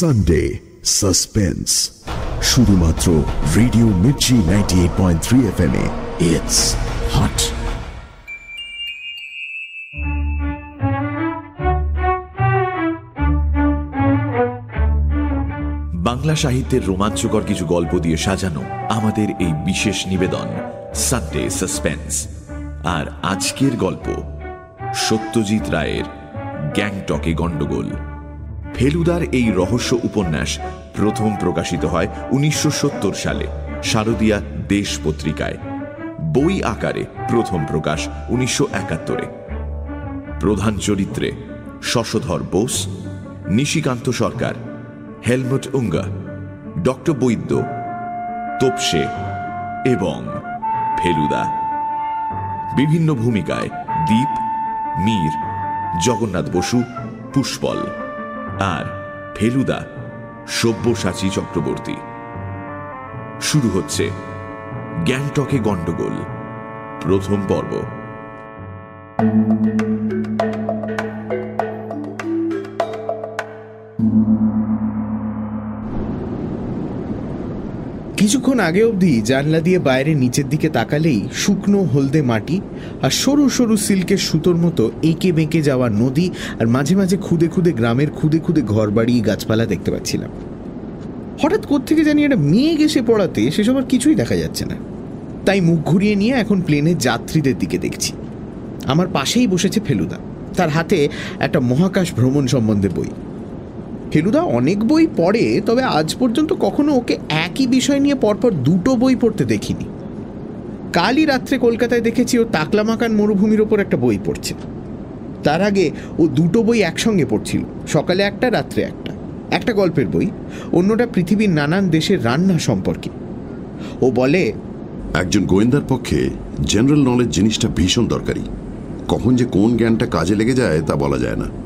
Sunday suspense শুধুমাত্র radio Mirchi ninety eight point three F M hot Bangla সাহিত্যের রোমাঞ্চকর কিছু গল্প দিয়ে সাজানো আমাদের এই বিশেষ নিবেদন সানডে সাসপেন্স আর আজকের গল্প, সত্যজিৎ রায়ের গ্যাংটকে গন্ডগোল ফেলুদার এই রহস্য উপন্যাস প্রথম প্রকাশিত হয় উনিশশো সত্তর সালে, শারদিয়া দেশ পত্রিকায়। বই আকারে প্রথম প্রকাশ উনিশশো একাত্তরে। প্রধান চরিত্রে Shashadhar Bose, Nishikanta Sarkar, Helmut Ungar, doctor Baidya, Topse এবং ফেলুদা। বিভিন্ন ভূমিকায় দীপ, মীর, জগন্নাথ বসু, পুষ্পল। আর ফেলুদা সব্যসাচী চক্রবর্তী। শুরু হচ্ছে গ্যাংটকে গন্ডগোল প্রথম পর্ব। কিছুক্ষণ আগে অবধি জানলা দিয়ে বাইরে নিচের দিকে তাকালেই শুকনো হলদে মাটি আর সরু সরু সিল্কের সুতোর মতো এঁকে বেঁকে যাওয়া নদী আর মাঝে মাঝে খুদে খুদে গ্রামের খুদে খুদে ঘরবাড়ি, গাছপালা দেখতে পাচ্ছিলাম। হঠাৎ কোত্থেকে জানি একটা মেয়ে গেছে পড়াতে সেসব আর কিছুই দেখা যাচ্ছে না। তাই মুখ ঘুরিয়ে নিয়ে এখন প্লেনের যাত্রীদের দিকে দেখছি। আমার পাশেই বসেছে ফেলুদা। তার হাতে একটা মহাকাশ ভ্রমণ সম্বন্ধে বই। ফেলুদা অনেক বই পড়ে, তবে আজ পর্যন্ত কখনো ওকে একই বিষয় নিয়ে পরপর দুটো বই পড়তে দেখিনি। কালই রাত্রে কলকাতায় দেখেছি ও তাকলামাকান মরুভূমির ওপর একটা বই পড়ছে। তার আগে ও দুটো বই একসঙ্গে পড়ছিল, সকালে একটা, রাত্রে একটা। একটা গল্পের বই, অন্যটা পৃথিবীর নানান দেশের রান্না সম্পর্কে। ও বলে, একজন গোয়েন্দার পক্ষে জেনারেল নলেজ জিনিসটা ভীষণ দরকারি। কখন যে কোন জ্ঞানটা কাজে লেগে যায় তা বলা যায় না।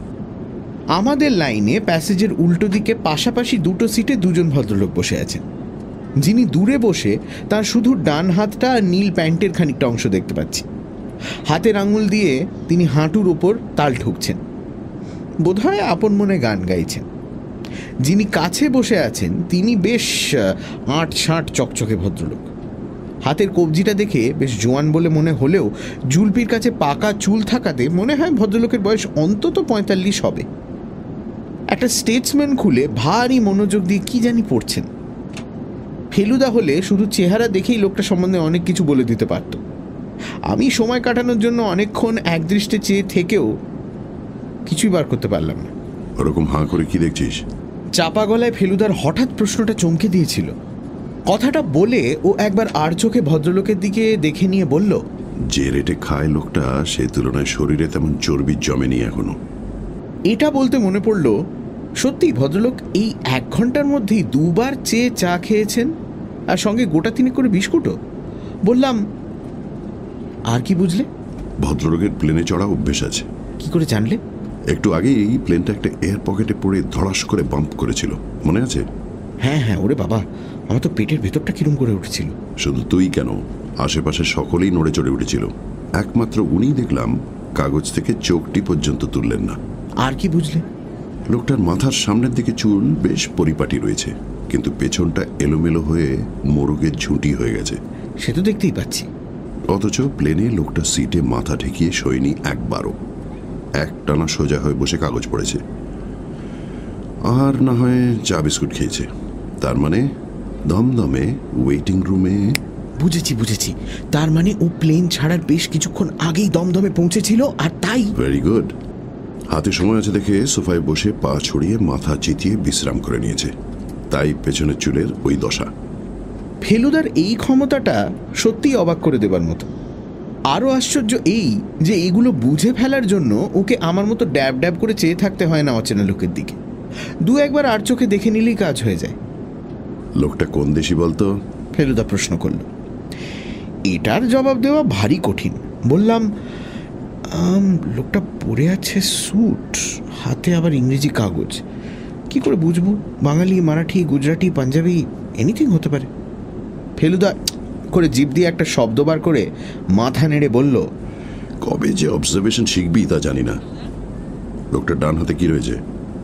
আমাদের লাইনে প্যাসেজের উল্টো দিকে পাশাপাশি দুটো সিটে দুজন ভদ্রলোক বসে আছেন। যিনি দূরে বসে তার শুধু ডান হাতটা আর নীল প্যান্টের খানিকটা অংশ দেখতে পাচ্ছি। হাতের আঙুল দিয়ে তিনি হাঁটুর ওপর তাল ঠুকছেন। বোধহয় আপন মনে গান গাইছেন। যিনি কাছে বসে আছেন, তিনি বেশ আঁট সাঁট চকচকে ভদ্রলোক। হাতের কবজিটা দেখে বেশ জোয়ান বলে মনে হলেও জুলপির কাছে পাকা চুল থাকাতে মনে হয় ভদ্রলোকের বয়স অন্তত পঁয়তাল্লিশ হবে। একটা স্টেটসম্যান খুলে ভারী মনোযোগ দিয়ে কি জানি পড়ছেন। ফেলুদা হলে শুধু চেহারা দেখেই লোকটা সম্বন্ধে অনেক কিছু বলে দিতে পারত। আমি সময় কাটানোর জন্য অনেকক্ষণ একদৃষ্টে চেয়ে থেকেও কিছুই বার করতে পারলাম না। ওরকম হাঁ করে কি দেখছিস? চাপা গলায় ফেলুদার হঠাৎ প্রশ্নটা চমকে দিয়েছিল। কথাটা বলে ও একবার আর চোখে ভদ্রলোকের দিকে দেখে নিয়ে বলল যে রেটে খায় লোকটা সে তুলনায় শরীরে তেমন চর্বি জমেনি এখনও। এটা বলতে মনে পড়ল সত্যি ভদ্রলোক এই এক ঘণ্টার মধ্যেই দুবার চেয়ে চা খেয়েছেন? আর সঙ্গে গোটা তিনি করে বিস্কুটও? বললাম আর কি বুঝলে? ভদ্রলোকের প্লেনে চড়া অভ্যেস আছে। কি করে জানলে? একটু আগেই এই প্লেনটা একটা এয়ার পকেটে পড়ে ধড়াস করে বাম্প করেছিল। মনে আছে? হ্যাঁ হ্যাঁ ওরে বাবা আমার তো পেটের ভেতরটা কিরম করে উঠেছিল। শুধু তুই কেন? আশেপাশে সকলেই নড়ে চড়ে উঠেছিল। একমাত্র উনিই দেখলাম কাগজ থেকে চোখটি পর্যন্ত তুললেন না। আর কি বুঝলে? লোকটার মাথার সামনের দিকে চুল বেশ পরিপাটি রয়েছে কিন্তু পেছনটা এলোমেলো হয়ে মোরগের ঝুঁটি হয়ে গেছে। সে তো দেখতেই পাচ্ছি। অথচ প্লেনে লোকটা সিটে মাথা ঠেকিয়ে শোয়নি একবারও। এক টানা সোজা হয়ে বসে কাগজ পড়েছে। আর না হয় চা বিস্কুট খেয়েছে। তার মানে দমদমে ওয়েটিং রুমে বুঝেছি বুঝেছি। তার মানে ও প্লেন ছাড়ার বেশ কিছুক্ষণ আগেই দমদমে পৌঁছেছিল আর তাই ভেরি গুড হাতে সময় আছে দেখে সোফায় বসে পা ছড়িয়ে মাথা চিতিয়ে বিশ্রাম করে নিয়েছে। তাই পেছনের চুলের ওই দশা। ফেলুদার এই ক্ষমতাটা সত্যিই অবাক করে দেবার মতো। আরও আশ্চর্য এই যে এগুলো বুঝে ফেলার জন্য ওকে আমার মতো ড্যাব ড্যাব করে চেয়ে থাকতে হয় না অচেনা লোকের দিকে। দু একবার আর চোখে দেখে নিলেই কাজ হয়ে যায়। লোকটা কোন দেশি বলতো? ফেলুদা প্রশ্ন করল। এটার জবাব দেওয়া ভারী কঠিন। বললাম "আম, লোকটা পরে আছে স্যুট হাতে আবার ইংরেজি কাগজ। কি করে বুঝব? বাঙালি মারাঠি গুজরাটি পাঞ্জাবি এনিথিং হতে পারে। ফেলুদা করে জিপ দিয়ে একটা শব্দ বার করে মাথা নেড়ে বলল কবে যে অবজারভেশন শিখবি তা জানি না। লোকটা ডান হাতে কি রয়েছে?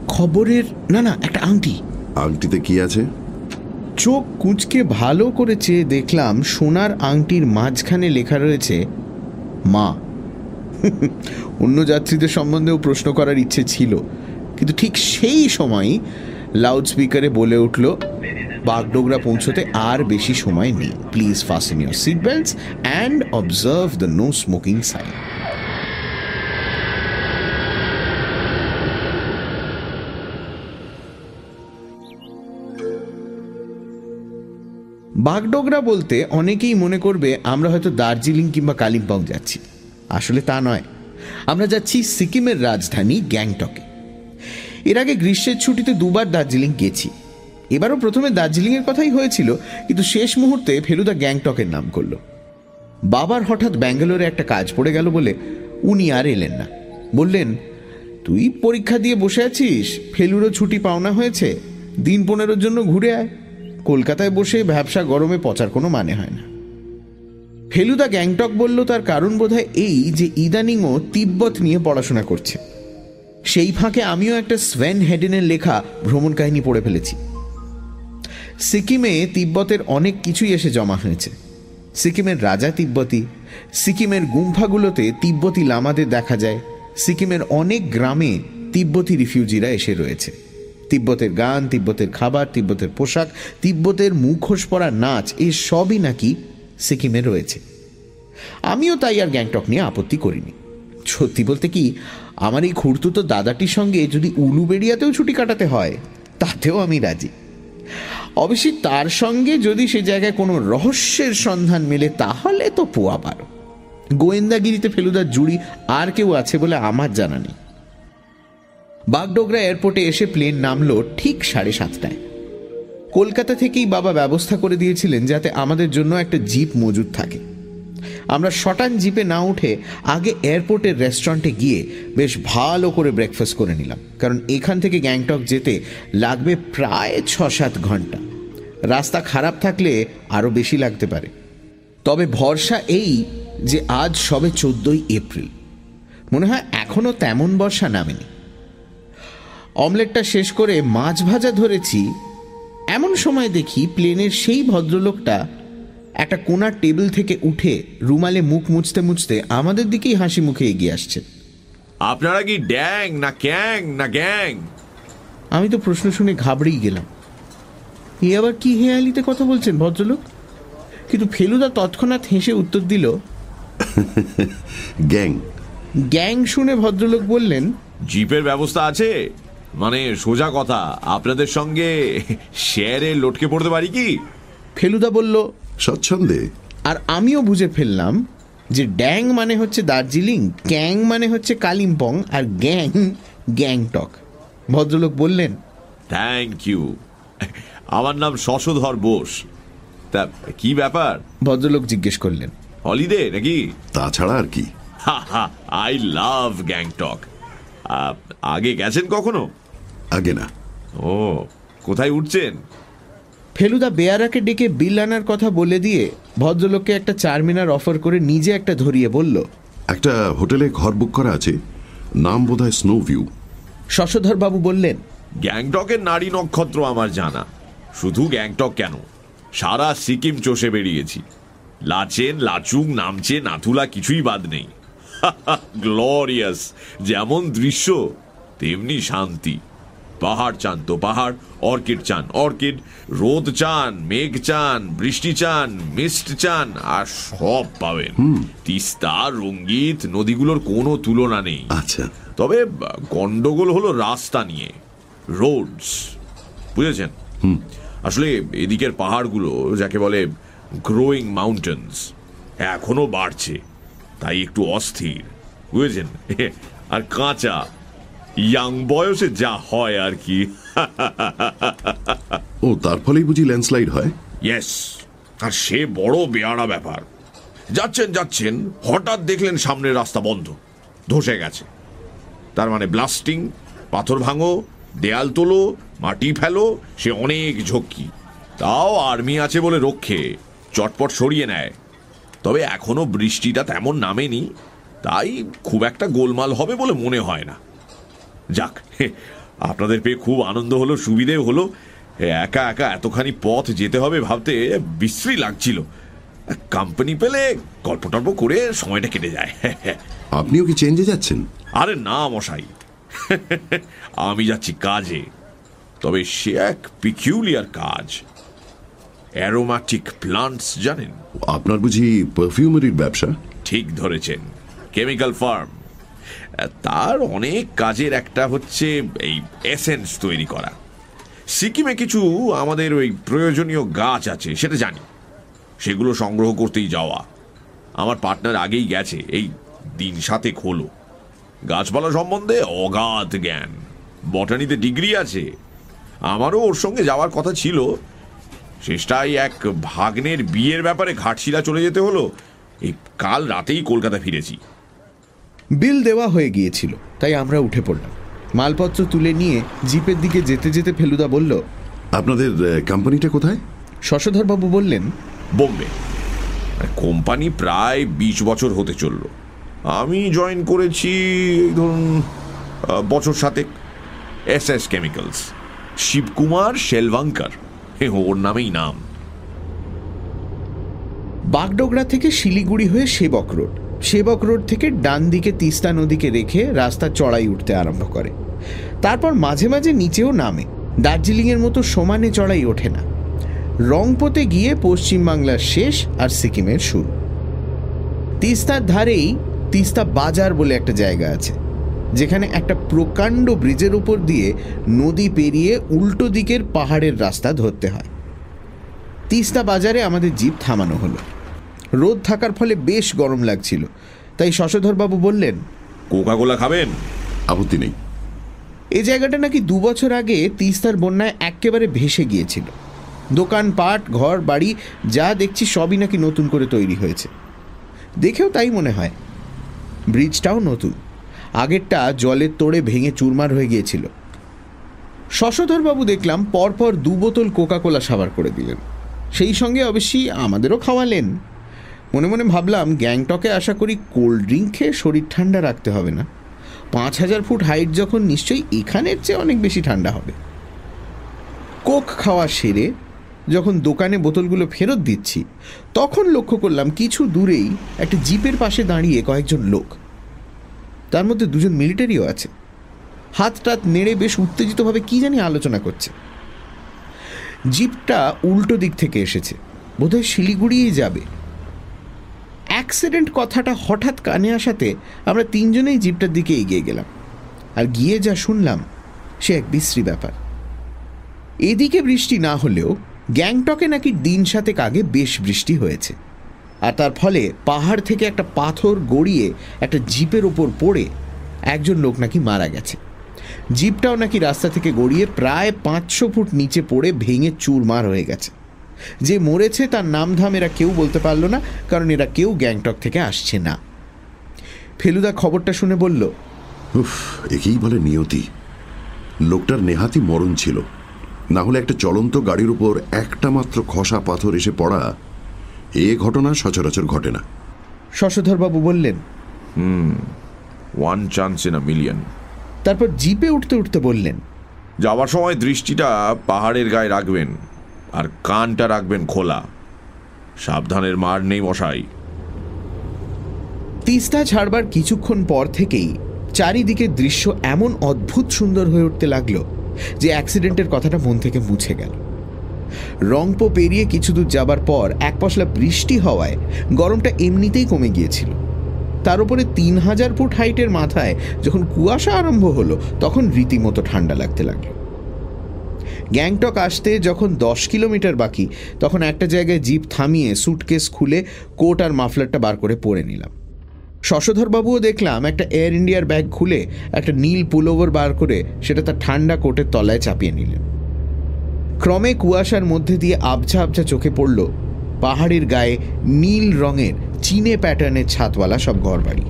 খবরের না না একটা আংটি। আংটিতে কি আছে? চোখ কুঁচকে ভালো করে চেয়ে দেখলাম সোনার আংটির মাঝখানে লেখা রয়েছে মা। অন্য যাত্রীদের সম্বন্ধেও প্রশ্ন করার ইচ্ছে ছিল। কিন্তু ঠিক সেই সময়ই লাউডস্পিকারে বলে উঠল, বাগডোগরা পৌঁছতে আর বেশি সময় নেই। Please fasten your seat belts and observe the no smoking sign Bagdogra বলতে অনেকেই মনে করবে, আমরা হয়তো দার্জিলিং কিংবা কালিম্পং যাচ্ছি। আসলে তা নয়। আমরা যাচ্ছি সিকিমের রাজধানী গ্যাংটকে। এর আগে গ্রীষ্মের ছুটিতে দুবার দার্জিলিং গেছি। এবারও প্রথমে দার্জিলিংয়ের কথাই হয়েছিল, কিন্তু শেষ মুহূর্তে ফেলুদা গ্যাংটকের নাম করল। বাবার হঠাৎ ব্যাঙ্গালোরে একটা কাজ পড়ে গেল বলে উনি আর এলেন না। বললেন, তুই পরীক্ষা দিয়ে বসে আছিস? ফেলুরও ছুটি পাওনা হয়েছে। দিন পনেরোর জন্য ঘুরে আয়। কলকাতায় বসে ব্যবসা গরমে পচার কোনো মানে হয় না। ফেলুদা গ্যাংটক বলল, তার কারণ বোধহয় এই যে ইদানিংও তিব্বত নিয়ে পড়াশোনা করছে। সেই ফাঁকে আমিও একটা স্ভেন হেডেনের লেখা ভ্রমণ কাহিনী পড়ে ফেলেছি। সিকিমে তিব্বতের অনেক কিছুই এসে জমা হয়েছে। সিকিমের রাজা তিব্বতি, সিকিমের গুম্ফাগুলোতে তিব্বতী লামাদের দেখা যায়, সিকিমের অনেক গ্রামে তিব্বতী রিফিউজিরা এসে রয়েছে। তিব্বতের গান, তিব্বতের খাবার, তিব্বতের পোশাক, তিব্বতের মুখোশ পরা নাচ, এসবই নাকি সিকিমে রয়েছে। আমিও তাই আর গ্যাংটক নিয়ে আপত্তি করিনি। সত্যি বলতে কি, আমার এই খুঁড়তুতো দাদাটির সঙ্গে যদি উলুবেড়িয়াতেও ছুটি কাটাতে হয়, তাতেও আমি রাজি। অবশ্যই তার সঙ্গে যদি সে জায়গায় কোনো রহস্যের সন্ধান মেলে, তাহলে তো পোয়া পারো গোয়েন্দাগিরিতে ফেলুদার জুড়ি আর কেউ আছে বলে আমার জানা নেই। বাগডোগরা এয়ারপোর্টে এসে প্লেন নামলো ঠিক সাড়ে সাতটায়। কলকাতা থেকেই বাবা ব্যবস্থা করে দিয়েছিলেন যাতে আমাদের জন্য একটা জিপ মজুদ থাকে। আমরা শটান জিপে না উঠে আগে এয়ারপোর্টের রেস্টুরেন্টে গিয়ে বেশ ভালো করে ব্রেকফাস্ট করে নিলাম। কারণ এখান থেকে গ্যাংটক যেতে লাগবে প্রায় ছ সাত ঘণ্টা। রাস্তা খারাপ থাকলে আরও বেশি লাগতে পারে। তবে ভরসা এই যে আজ সবে চোদ্দই এপ্রিল। মনে হয় এখনও তেমন বর্ষা নামেনি। অমলেটটা শেষ করে মাছ ভাজা ধরেছি। এমন সময় দেখি প্লেনের সেই ভদ্রলোকটা একটা কোনার টেবিল থেকে উঠে রুমালে মুখ মুছতে মুছতে আমাদের দিকেই হাসি মুখে এগিয়ে আসছে। আপনারা কি ড্যাং না ক্যাং না গ্যাং? আমি তো প্রশ্ন শুনে ঘাবড়েই গেলাম। এ আবার কি হেয়ালিতে কথা বলছেন ভদ্রলোক? কিন্তু ফেলুদা তৎক্ষণাৎ হেসে উত্তর দিল গ্যাং। গ্যাং শুনে ভদ্রলোক বললেন জিপের ব্যবস্থা আছে? মানে সোজা কথা আপনাদের সঙ্গে শেয়ারে লটকে পড়তে পারি কি? ফেলুদা বলল স্বচ্ছন্দে। আর আমিও বুঝে ফেললাম যে ড্যাং মানে হচ্ছে দার্জিলিং গ্যাং মানে হচ্ছে কালিম্পং আর গ্যাং গ্যাংটক। ভদ্রলোক বললেন থ্যাংক ইউ আমার নাম শশধর বোস। তা কি ব্যাপার? ভদ্রলোক জিজ্ঞেস করলেন হলিডে নাকি? তাছাড়া আর কি। আই লাভ গ্যাংটক আগে গেছেন কখনো? আগে না। ও কোথায় উঠছেন? ফেলুদা বেয়ারাকে ডেকে বিল আনার কথা বলে দিয়ে ভদ্রলোককে একটা চারমিনার অফার করে নিজে একটা ধরিয়ে বলল একটা হোটেলে ঘর বুক করা আছে নাম বোধ হয় স্নো ভিউ শশধরবাবু বললেন গ্যাংটকের নারী নক্ষত্র আমার জানা। শুধু গ্যাংটক কেন? সারা সিকিম চষে বেরিয়েছি। লাচেন লাচুং নামছে নাথুলা কিছুই বাদ নেই। গ্লোরিয়াস যেমন দৃশ্য তেমনি শান্তি। পাহাড় চান তো পাহাড় অর্কিড চান অর্কিড রোদ চান মেঘ চান বৃষ্টি চান মিস্ট চান আর সব পাবেন। তিস্তা রঙ্গিত নদীগুলোর কোনো তুলনা নেই। আচ্ছা। তবে গন্ডগোল হলো রাস্তা নিয়ে। রোডস। বুঝেছেন? আসলে এদিকের পাহাড়গুলো যাকে বলে গ্রোয়িং মাউন্টেন্স এখনও বাড়ছে। তাই একটু অস্থির। বুঝেছেন? আর কাঁচা। ইয়াং বয়সে যা হয় আর কি। ও তার ফলেই বুঝি ল্যান্ডস্লাইড হয়? ইয়েস আর সে বড় বেয়ারা ব্যাপার। যাচ্ছেন যাচ্ছেন হঠাৎ দেখলেন সামনে রাস্তা বন্ধ। ধসে গেছে। তার মানে ব্লাস্টিং পাথর ভাঙো দেয়াল তোলো মাটি ফেলো সে অনেক ঝক্কি। তাও আর্মি আছে বলে রক্ষে চটপট সরিয়ে নেয়। তবে এখনও বৃষ্টিটা তেমন নামেনি তাই খুব একটা গোলমাল হবে বলে মনে হয় না। যাক আপনাদের পেয়ে খুব আনন্দ হলো সুবিধে হলো। একা একা এতখানি পথ যেতে হবে ভাবতে বিশ্রী লাগছিল। কোম্পানি পেলে গল্প টল্প করে সময়টা কেটে যায়। আপনিও কি চেঞ্জে যাচ্ছেন? আরে না মশাই। আমি যাচ্ছি কাজে। তবে সে এক পিকিউলিয়ার কাজ। অ্যারোমাটিক প্লান্টস জানেন? আপনার বুঝি পারফিউমারির ব্যবসা? ঠিক ধরেছেন। কেমিক্যাল ফার্ম তার অনেক কাজের একটা হচ্ছে এই এসেন্স তৈরি করা। সিকিমে কিছু আমাদের ওই প্রয়োজনীয় গাছ আছে, সেটা জানি। সেগুলো সংগ্রহ করতেই যাওয়া। আমার পার্টনার আগেই গেছে, এই দিন সাথে খোলো গাছপালা সম্বন্ধে অগাধ জ্ঞান। বটানিতে ডিগ্রি আছে। আমারও ওর সঙ্গে যাওয়ার কথা ছিল। শেষটাই এক ভাগ্নের বিয়ের ব্যাপারে ঘাটশিলা চলে যেতে হলো। এই কাল রাতেই কলকাতা ফিরেছি। বিল দেওয়া হয়ে গিয়েছিল তাই আমরা উঠে পড়লাম। মালপত্র তুলে নিয়ে জিপের দিকে যেতে যেতে ফেলুদা বলল আপনাদের কোম্পানিটা কোথায়? শশধরবাবু বললেন বোম্বে। কোম্পানি প্রায় বিশ বছর হতে চলল। আমি জয়েন করেছি এই ধরুন বছর সাতেক। S S chemicals Shivkumar Shelvankar হে ওর নামেই নাম। বাগডোগরা থেকে শিলিগুড়ি হয়ে সেবক রোড। সেবক রোড থেকে ডান দিকে তিস্তা নদীকে রেখে রাস্তা চড়াই উঠতে আরম্ভ করে। তারপর মাঝে মাঝে নিচেও নামে। দার্জিলিংয়ের মতো সমানে চড়াই ওঠে না। রংপোতে গিয়ে পশ্চিমবাংলার শেষ আর সিকিমের শুরু। তিস্তার ধারেই তিস্তা বাজার বলে একটা জায়গা আছে। যেখানে একটা প্রকাণ্ড ব্রিজের উপর দিয়ে নদী পেরিয়ে উল্টো দিকের পাহাড়ের রাস্তা ধরতে হয়। তিস্তা বাজারে আমাদের জিপ থামানো হলো। রোদ থাকার ফলে বেশ গরম লাগছিল। তাই শশধরবাবু বললেন কোকা কোলা খাবেন? আপত্তি নেই। এই জায়গাটা নাকি দু বছর আগে তিস্তার বন্যায় একেবারে ভেসে গিয়েছিল। দোকানপাট ঘর বাড়ি যা দেখছি সবই নাকি নতুন করে তৈরি হয়েছে। দেখেও তাই মনে হয়। ব্রিজটাও নতুন। আগেরটা জলের তোড়ে ভেঙে চুরমার হয়ে গিয়েছিল। শশধরবাবু দেখলাম পরপর দু বোতল কোকাকোলা সাবার করে দিলেন। সেই সঙ্গে অবশ্যই আমাদেরও খাওয়ালেন। মনে মনে ভাবলাম গ্যাংটকে আশা করি কোল্ড ড্রিঙ্ক খেয়ে শরীর ঠান্ডা রাখতে হবে না। পাঁচ হাজার ফুট হাইট যখন নিশ্চয়ই এখানের চেয়ে অনেক বেশি ঠান্ডা হবে। কোক খাওয়া সেরে যখন দোকানে বোতলগুলো ফেরত দিচ্ছি, তখন লক্ষ্য করলাম কিছু দূরেই একটা জিপের পাশে দাঁড়িয়ে কয়েকজন লোক। তার মধ্যে দুজন মিলিটারিও আছে। হাত টাত নেড়ে বেশ উত্তেজিতভাবে কি জানি আলোচনা করছে। জিপটা উল্টো দিক থেকে এসেছে। বোধহয় শিলিগুড়িই যাবে। অ্যাক্সিডেন্ট কথাটা হঠাৎ কানে আসাতে আমরা তিনজনেই জিপটার দিকে এগিয়ে গেলাম। আর গিয়ে যা শুনলাম, সে এক বিশ্রী ব্যাপার। এদিকে বৃষ্টি না হলেও গ্যাংটকে নাকি দিন সাতেক আগে বেশ বৃষ্টি হয়েছে। আর তার ফলে পাহাড় থেকে একটা পাথর গড়িয়ে একটা জিপের ওপর পড়ে একজন লোক নাকি মারা গেছে। জিপটাও নাকি রাস্তা থেকে গড়িয়ে প্রায় পাঁচশো ফুট নিচে পড়ে ভেঙে চুরমার হয়ে গেছে। যে মরেছে তার নাম ধাম এরা কেউ বলতে পারল না কারণ এরা কেউ গ্যাংটক থেকে আসছে না। ফেলুদা খবরটা শুনে বলল উফ একেই বলে নিয়তি। লোকটার নেহাতি মরণ ছিল। না হলে একটা চলন্ত গাড়ির উপর একটা মাত্র খসা পাথর এসে পড়া এ ঘটনা সচরাচর ঘটে না। শশধরবাবু বললেন হুম one chance in a million তারপর জিপে উঠতে উঠতে বললেন যাওয়ার সময় দৃষ্টিটা পাহাড়ের গায়ে রাখবেন। আর কানটা রাখবেন খোলা। সাবধানের মার নেই মশাই। তিস্তা ছাড়বার কিছুক্ষণ পর থেকেই চারিদিকে দৃশ্য এমন অদ্ভুত সুন্দর হয়ে উঠতে লাগল যে অ্যাক্সিডেন্টের কথাটা মন থেকে মুছে গেল। রংপো পেরিয়ে কিছু দূর যাবার পর এক পশলা বৃষ্টি হওয়ায় গরমটা এমনিতেই কমে গিয়েছিল। তার উপরে তিন হাজার ফুট হাইটের মাথায় যখন কুয়াশা আরম্ভ হলো, তখন রীতিমতো ঠান্ডা লাগতে লাগল। গ্যাংটক আসতে যখন দশ কিলোমিটার বাকি, তখন একটা জায়গায় জিপ থামিয়ে সুটকেস খুলে কোট আর মাফলারটা বার করে পরে নিলাম। শশধরবাবুও দেখলাম একটা এয়ার ইন্ডিয়ার ব্যাগ খুলে একটা নীল পুলোভার বার করে সেটা তার ঠান্ডা কোটের তলায় চাপিয়ে নিলেন। ক্রমে কুয়াশার মধ্যে দিয়ে আবছা আবছা চোখে পড়ল পাহাড়ের গায়ে নীল রঙের চীনে প্যাটার্নের ছাদওয়ালা সব ঘরবাড়ি।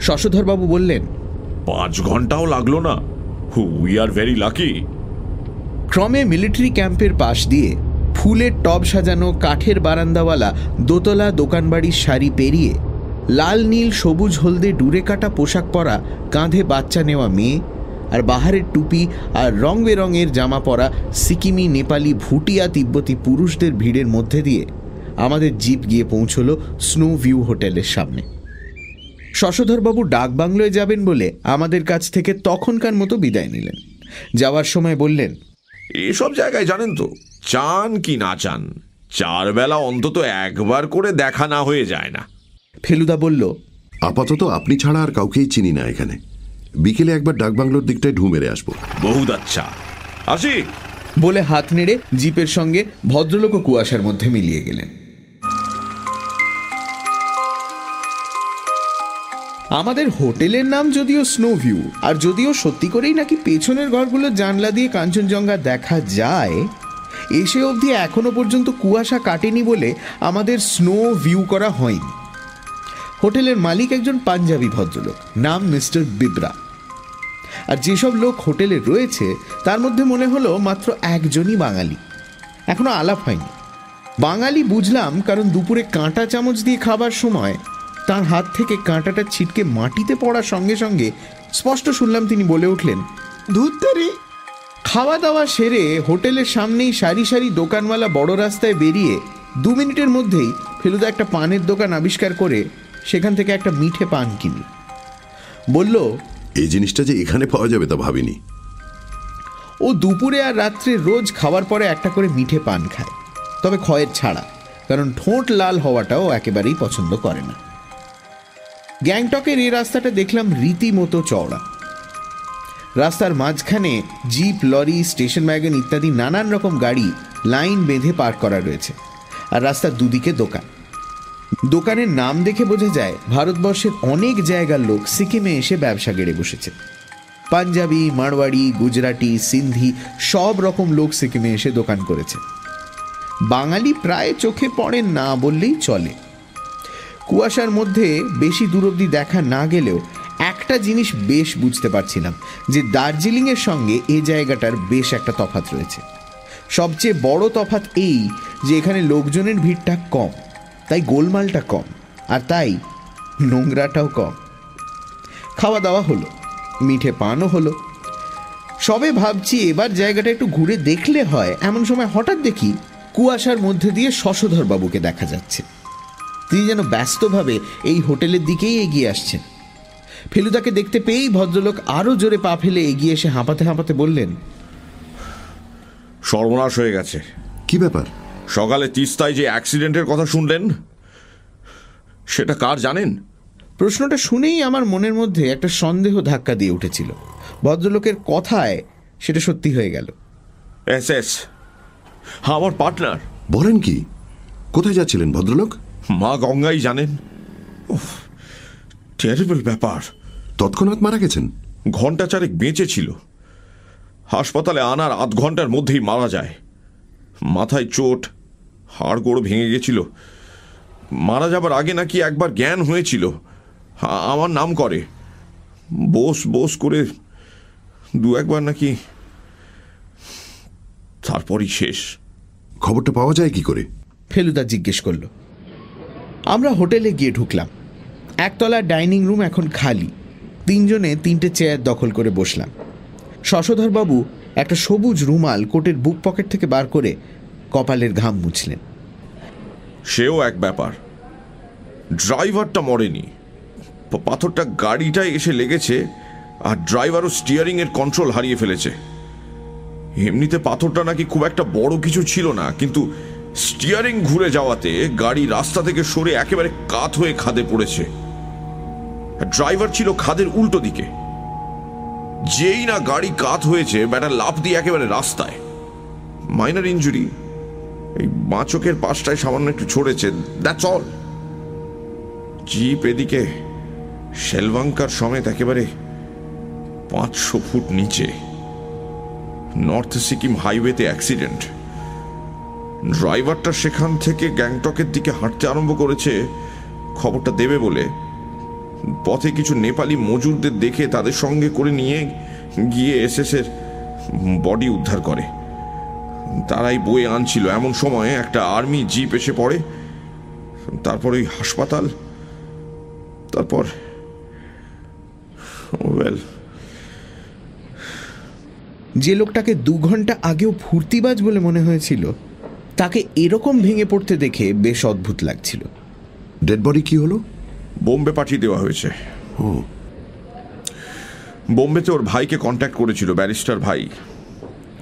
শশধরবাবু বললেন, পাঁচ ঘন্টাও লাগল না। হু উই আর ভেরি লাকি ক্রমে মিলিটারি ক্যাম্পের পাশ দিয়ে ফুলের টব সাজানো কাঠের বারান্দাওয়ালা দোতলা দোকানবাড়ির শাড়ি পেরিয়ে লাল, নীল, সবুজ, হলদে ডুরে কাটা পোশাক পরা কাঁধে বাচ্চা নেওয়া মেয়ে আর বাহারের টুপি আর রং বেরঙের জামা পরা সিকিমি, নেপালি, ভুটিয়া, তিব্বতী পুরুষদের ভিড়ের মধ্যে দিয়ে আমাদের জিপ গিয়ে পৌঁছলো স্নো ভিউ হোটেলের সামনে। শশধরবাবু ডাকবাংলোয় যাবেন বলে আমাদের কাছ থেকে তখনকার মতো বিদায় নিলেন। যাওয়ার সময় বললেন এসব জায়গায় জানেন তো চান কি না চান চার বেলা অন্তত একবার করে দেখা না হয়ে যায় না। ফেলুদা বলল আপাতত আপনি ছাড়া আর কাউকেই চিনি না এখানে। বিকেলে একবার ডাকবাংলোর দিকটায় ঢু মেরে আসব। বহুত আচ্ছা। আসি। বলে হাত নেড়ে জিপের সঙ্গে ভদ্রলোক ও কুয়াশার মধ্যে মিলিয়ে গেলেন। আমাদের হোটেলের নাম যদিও স্নো ভিউ আর যদিও সত্যি করেই নাকি পেছনের ঘরগুলো জানলা দিয়ে কাঞ্চনজঙ্ঘা দেখা যায়, এসে অবধি এখনও পর্যন্ত কুয়াশা কাটেনি বলে আমাদের স্নো ভিউ করা হয়নি। হোটেলের মালিক একজন পাঞ্জাবি ভদ্রলোক, নাম মিস্টার বিব্রা। আর যেসব লোক হোটেলে রয়েছে, তার মধ্যে মনে হলো মাত্র একজনই বাঙালি। এখনও আলাপ হয়নি। বাঙালি বুঝলাম, কারণ দুপুরে কাঁটা চামচ দিয়ে খাবার সময় তার হাত থেকে কাঁটাটা ছিটকে মাটিতে পড়ার সঙ্গে সঙ্গে স্পষ্ট শুনলাম তিনি বলে উঠলেন ধুত্তারি! খাওয়া দাওয়া সেরে হোটেলের সামনেই সারি সারি দোকানওয়ালা বড় রাস্তায় বেরিয়ে দু মিনিটের মধ্যেই ফেলুদা একটা পানের দোকান আবিষ্কার করে সেখান থেকে একটা মিঠে পান কিনি। বলল এই জিনিসটা যে এখানে পাওয়া যাবে তা ভাবিনি। ও দুপুরে আর রাত্রে রোজ খাওয়ার পরে একটা করে মিঠে পান খায়। তবে ক্ষয়ের ছাড়া কারণ ঠোঁট লাল হওয়াটাও একেবারেই পছন্দ করে না। গ্যাংটকের এই রাস্তাটা দেখলাম রীতিমতো চওড়া। রাস্তার মাঝখানে জিপ, লরি, স্টেশন ওয়াগন ইত্যাদি নানান রকম গাড়ি লাইন বেঁধে পার্ক করা রয়েছে। আর রাস্তার দুদিকে দোকান। দোকানের নাম দেখে বোঝা যায়, ভারতবর্ষের অনেক জায়গার লোক সিকিমে এসে ব্যবসা গেড়ে বসেছে। পাঞ্জাবি মারওয়াড়ি গুজরাটি, সিন্ধি সব রকম লোক সিকিমে এসে দোকান করেছে। বাঙালি প্রায় চোখে পড়েন না বললেই চলে। কুয়াশার মধ্যে বেশি দূর অব্দি দেখা না গেলেও একটা জিনিস বেশ বুঝতে পারছিলাম, যে দার্জিলিংয়ের সঙ্গে এ জায়গাটার বেশ একটা তফাৎ রয়েছে। সবচেয়ে বড় তফাৎ এই যে এখানে লোকজনের ভিড়টা কম, তাই গোলমালটা কম, আর তাই নোংরাটাও কম। খাওয়া দাওয়া হলো, মিঠে পানও হলো। সবে ভাবছি এবার জায়গাটা একটু ঘুরে দেখলে হয়, এমন সময় হঠাৎ দেখি কুয়াশার মধ্যে দিয়ে শশধর বাবুকে দেখা যাচ্ছে। তিনি যেন ব্যস্তভাবে এই হোটেলের দিকেই এগিয়ে আসছেন। ফেলুদাকে দেখতে পেয়েই ভদ্রলোক আরও জোরে পা ফেলে এগিয়ে এসে হাঁপাতে হাঁপাতে বললেন সর্বনাশ হয়ে গেছে। কি ব্যাপার? সকালে তিস্তায় যে অ্যাক্সিডেন্টের কথা শুনলেন সেটা কার জানেন? প্রশ্নটা শুনেই আমার মনের মধ্যে একটা সন্দেহ ধাক্কা দিয়ে উঠেছিল। ভদ্রলোকের কথায় সেটা সত্যি হয়ে গেল। এস এস আমার পার্টনার। বলেন কি? কোথায় যাচ্ছিলেন ভদ্রলোক? মা গঙ্গাই জানেন। টেরিবল ব্যাপার। তৎক্ষণাৎ মারা গেছেন? ঘণ্টা চারেক বেঁচে ছিল। হাসপাতালে আনার আধ ঘণ্টার মধ্যেই মারা যায়। মাথায় চোট হাড় গোড় ভেঙে গেছিল। মারা যাবার আগে নাকি একবার জ্ঞান হয়েছিল। আমার নাম করে। বোস বোস করে দু একবার নাকি তারপরই শেষ। খবরটা পাওয়া যায় কি করে? ফেলুদা জিজ্ঞেস করল আমরা হোটেলে গিয়ে ঢুকলাম। একতলার ডাইনিং রুম এখন খালি। তিনজনে তিনটে চেয়ার দখল করে বসলাম। শশধরবাবু একটা সবুজ রুমাল কোটের বুক পকেট থেকে বার করে কপালের ঘাম মুছলেন। সেও এক ব্যাপার। ড্রাইভারটা মরেনি। পাথরটা গাড়িটায় এসে লেগেছে আর ড্রাইভারও স্টিয়ারিং এর কন্ট্রোল হারিয়ে ফেলেছে। এমনিতে পাথরটা নাকি খুব একটা বড় কিছু ছিল না, কিন্তু স্টিয়ারিং ঘুরে যাওয়াতে গাড়ি রাস্তা থেকে সরে একেবারে কাত হয়ে খাদে পড়েছে। ড্রাইভার ছিল খাদের উল্টো দিকে। যেই না গাড়ি কাত হয়েছে, ব্যাটা লাফ দিয়ে একেবারে রাস্তায়। মাইনার ইঞ্জুরি এই বাঁ চোখের পাশটায় সামান্য একটু ছড়েছে দ্যাটস অল জিপ এদিকে শেলবাঙ্কার সমেত একেবারে পাঁচশো ফুট নিচে। নর্থ সিকিম হাইওয়েতে অ্যাক্সিডেন্ট ড্রাইভারটা সেখান থেকে গ্যাংটকের দিকে হাঁটতে আরম্ভ করেছে, খবরটা দেবে বলে। পথে কিছু নেপালি মজুরদের দেখে তাদের সঙ্গে করে নিয়ে গিয়ে এসএস এর বডি উদ্ধার করে। তারাই বয়ে আনছিল। এমন সময় একটা আর্মি জিপ এসে পড়ে, তারপর ওই হাসপাতাল, তারপর ওয়েল। যে লোকটাকে দু ঘণ্টা আগেও ফুর্তিবাজ বলে মনে হয়েছিল তাকে এরকম ভেঙে পড়তে দেখে বেশ অদ্ভুত লাগছিল। ডেড বডি কি হলো? বোম্বে পাঠিয়ে দেওয়া হয়েছে। ও। বোম্বেতে ওর ভাইকে কন্ট্যাক্ট করেছিল ব্যারিস্টার ভাই।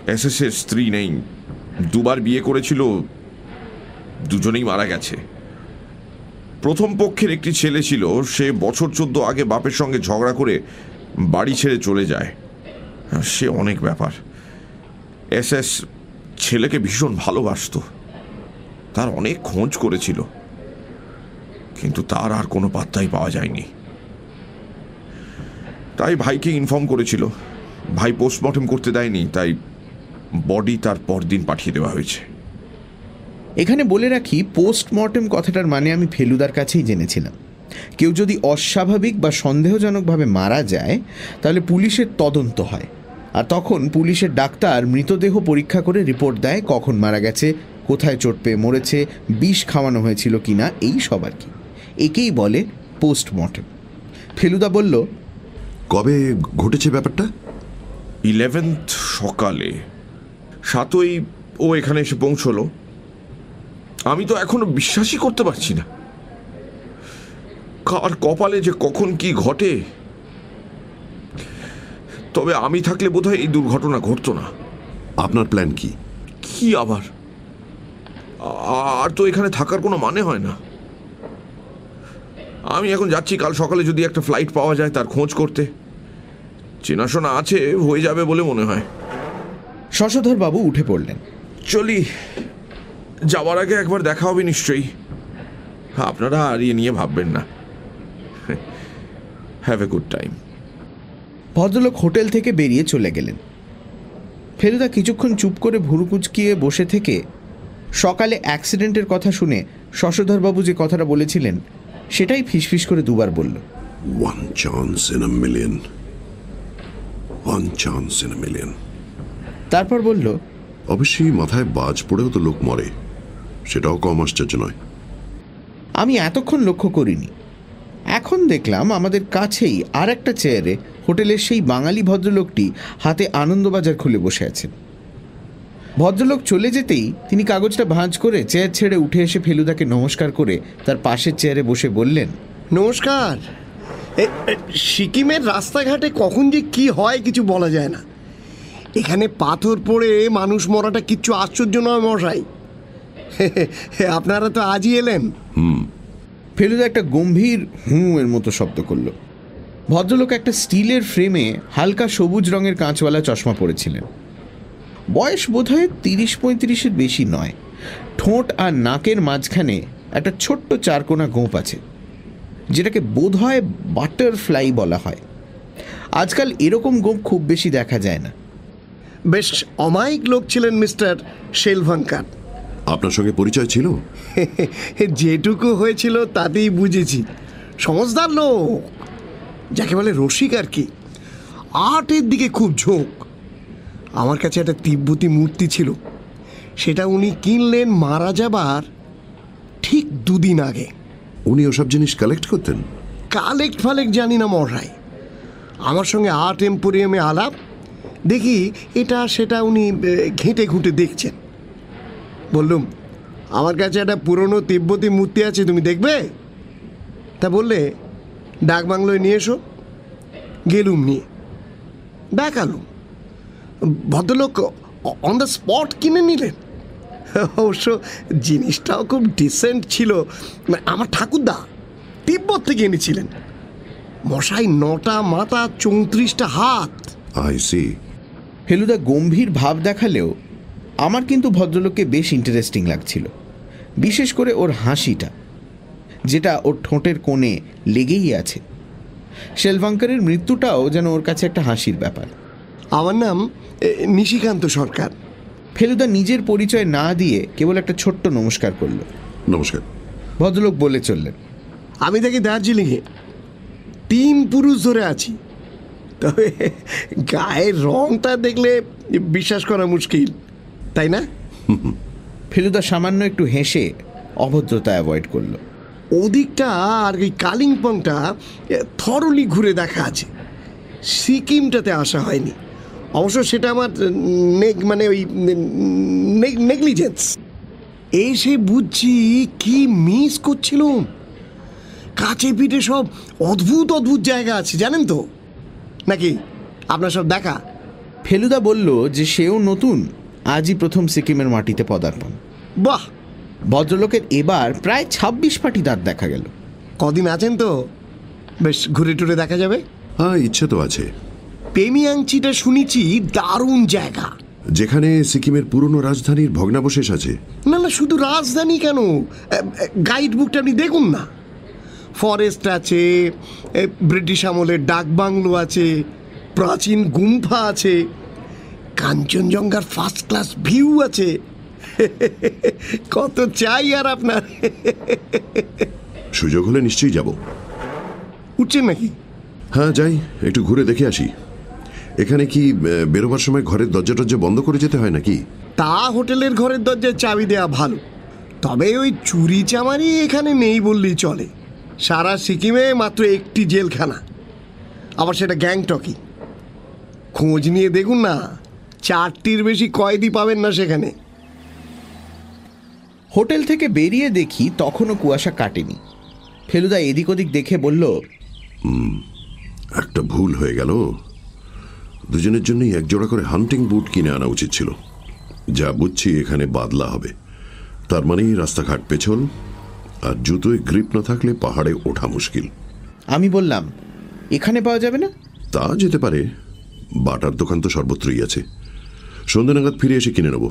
এসএস এর স্ত্রী নেই। দুবার বিয়ে করেছিল দুজনেই মারা গেছে। প্রথম পক্ষের একটি ছেলে ছিল সে বছর চোদ্দ আগে বাপের সঙ্গে ঝগড়া করে বাড়ি ছেড়ে চলে যায়। সে অনেক ব্যাপার। এস এস ছেলেকে ভীষণ ভালোবাসতো। তার অনেক খোঁজ করেছিল। কিন্তু তার আর কোনো পাত্তাই পাওয়া যায়নি। তাই ভাইকে ইনফর্ম করেছিল। ভাই পোস্টমর্টম করতে দেয়নি, তাই বডি তার পরদিন পাঠিয়ে দেওয়া হয়েছে। এখানে বলে রাখি পোস্টমর্টেম কথাটার মানে আমি ফেলুদার কাছেই জেনেছিলাম। কেউ যদি অস্বাভাবিক বা সন্দেহজনকভাবে মারা যায়, তাহলে পুলিশের তদন্ত হয়। আর তখন পুলিশের ডাক্তার মৃতদেহ পরীক্ষা করে রিপোর্ট দেয় কখন মারা গেছে কোথায় চোট পেয়ে মরেছে বিষ খাওয়ানো হয়েছিল কি না এই সব আর কি। একেই বলে পোস্টমর্টেম। ফেলুদা বলল কবে ঘটেছে ব্যাপারটা? ইলেভেন্থ সকালে। সাতই ও এখানে এসে পৌঁছলো। আমি তো এখনও বিশ্বাসই করতে পারছি না। কার কপালে যে কখন কি ঘটে তবে আমি থাকলে বোধহয় এই দুর্ঘটনা ঘটতো না। আপনার প্ল্যান কি? কি আবার? আর তো এখানে থাকার কোনো মানে হয় না। আমি এখন যাচ্ছি কাল সকালে যদি একটা ফ্লাইট পাওয়া যায় তার খোঁজ করতে। চেনাশোনা আছে হয়ে যাবে বলে মনে হয়। শশধর বাবু উঠে পড়লেন। চলি যাওয়ার আগে একবার দেখা হবে নিশ্চয়ই। আপনারা আর ইয়ে নিয়ে ভাববেন না। হ্যাভ এ গুড টাইম ভদ্রলোক হোটেল থেকে বেরিয়ে চলে গেলেন। ফেলুদা কিছুক্ষণ চুপ করে ভুরু কুচকিয়ে বসে থেকে সকালে অ্যাক্সিডেন্টের কথা শুনে শশধরবাবু যে কথাটা বলেছিলেন সেটাই ফিসফিস করে দুবার বলল। One chance in a million one chance in a million তারপর বলল অবশ্যই মাথায় বাজ পড়েও তো লোক মরে। সেটাও কম আশ্চর্য নয়। আমি এতক্ষণ লক্ষ্য করিনি। এখন দেখলাম আমাদের কাছেই আর একটা চেয়ারে হোটেলের সেই বাঙালি ভদ্রলোকটি হাতে আনন্দবাজার খুলে বসে আছেন। ভদ্রলোক চলে যেতেই তিনি কাগজটা ভাঁজ করে চেয়ার ছেড়ে উঠে এসে ফেলুদাকে নমস্কার করে তার পাশের চেয়ারে বসে বললেন নমস্কার। সিকিমের রাস্তাঘাটে কখন যে কি হয় কিছু বলা যায় না। এখানে পাথর পড়ে মানুষ মরাটা কিচ্ছু আশ্চর্য নয় মশাই। আপনারা তো আজই এলেন। হুম। ফেলুদা একটা গম্ভীর হুঁ এর মতো শব্দ করল। ভদ্রলোক একটা স্টিলের ফ্রেমে হালকা সবুজ রঙের কাঁচওয়ালা চশমা পরেছিলেন। বয়স বোধহয় তিরিশ পঁয়ত্রিশের বেশি নয়। ঠোঁট আর নাকের মাঝখানে একটা ছোট্ট চারকোনা গোঁপ আছে যেটাকে বোধহয় বাটারফ্লাই বলা হয়। আজকাল এরকম গোঁপ খুব বেশি দেখা যায় না। বেশ অমায়িক লোক ছিলেন মিস্টার শেলভাঙ্কার। আপনার সঙ্গে পরিচয় ছিল? যেটুকু হয়েছিল তাতেই বুঝেছি। সমজদার লোক। যাকে বলে রসিক আর কি। আর্টের দিকে খুব ঝোঁক। আমার কাছে একটা তিব্বতী মূর্তি ছিল। সেটা উনি কিনলেন মারা যাবার ঠিক দুদিন আগে। উনি ওসব জিনিস কালেক্ট করতেন? কালেক্ট ফালেক্ট জানি না মশাই আমার সঙ্গে আর্ট এম্পোরিয়ামে আলাপ। দেখি এটা সেটা উনি ঘেঁটে ঘুঁটে দেখছেন। বললুম আমার কাছে একটা পুরনো তিব্বতী মূর্তি আছে তুমি দেখবে? তা বললে ডাক বাংলোয় নিয়ে এসো গেলুম নিয়ে। দেখালুম ভদ্রলোক অন দ্য স্পট কিনে নিলেন। অবশ্য জিনিসটাও খুব ডিসেন্ট ছিল। মানে আমার ঠাকুরদা তিব্বত থেকে এনেছিলেন। মশাই নটা মাথা চৌত্রিশটা হাত। আই সি ফেলুদা গম্ভীর ভাব দেখালেও আমার কিন্তু ভদ্রলোককে বেশ ইন্টারেস্টিং লাগছিল। বিশেষ করে ওর হাসিটা। যেটা ওর ঠোঁটের কোণে লেগেই আছে। শেলভাঙ্কারের মৃত্যুটাও যেন ওর কাছে একটা হাসির ব্যাপার। আমার নাম নিশিকান্ত সরকার। ফেলুদা নিজের পরিচয় না দিয়ে কেবল একটা ছোট্ট নমস্কার করল। নমস্কার। ভদ্রলোক বলে চললেন আমি থাকি দার্জিলিংয়ে তিন পুরুষ ধরে আছি। তবে গায়ের রংটা দেখলে বিশ্বাস করা মুশকিল তাই না? ফেলুদা সামান্য একটু হেসে অভদ্রতা অ্যাভয়েড করল। ওদিকটা আর এই কালিম্পংটা থরলি ঘুরে দেখা আছে। সিকিমটাতে আসা হয়নি। অবশ্য সেটা আমার নেগ মানে ওই নেগলিজেন্স। এসে বুঝছি কি মিস করছিলাম কাছে পিঠে সব অদ্ভুত অদ্ভুত জায়গা আছে জানেন তো? নাকি? আপনার সব দেখা? ফেলুদা বলল যে সেও নতুন। আজই প্রথম সিকিমের মাটিতে পদার্পণ। বাহ! ভদ্রলোকের এবার প্রায় ছাব্বিশ পাটি দাঁত দেখা গেল। কদিন আছেন তো? বেশ ঘুরে টুরে দেখা যাবে? হ্যাঁ ইচ্ছে তো আছে। পেমিয়াংচিটা শুনেছি দারুণ জায়গা। যেখানে সিকিমের পুরনো রাজধানীর ভগ্নাবশেষ আছে। না না শুধু রাজধানী কেন? গাইড বুকটা আপনি দেখুন না। ফরেস্ট আছে ব্রিটিশ আমলের ডাক বাংলো আছে প্রাচীন গুম্ফা আছে কাঞ্চনজঙ্ঘার ফার্স্ট ক্লাস ভিউ আছে। কত চাই আর আপনার? সুযোগ হলে নিশ্চয়ই যাব। উঠছেন নাকি? হ্যাঁ যাই একটু ঘুরে দেখে আসি। এখানে কি বেরোবার সময় ঘরের দরজা টরজা বন্ধ করে যেতে হয় নাকি? তা হোটেলের ঘরের দরজায় চাবি দেওয়া ভালো। তবে ওই চুরি চামারি এখানে নেই বললেই চলে। সারা সিকিমে মাত্র একটি জেলখানা। আবার সেটা গ্যাংটকি খোঁজ নিয়ে দেখুন না চারটির বেশি কয়েদি পাবেন না সেখানে। হোটেল থেকে বেরিয়ে দেখি তখনও কুয়াশা কাটেনি। ফেলুদা এদিক ওদিক দেখে বলল একটা ভুল হয়ে গেল। দুজনের জন্যই একজোড়া করে হান্টিং বুট কিনে আনা উচিত ছিল। যা বুঝছি এখানে বাদলা হবে। তার মানেই রাস্তাঘাট পেছল আর জুতোয় গ্রিপ না থাকলে পাহাড়ে ওঠা মুশকিল। আমি বললাম এখানে পাওয়া যাবে না? তা যেতে পারে। বাটার দোকান তো সর্বত্রই আছে। সন্ধ্যে নাগাদ ফিরে এসে কিনে নেব।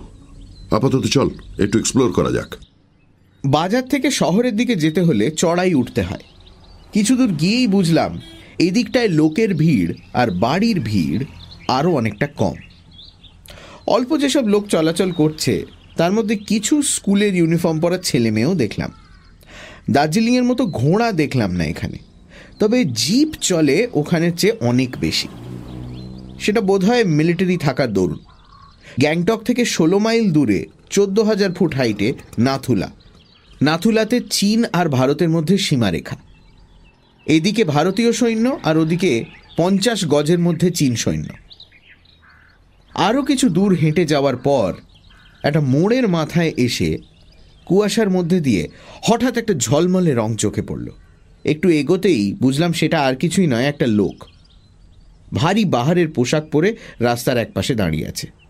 আপাতত চল, একটু এক্সপ্লোর করা যাক। বাজার থেকে শহরের দিকে যেতে হলে চড়াই উঠতে হয়। কিছু দূর গিয়েই বুঝলাম, এদিকটায় লোকের ভিড় আর বাড়ির ভিড় আরও অনেকটা কম। অল্প যেসব লোক চলাচল করছে, তার মধ্যে কিছু স্কুলের ইউনিফর্ম পরা ছেলে মেয়েও দেখলাম। দার্জিলিংয়ের মতো ঘোড়া দেখলাম না এখানে, তবে জিপ চলে ওখানের চেয়ে অনেক বেশি। সেটা বোধহয় মিলিটারি থাকার দরুন। গ্যাংটক থেকে ষোলো মাইল দূরে, চোদ্দ হাজার ফুট হাইটে নাথুলা। নাথুলাতে চীন আর ভারতের মধ্যে সীমারেখা। এদিকে ভারতীয় সৈন্য আর ওদিকে পঞ্চাশ গজের মধ্যে চীন সৈন্য। আরও কিছু দূর হেঁটে যাওয়ার পর একটা মোড়ের মাথায় এসে কুয়াশার মধ্যে দিয়ে হঠাৎ একটা ঝলমলে রং চোখে পড়ল। একটু এগোতেই বুঝলাম সেটা আর কিছুই নয়, একটা লোক। ভারী বাহারের পোশাক পরে রাস্তার একপাশে দাঁড়িয়ে আছে।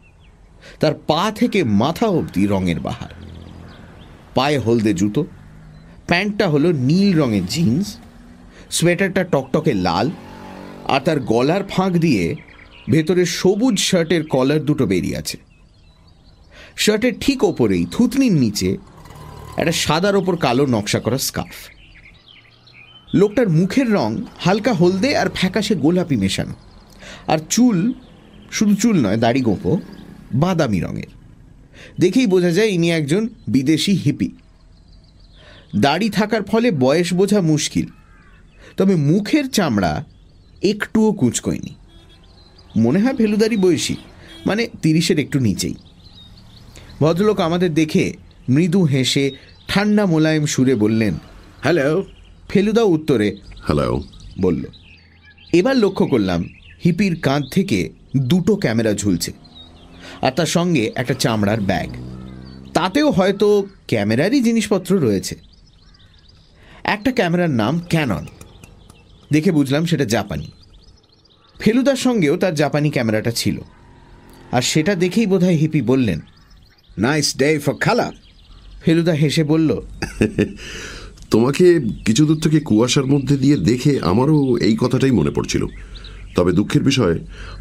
তার পা থেকে মাথা অবধি রঙের বাহার। পায়ে হলদে জুতো, প্যান্টটা হলো নীল রঙের জিন্স, সোয়েটারটা টকটকে লাল, আর তার গলার ফাঁক দিয়ে ভেতরে সবুজ শার্টের কলার দুটো বেরিয়ে আছে। শার্টের ঠিক ওপরেই থুতনির নিচে একটা সাদার ওপর কালো নকশা করা স্কার্ফ। লোকটার মুখের রং হালকা হলদে আর ফ্যাকাশে গোলাপি মেশানো। আর চুল শুধু চুল নয়, দাড়ি গোঁপো বাদামি রঙের। দেখেই বোঝা যায় ইনি একজন বিদেশি হিপি। দাড়ি থাকার ফলে বয়স বোঝা মুশকিল। তবে মুখের চামড়া একটুও কুচকোয়নি। মনে হয় ফেলুদারি বয়সী মানে তিরিশের একটু নিচেই। ভদ্রলোক আমাদের দেখে মৃদু হেসে ঠান্ডা মোলায়েম সুরে বললেন হ্যালো। ফেলুদা উত্তরে হ্যালো। বলল এবার লক্ষ্য করলাম হিপির কাঁধ থেকে দুটো ক্যামেরা ঝুলছে। আর তার সঙ্গে একটা চামড়ার ব্যাগ। তাতেও হয়তো ক্যামেরারই জিনিসপত্র রয়েছে। একটা ক্যামেরার নাম ক্যানন দেখে বুঝলাম সেটা জাপানি। ফেলুদার সঙ্গেও তার জাপানি ক্যামেরাটা ছিল। আর সেটা দেখেই বোধহয় হিপি বললেন নাইস ডে ফর খালা ফেলুদা হেসে বলল তোমাকে কিছু দূর থেকে কুয়াশার মধ্যে দিয়ে দেখে আমারও এই কথাটাই মনে পড়ছিল। তবে দুঃখের বিষয়,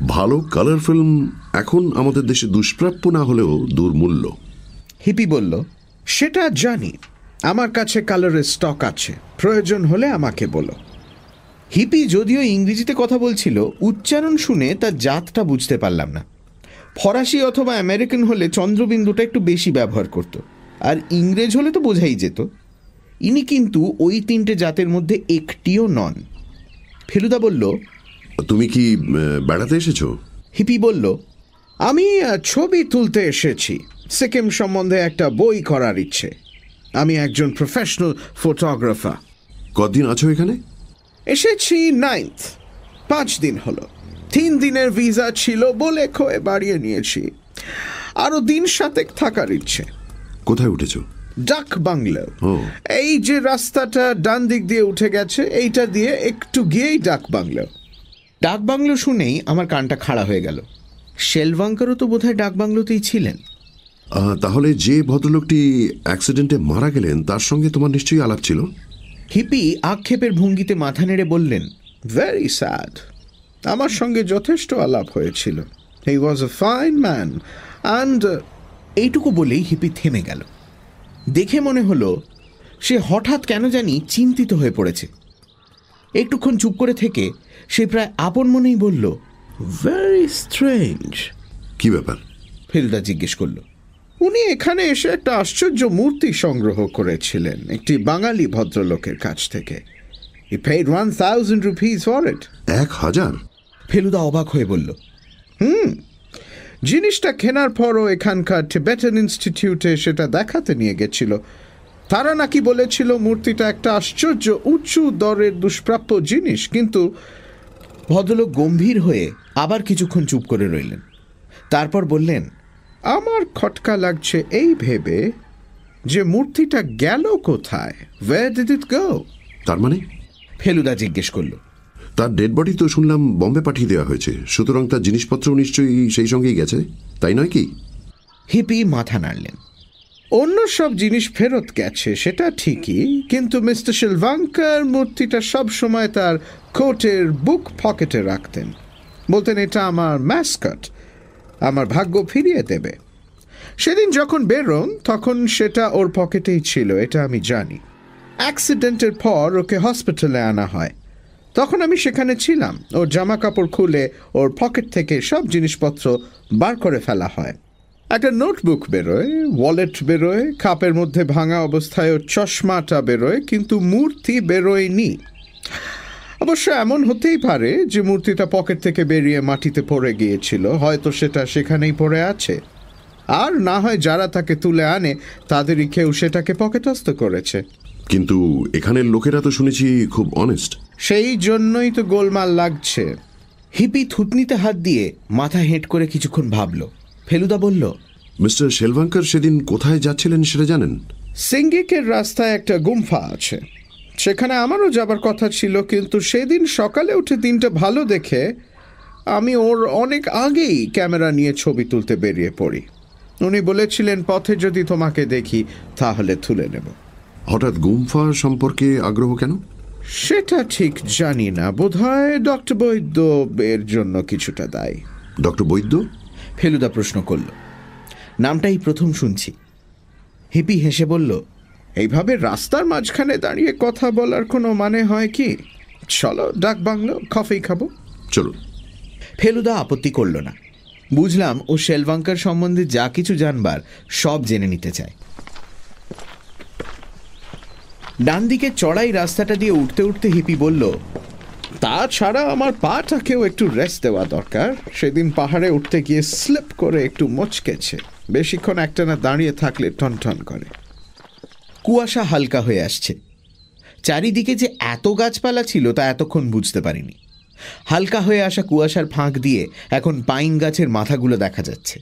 ভালো কালার ফিল্ম এখন আমাদের দেশে দুষ্প্রাপ্য না হলেও দুর্মূল্য। হিপি বলল, সেটা জানি। আমার কাছে কালারের স্টক আছে। প্রয়োজন হলে আমাকে বলো। হিপি যদিও ইংরেজিতে কথা বলছিল, উচ্চারণ শুনে তার জাতটা বুঝতে পারলাম না। ফরাসি অথবা আমেরিকান হলে চন্দ্রবিন্দুটা একটু বেশি ব্যবহার করত, আর ইংরেজ হলে তো বোঝাই যেত। ইনি কিন্তু ওই তিনটে জাতের মধ্যে একটিও নন। ফেলুদা বলল তুমি কি বেড়াতে এসেছ? হিপি বলল আমি ছবি তুলতে এসেছি। সিকিম সম্বন্ধে একটা বই করার ইচ্ছে। আমি একজন প্রফেশনাল ফটোগ্রাফার কদিন আছো এখানে? এসেছি নাইন্থ পাঁচ দিন হলো। তিন দিনের ভিসা ছিল বলে খয়ে বাড়িয়ে নিয়েছি। আরও দিন সাতেক থাকার ইচ্ছে। কোথায় উঠেছ? ডাক বাংলো। এই যে রাস্তাটা ডান দিক দিয়ে উঠে গেছে এইটা দিয়ে একটু গিয়েই ডাক বাংলো। ডাক বাংলো শুনেই আমার কানটা খাড়া হয়ে গেল। শেলভাঙ্কারও তো বোধহয় ডাক বাংলোতেই ছিলেন তাহলে যে ভদ্রলোকটি অ্যাক্সিডেন্টে মারা গেলেন তার সঙ্গে তোমার নিশ্চয়ই আলাপ ছিল? হিপি আক্ষেপের ভঙ্গিতে মাথা নেড়ে বললেন ভেরি স্যাড আমার সঙ্গে যথেষ্ট আলাপ হয়েছিল। He was a fine man and এইটুকু বলেই হিপি থেমে গেল। দেখে মনে হলো সে হঠাৎ কেন জানি চিন্তিত হয়ে পড়েছে। একটুক্ষণ চুপ করে থেকে সে প্রায় আপন মনেই বলল ভেরি স্ট্রেঞ্জ কি ব্যাপার? ফেলদা জিজ্ঞেস করল উনি এখানে এসে একটা আশ্চর্য মূর্তি সংগ্রহ করেছিলেন একটি বাঙালি ভদ্রলোকের কাছ থেকে। Paid one thousand rupees for it এক হাজার? ফেলুদা অবাক হয়ে বলল হুম জিনিসটা কেনার পরও এখানকার টিবেটান ইনস্টিটিউটে সেটা দেখাতে নিয়ে গেছিল। তারা নাকি বলেছিল মূর্তিটা একটা আশ্চর্য উঁচু দরের দুষ্প্রাপ্য জিনিস কিন্তু ভদ্রলোক গম্ভীর হয়ে আবার কিছুক্ষণ চুপ করে রইলেন। তারপর বললেন আমার খটকা লাগছে এই ভেবে যে মূর্তিটা গেল কোথায়? ওয়ে ডিড ইট গো তার মানে? ফেলুদা জিজ্ঞেস করল তার ডেড বডি তো শুনলাম বম্বে পাঠিয়ে দেওয়া হয়েছে। সুতরাং তার জিনিসপত্র নিশ্চয়ই সেই সঙ্গেই গেছে তাই নয় কি? হিপি মাথা নাড়লেন। অন্য সব জিনিস ফেরত গেছে, সেটা ঠিকই, কিন্তু মিস্টার শিলভাঙ্কার মূর্তিটা সব সময় তার কোটের বুক পকেটে রাখতেন। বলতেন, এটা আমার ম্যাসকট, আমার ভাগ্য ফিরিয়ে দেবে। সেদিন যখন বেরোন, তখন সেটা ওর পকেটেই ছিল, এটা আমি জানি। অ্যাক্সিডেন্টের পর ওকে হসপিটালে আনা হয়। তখন আমি সেখানে ছিলাম, ওর জামা কাপড় খুলে ওর পকেট থেকে সব জিনিসপত্র বার করে ফেলা হয়। একটা নোটবুক বেরোয় ওয়ালেট বেরোয় কাপের মধ্যে ভাঙা অবস্থায় ওর চশমাটা বেরোয় কিন্তু মূর্তি বেরোয়নি। অবশ্য এমন হতেই পারে যে মূর্তিটা পকেট থেকে বেরিয়ে মাটিতে পড়ে গিয়েছিল হয়তো সেটা সেখানেই পড়ে আছে। আর না হয় যারা তাকে তুলে আনে তাদেরই কেউ সেটাকে পকেটস্থ করেছে। কিন্তু এখানের লোকেরা তো শুনেছি খুব অনেস্ট সেই জন্যই তো গোলমাল লাগছে। হিপি থুতনিতে হাত দিয়ে মাথা হেঁট করে কিছুক্ষণ ভাবল। ফেলুদা বলল মিস্টার শেলভাঙ্কার সেদিন কোথায় যাচ্ছিলেন সেটা জানেন? সিঙ্গিকের রাস্তায় একটা গুম্ফা আছে। সেখানে আমারও যাবার কথা ছিল কিন্তু সেদিন সকালে উঠে দিনটা ভালো দেখে আমি ওর অনেক আগেই ক্যামেরা নিয়ে ছবি তুলতে বেরিয়ে পড়ি। উনি বলেছিলেন পথে যদি তোমাকে দেখি তাহলে তুলে নেব। হঠাৎ গুম্ফা সম্পর্কে আগ্রহ কেন? সেটা ঠিক জানি না। বোধহয় ডক্টর বৈদ্য এর জন্য কিছুটা দায়ী। ডক্টর বৈদ্য? ফেলুদা প্রশ্ন করল। নামটাই প্রথম শুনছি। হিপি হেসে বলল এইভাবে রাস্তার মাঝখানে দাঁড়িয়ে কথা বলার কোনো মানে হয় কি? চলো ডাক বাংলো কফি খাব। চলুন। ফেলুদা আপত্তি করল না। বুঝলাম ও শেলভাঙ্কার সম্বন্ধে যা কিছু জানবার সব জেনে নিতে চায়। ডান দিকে চড়াই রাস্তাটা দিয়ে উঠতে উঠতে হিপি বলল তাছাড়া আমার পাটাকেও একটু রেস্ট দেওয়া দরকার। সেদিন পাহাড়ে উঠতে গিয়ে স্লিপ করে একটু মচকেছে। বেশিক্ষণ একটানা দাঁড়িয়ে থাকলে টনটন করে। কুয়াশা হালকা হয়ে আসছে। চারিদিকে যে এত গাছপালা ছিল তা এতক্ষণ বুঝতে পারিনি। হালকা হয়ে আসা কুয়াশার ফাঁক দিয়ে এখন পাইন গাছের মাথাগুলো দেখা যাচ্ছে।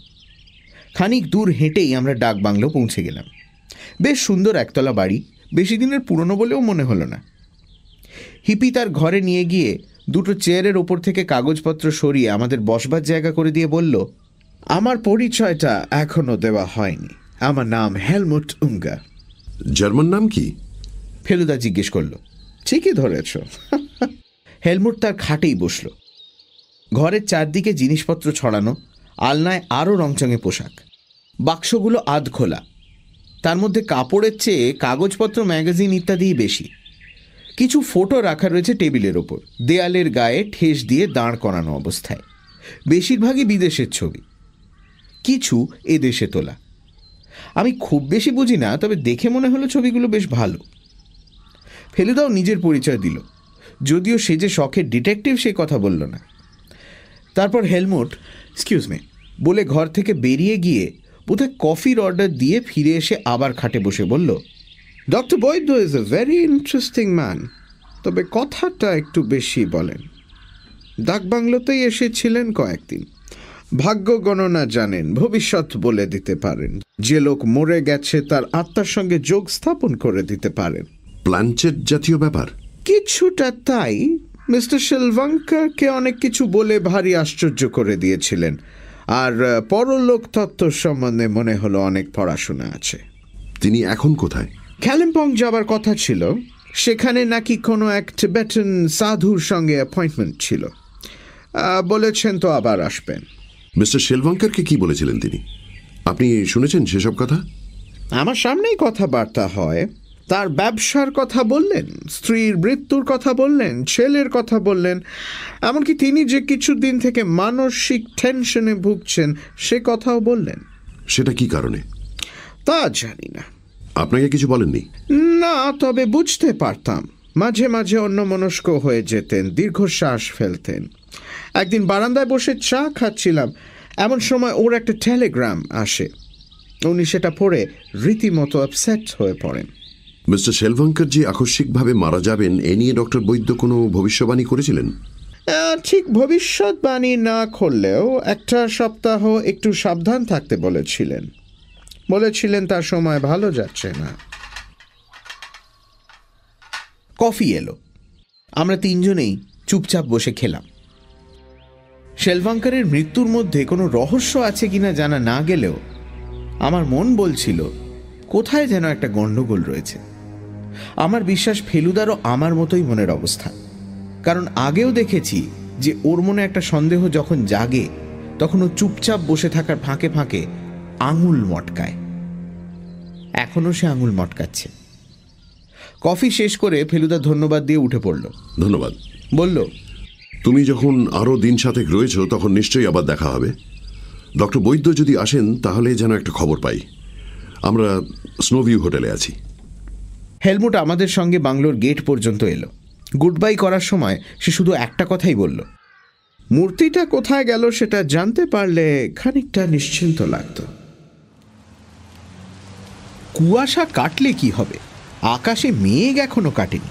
খানিক দূর হেঁটেই আমরা ডাক বাংলো পৌঁছে গেলাম। বেশ সুন্দর একতলা বাড়ি। বেশি দিনের পুরনো বলেও মনে হলো না। হিপি তার ঘরে নিয়ে গিয়ে দুটো চেয়ারের ওপর থেকে কাগজপত্র সরিয়ে আমাদের বসবার জায়গা করে দিয়ে বলল আমার পরিচয়টা এখনও দেওয়া হয়নি। আমার নাম হেলমুট উঙ্গা। জার্মান নাম কি? ফেলুদা জিজ্ঞেস করল ঠিকই ধরেছ। হেলমুট তার খাটেই বসল। ঘরের চারদিকে জিনিসপত্র ছড়ানো আলনায় আরও রংচঙে পোশাক। বাক্সগুলো আধ খোলা তার মধ্যে কাপড়ের চেয়ে কাগজপত্র ম্যাগাজিন ইত্যাদিই বেশি। কিছু ফটো রাখা রয়েছে টেবিলের ওপর। দেয়ালের গায়ে ঠেস দিয়ে দাঁড় করানো অবস্থায়। বেশিরভাগই বিদেশের ছবি। কিছু এ দেশে তোলা। আমি খুব বেশি বুঝি না, তবে দেখে মনে হলো ছবিগুলো বেশ ভালো। ফেলুদাও নিজের পরিচয় দিল। যদিও সে যে শখের ডিটেকটিভ সে কথা বলল না। তারপর হেলমোট, এক্সকিউজ মি, বলে ঘর থেকে বেরিয়ে গিয়ে বোধহয় কফির অর্ডার দিয়ে ফিরে এসে আবার খাটে বসে বলল doctor Baidya is a very interesting man তবে কথাটা একটু বেশি বলেন। ডাকবাংলোতেই এসেছিলেন কয়েকদিন। ভাগ্য গণনা জানেন ভবিষ্যৎ বলে দিতে পারেন। যে লোক মরে গেছে তার আত্মার সঙ্গে যোগ স্থাপন করে দিতে পারেন। প্ল্যানচেট জাতীয় ব্যাপার। কিছুটা তাই। মিস্টার শিলভাঙ্কারকে অনেক কিছু বলে ভারী আশ্চর্য করে দিয়েছিলেন। আর পরলোক তত্ত্ব সম্বন্ধে মনে হলো অনেক পড়াশোনা আছে। তিনি এখন কোথায়? ক্যালিম্পং যাবার কথা ছিল সেখানে নাকি কোনো এক টিবেটান সাধুর সঙ্গে অ্যাপয়েন্টমেন্ট ছিল। বলেছেন তো আবার আসবেন। মিস্টার শেলভাঙ্কারকে কি বলেছিলেন তিনি? আপনি শুনেছেন সেসব কথা? আমার সামনেই কথাবার্তা হয়। তার ব্যবসার কথা বললেন স্ত্রীর মৃত্যুর কথা বললেন ছেলের কথা বললেন এমনকি তিনি যে কিছুদিন থেকে মানসিক টেনশনে ভুগছেন সে কথাও বললেন। সেটা কি কারণে? তা জানি না। আপনাকে কিছু বলেননি? না তবে বুঝতে পারতাম। মাঝে মাঝে অন্যমনস্ক হয়ে যেতেন দীর্ঘশ্বাস ফেলতেন। একদিন বারান্দায় বসে চা খাচ্ছিলাম। এমন সময় ওর একটা টেলিগ্রাম আসে। উনি সেটা পড়ে রীতিমতো আপসেট হয়ে পড়েন। মিস্টার শেলভাঙ্কার যে আকস্মিকভাবে মারা যাবেন এ নিয়ে ডক্টর বৈদ্য কোনো ভবিষ্যবাণী করেছিলেন? ঠিক ভবিষ্যৎবাণী না করলেও একটা সপ্তাহ একটু সাবধান থাকতে বলেছিলেন। বলেছিলেন তার সময় ভালো যাচ্ছে না। কফি এলো। আমরা তিনজনেই চুপচাপ বসে খেলাম। শেলভাঙ্কারের মৃত্যুর মধ্যে কোনো রহস্য আছে কিনা জানা না গেলেও আমার মন বলছিল, কোথায় যেন একটা গণ্ডগোল রয়েছে। আমার বিশ্বাস ফেলুদারও আমার মতোই মনের অবস্থা। কারণ আগেও দেখেছি যে ওর মনে একটা সন্দেহ যখন জাগে, তখন ও চুপচাপ বসে থাকার ফাঁকে ফাঁকে আঙুল মটকায়। এখনও সে আঙুল মটকাচ্ছে। কফি শেষ করে ফেলুদা ধন্যবাদ দিয়ে উঠে পড়ল। ধন্যবাদ। বলল তুমি যখন আরও দিন সাথে রয়েছ তখন নিশ্চয়ই আবার দেখা হবে। ডক্টর বৈদ্য যদি আসেন তাহলে যেন একটা খবর পাই। আমরা স্নোভিউ হোটেলে আছি। হেলমুট আমাদের সঙ্গে বাংলোর গেট পর্যন্ত এলো। গুড বাই করার সময় সে শুধু একটা কথাই বলল মূর্তিটা কোথায় গেল সেটা জানতে পারলে খানিকটা নিশ্চিন্ত লাগতো। কুয়াশা কাটলে কি হবে? আকাশে মেঘ এখনও কাটেনি।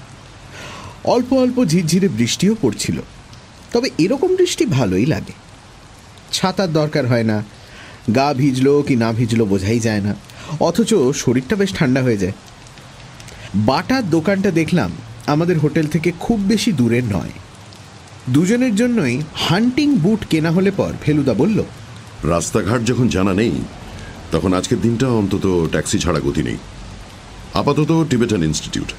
অল্প অল্প ঝিরঝিরে বৃষ্টিও পড়ছিল। তবে এরকম বৃষ্টি ভালোই লাগে। ছাতার দরকার হয় না। গা ভিজলো কি না ভিজলো বোঝাই যায় না। অথচ শরীরটা বেশ ঠান্ডা হয়ে যায়। বাটার দোকানটা দেখলাম আমাদের হোটেল থেকে খুব বেশি দূরের নয়। দুজনের জন্যই হান্টিং বুট কেনা হলে পর ফেলুদা বলল, রাস্তাঘাট যখন জানা নেই তখন আজকের দিনটা অন্তত ট্যাক্সি ছাড়া গতি নেই। আপাতত টিবেটান ইনস্টিটিউট।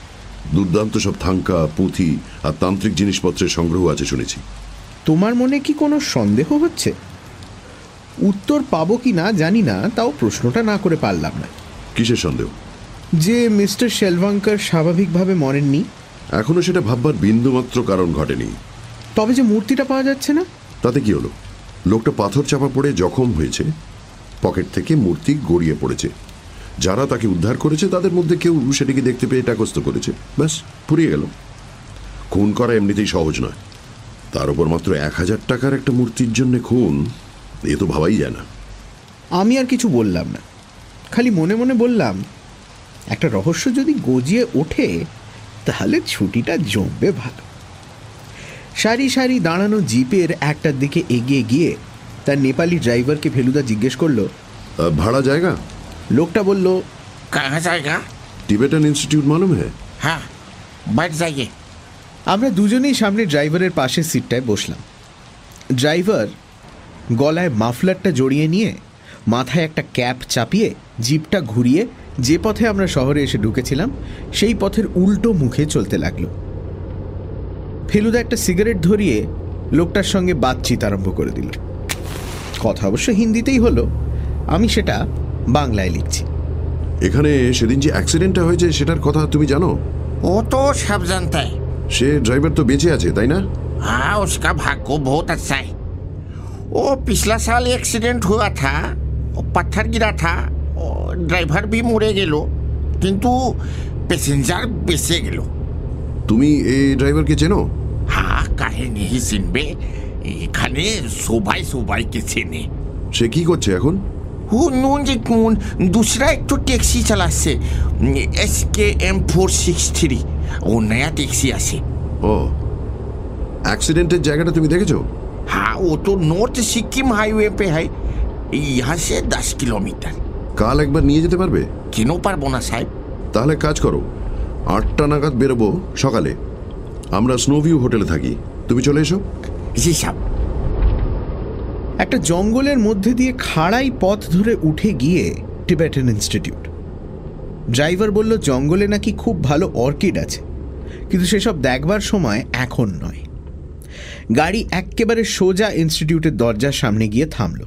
দুর্দান্ত সব থাঙ্কা পুঁথি আর তান্ত্রিক জিনিসপত্রের সংগ্রহ আছে শুনেছি। তোমার মনে কি কোনো সন্দেহ হচ্ছে? উত্তর পাবো কি না জানি না তাও প্রশ্নটা না করে পারলাম না। কিসের সন্দেহ? যে মিস্টার শেলভাঙ্কার স্বাভাবিকভাবে মরেননি। এখনও সেটা ভাববার বিন্দুমাত্র কারণ ঘটেনি। তবে যে মূর্তিটা পাওয়া যাচ্ছে না। তাতে কি হলো? লোকটা পাথর চাপা পড়ে জখম হয়েছে? পকেট থেকে মূর্তি গড়িয়ে পড়েছে। যারা তাকে উদ্ধার করেছে, তাদের মধ্যে কেউ সেটিকে দেখতে পেয়ে টাকস্ত করেছে। ব্যাস, ফুরিয়ে গেল। খুন করা এমনিতেই সহজ নয়। তার উপর মাত্র এক হাজার টাকার একটা মূর্তির জন্য খুন, এ তো ভাবাই যায় না। আমি আর কিছু বললাম না। খালি মনে মনে বললাম, একটা রহস্য যদি গজিয়ে ওঠে, তাহলে ছুটিটা জমবে ভালো। সারি সারি দাঁড়ানো জিপের একটার দিকে এগিয়ে গিয়ে তার নেপালি ড্রাইভারকে ফেলুদা জিজ্ঞেস করলো আহ, ভাড়া জায়গা লোকটা বলল कहाँ जाएगा টিবেটান ইনস্টিটিউট মালুম হ্যাঁ हाँ बैठ जाइए আমরা দুজনেই সামনে ড্রাইভারের পাশের সিটটায় বসলাম ড্রাইভার গলায় মাফলারটা জড়িয়ে নিয়ে মাথায় একটা ক্যাপ চাপিয়ে জিপটা ঘুরিয়ে যে পথে আমরা শহরে এসে ঢুকেছিলাম সেই পথের উল্টো মুখে চলতে লাগলো ফেলুদা একটা সিগারেট ধরিয়ে লোকটার সঙ্গে বাতচিত আরম্ভ করে দিল কথা অবশ্য হিন্দিতেই হলো। আমি সেটা বাংলায় লিখছি। এখানে সেদিন যে অ্যাক্সিডেন্টটা হয়েছে সেটার কথা তুমি জানো? ও তো সব জানতে সে ড্রাইভার তো বেঁচে আছে তাই না? হ্যাঁ उसका ভাগ্য बहुत अच्छा है পিছলা पिछला साल एक्सीडेंट हुआ था पत्थर गिरा था ড্রাইভার বি মরে গেল কিন্তু প্যাসেঞ্জার বেঁচে গেল। তুমি এই ড্রাইভারকে চেনো? হ্যাঁ কাহিনী চিনবে এখানে সবাই সবাইকে চেনে। সে কি করছে এখন? ও নুন যে কোন দুসরা একটু ট্যাক্সি চালাচ্ছে। S K M four six three. ও নয়া ট্যাক্সি আছে। ও। অ্যাক্সিডেন্টের জায়গাটা তুমি দেখেছ? হ্যাঁ ও তো নর্থ সিকিম হাইওয়ে পে है यहाँ से दस किलोमीटर কাল একবার নিয়ে যেতে পারবে? কেন পারব না সাহেব? তাহলে কাজ করো আটটা নাগাদ বেরোবো সকালে। আমরা স্নোভিউ হোটেলে থাকি। তুমি চলে এসো। জি সাহেব একটা জঙ্গলের মধ্যে দিয়ে খাড়াই পথ ধরে উঠে গিয়ে টিবেটান ইনস্টিটিউট। ড্রাইভার বলল, জঙ্গলে নাকি খুব ভালো অর্কিড আছে, কিন্তু সেসব দেখবার সময় এখন নয়। গাড়ি এক্কেবারে সোজা ইনস্টিটিউটের দরজার সামনে গিয়ে থামল।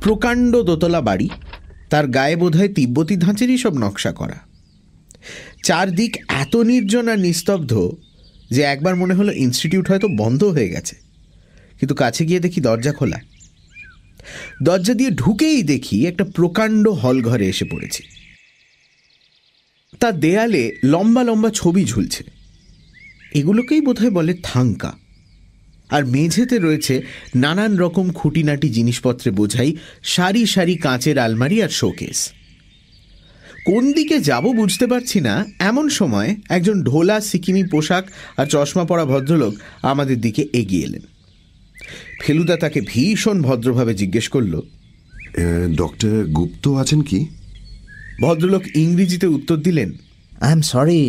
প্রকাণ্ড দোতলা বাড়ি, তার গায়ে বোধহয় তিব্বতী ধাঁচেরই সব নকশা করা। চারদিক এত নির্জন আর নিস্তব্ধ যে একবার মনে হলো ইনস্টিটিউট হয়তো বন্ধ হয়ে গেছে। কিন্তু কাছে গিয়ে দেখি দরজা খোলা। দরজা দিয়ে ঢুকেই দেখি একটা প্রকাণ্ড হল ঘরে এসে পড়েছি। তার দেয়ালে লম্বা লম্বা ছবি ঝুলছে। এগুলোকেই বোধহয় বলে থাঙ্কা। আর মেঝেতে রয়েছে নানান রকম খুঁটিনাটি জিনিসপত্রে বোঝাই সারি সারি কাঁচের আলমারি আর শোকেস। কোন দিকে যাব বুঝতে পারছি না। এমন সময় একজন ঢোলা সিকিমি পোশাক আর চশমা পরা ভদ্রলোক আমাদের দিকে এগিয়ে এলেন। ফেলুদা তাকে ভীষণ ভদ্রভাবে জিজ্ঞেস করল ডক্টর গুপ্ত আছেন কি? ভদ্রলোক ইংরেজিতে উত্তর দিলেন আই এম সরি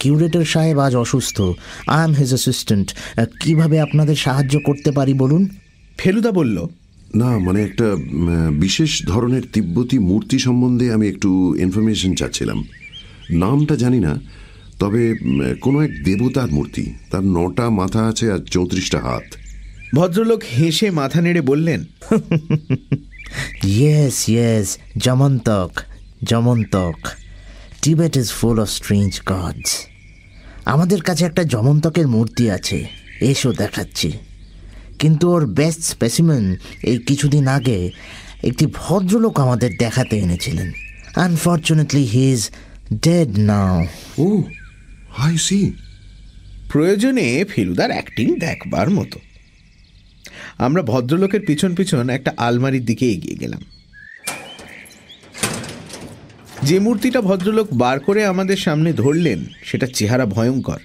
কিউরেটর সাহেব আজ অসুস্থ। I am his assistant. কীভাবে আপনাদের সাহায্য করতে পারি বলুন? ফেলুদা বলল না মানে একটা বিশেষ ধরনের তিব্বতী মূর্তি সম্বন্ধে আমি একটু ইনফরমেশন চাচ্ছিলাম। নামটা জানি না তবে কোনো এক দেবতার মূর্তি তার নটা মাথা আছে আর চৌত্রিশটা হাত। ভদ্রলোক হেসে মাথা নেড়ে বললেন ইয়েস ইয়েস জমন্তক জমন্তক Tibet is full of strange gods আমাদের কাছে একটা জমন্তকের মূর্তি আছে এসো দেখাচ্ছি। কিন্তু ওর বেস্ট স্পেসিমেন এই কিছুদিন আগে একটি ভদ্রলোক আমাদের দেখাতে এনেছিলেন। Unfortunately he is dead now ও হাই সি প্রয়োজনে ফেলুদার অ্যাক্টিং দেখবার মতো। আমরা ভদ্রলোকের পিছন পিছন একটা আলমারির দিকে এগিয়ে গেলাম। যে মূর্তিটা ভদ্রলোক বার করে আমাদের সামনে ধরলেন, সেটা চেহারা ভয়ঙ্কর।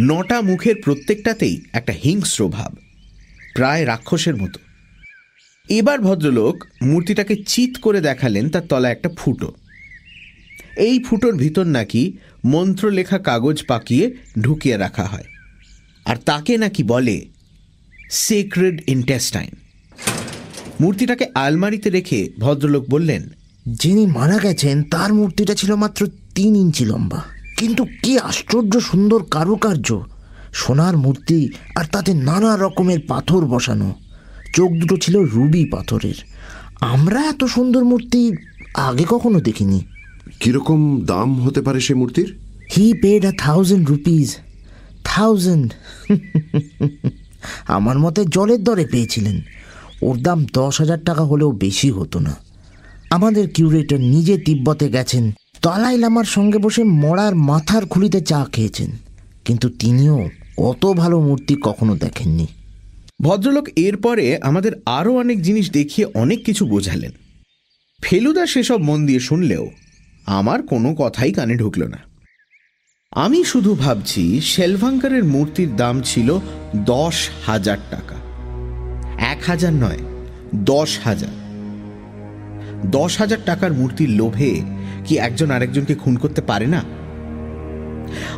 নটা মুখের প্রত্যেকটাতেই একটা হিংস্র ভাব। প্রায় রাক্ষসের মতো। এবার ভদ্রলোক মূর্তিটাকে চিত করে দেখালেন তার তলায় একটা ফুটো। এই ফুটোর ভিতর নাকি মন্ত্র লেখা কাগজ পাকিয়ে ঢুকিয়ে রাখা হয়। আর তাকে নাকি বলে সেক্রেড ইন্টেস্টাইন মূর্তিটাকে আলমারিতে রেখে ভদ্রলোক বললেন, যিনি মারা গেছেন, তার মূর্তিটা ছিল মাত্র তিন ইঞ্চি লম্বা। কিন্তু কি আশ্চর্য সুন্দর কারুকার্য! সোনার মূর্তি আর তাতে নানা রকমের পাথর বসানো। চোখ দুটো ছিল রুবি পাথরের। আমরা এত সুন্দর মূর্তি আগে কখনো দেখিনি। কীরকম দাম হতে পারে সে মূর্তির? He paid a thousand rupees thousand আমার মতে জলের দরে পেয়েছিলেন। ওর দাম দশ হাজার টাকা হলেও বেশি হতো না। আমাদের কিউরেটর নিজে তিব্বতে গেছেন। তলাই লামার সঙ্গে বসে মরার মাথার খুলিতে চা খেয়েছেন। কিন্তু তিনিও অত ভালো মূর্তি কখনো দেখেননি। ভদ্রলোক এরপরে আমাদের আরও অনেক জিনিস দেখিয়ে অনেক কিছু বোঝালেন। ফেলুদা সেসব মন দিয়ে শুনলেও আমার কোনো কথাই কানে ঢুকল না। আমি শুধু ভাবছি, শেলভাঙ্কারের মূর্তির দাম ছিল দশ হাজার টাকা। এক হাজার নয়, দশ হাজার। দশ হাজার টাকার মূর্তির লোভে কি একজন আরেকজনকে খুন করতে পারে না?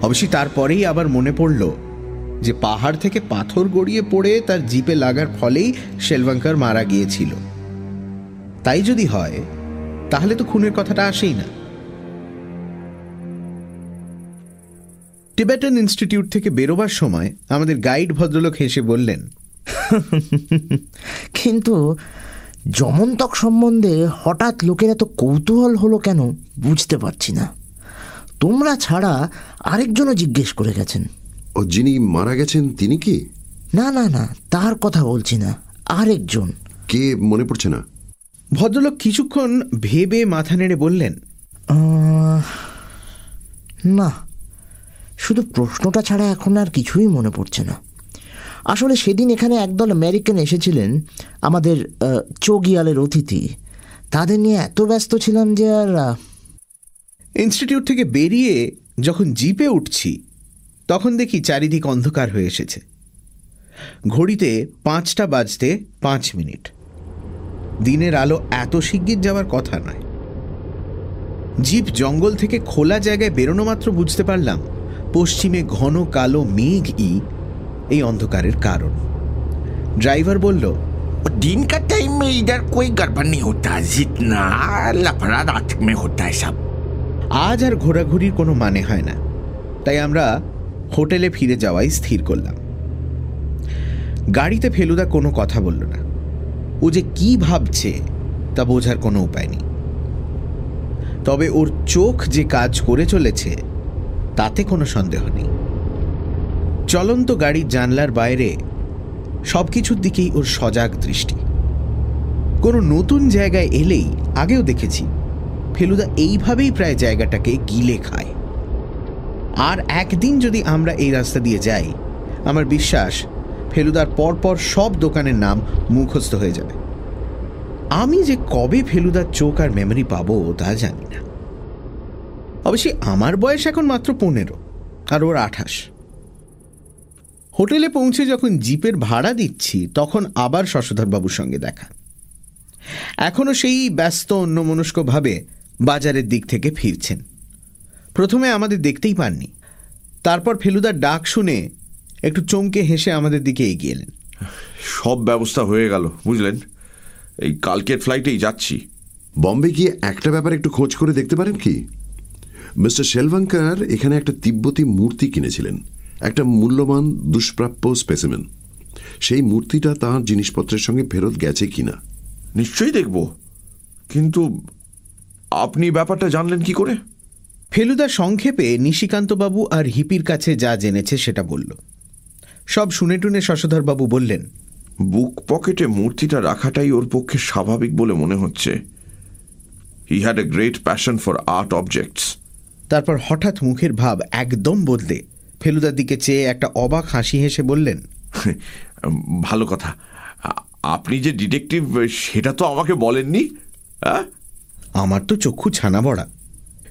অবশ্যই তারপরেই আবার মনে পড়ল যে পাহাড় থেকে পাথর গড়িয়ে পড়ে তার জিপে লাগার ফলেই শেলভাঙ্কার মারা গিয়েছিল। তাই যদি হয়, তাহলে তো খুনের কথাটা আসেই না। টিবেটান ইনস্টিটিউট থেকে বেরোবার সময় আমাদের গাইড ভদ্রলোক হেসে বললেন, কিন্তু জমন্তক সম্বন্ধে হঠাৎ লোকের এত কৌতূহল হলো কেন বুঝতে পারছি না। তোমরা ছাড়া আরেকজনও জিজ্ঞেস করে গেছেন। ও যিনি মারা গেছেন তিনি কি? না না না তার কথা বলছি না আরেকজন। কে মনে পড়ছে না? ভদ্রলোক কিছুক্ষণ ভেবে মাথা নেড়ে বললেন না শুধু প্রশ্নটা ছাড়া এখন আর কিছুই মনে পড়ছে না। আসলে সেদিন এখানে একদল আমেরিকান এসেছিলেন আমাদের চৌগিয়ালের অতিথি। তাদের নিয়ে এত ব্যস্ত ছিলাম যে আর ইনস্টিটিউট থেকে বেরিয়ে যখন জিপে উঠছি তখন দেখি চারিদিক অন্ধকার হয়ে এসেছে ঘড়িতে পাঁচটা বাজতে পাঁচ মিনিট দিনের আলো এত শিগগির যাওয়ার কথা নয় জিপ জঙ্গল থেকে খোলা জায়গায় বেরোনো মাত্র বুঝতে পারলাম পশ্চিমে ঘন কালো মেঘই এই অন্ধকারের কারণ ড্রাইভার বলল दिन का टाइम में इधर कोई गड़बड़ नहीं होता जितना लफड़ा रात में होता है सब আজ আর ঘোরাঘুরির কোনো মানে হয় না তাই আমরা হোটেলে ফিরে যাওয়াই স্থির করলাম। গাড়িতে ফেলুদা কোনো কথা বলল না। ও যে কি ভাবছে, তা বোঝার কোনো উপায় নেই। তবে ওর চোখ যে কাজ করে চলেছে, তাতে কোনো সন্দেহ নেই। চলন্ত গাড়ির জানলার বাইরে সব কিছুর দিকেই ওর সজাগ দৃষ্টি। কোনো নতুন জায়গায় এলেই আগেও দেখেছি, ফেলুদা এইভাবেই প্রায় জায়গাটাকে গিলে খায়। আর একদিন যদি আমরা এই রাস্তা দিয়ে যাই, আমার বিশ্বাস ফেলুদার পরপর সব দোকানের নাম মুখস্থ হয়ে যাবে। আমি যে কবে ফেলুদার চোখ আর মেমরি পাবো তা জানি না। অবশ্যই আমার বয়স এখন মাত্র পনেরো আর ওর আঠাশ। হোটেলে পৌঁছে যখন জিপের ভাড়া দিচ্ছি, তখন আবার শশধরবাবুর সঙ্গে দেখা। এখনও সেই ব্যস্ত, অন্যমনস্কভাবে বাজারের দিক থেকে ফিরছেন। প্রথমে আমাদের দেখতেই পাননি। তারপর ফেলুদার ডাক শুনে একটু চমকে হেসে আমাদের দিকে এগিয়ে এলেন। সব ব্যবস্থা হয়ে গেল বুঝলেন? এই কালকের ফ্লাইটেই যাচ্ছি। বম্বে গিয়ে একটা ব্যাপার একটু খোঁজ করে দেখতে পারেন কি? মিস্টার শেলভাঙ্কার এখানে একটা তিব্বতী মূর্তি কিনেছিলেন। একটা মূল্যবান দুষ্প্রাপ্য স্পেসিমেন। সেই মূর্তিটা তাঁর জিনিসপত্রের সঙ্গে ফেরত গেছে কিনা? নিশ্চয়ই দেখব। কিন্তু আপনি ব্যাপারটা জানলেন কি করে? ফেলুদা সংক্ষেপে নিশিকান্তবাবু আর হিপির কাছে যা জেনেছে সেটা বলল। সব শুনে টুনে শশধরবাবু বললেন বুক পকেটে মূর্তিটা রাখাটাই ওর পক্ষে স্বাভাবিক বলে মনে হচ্ছে। He had a great passion for art objects তারপর হঠাৎ মুখের ভাব একদম বদলে ফেলুদার দিকে চেয়ে একটা অবাক হাসি হেসে বললেন ভালো কথা। আপনি যে ডিটেকটিভ সেটা তো আমাকে বলেননি? হ্যাঁ? আমার তো চক্ষু ছানা বড়া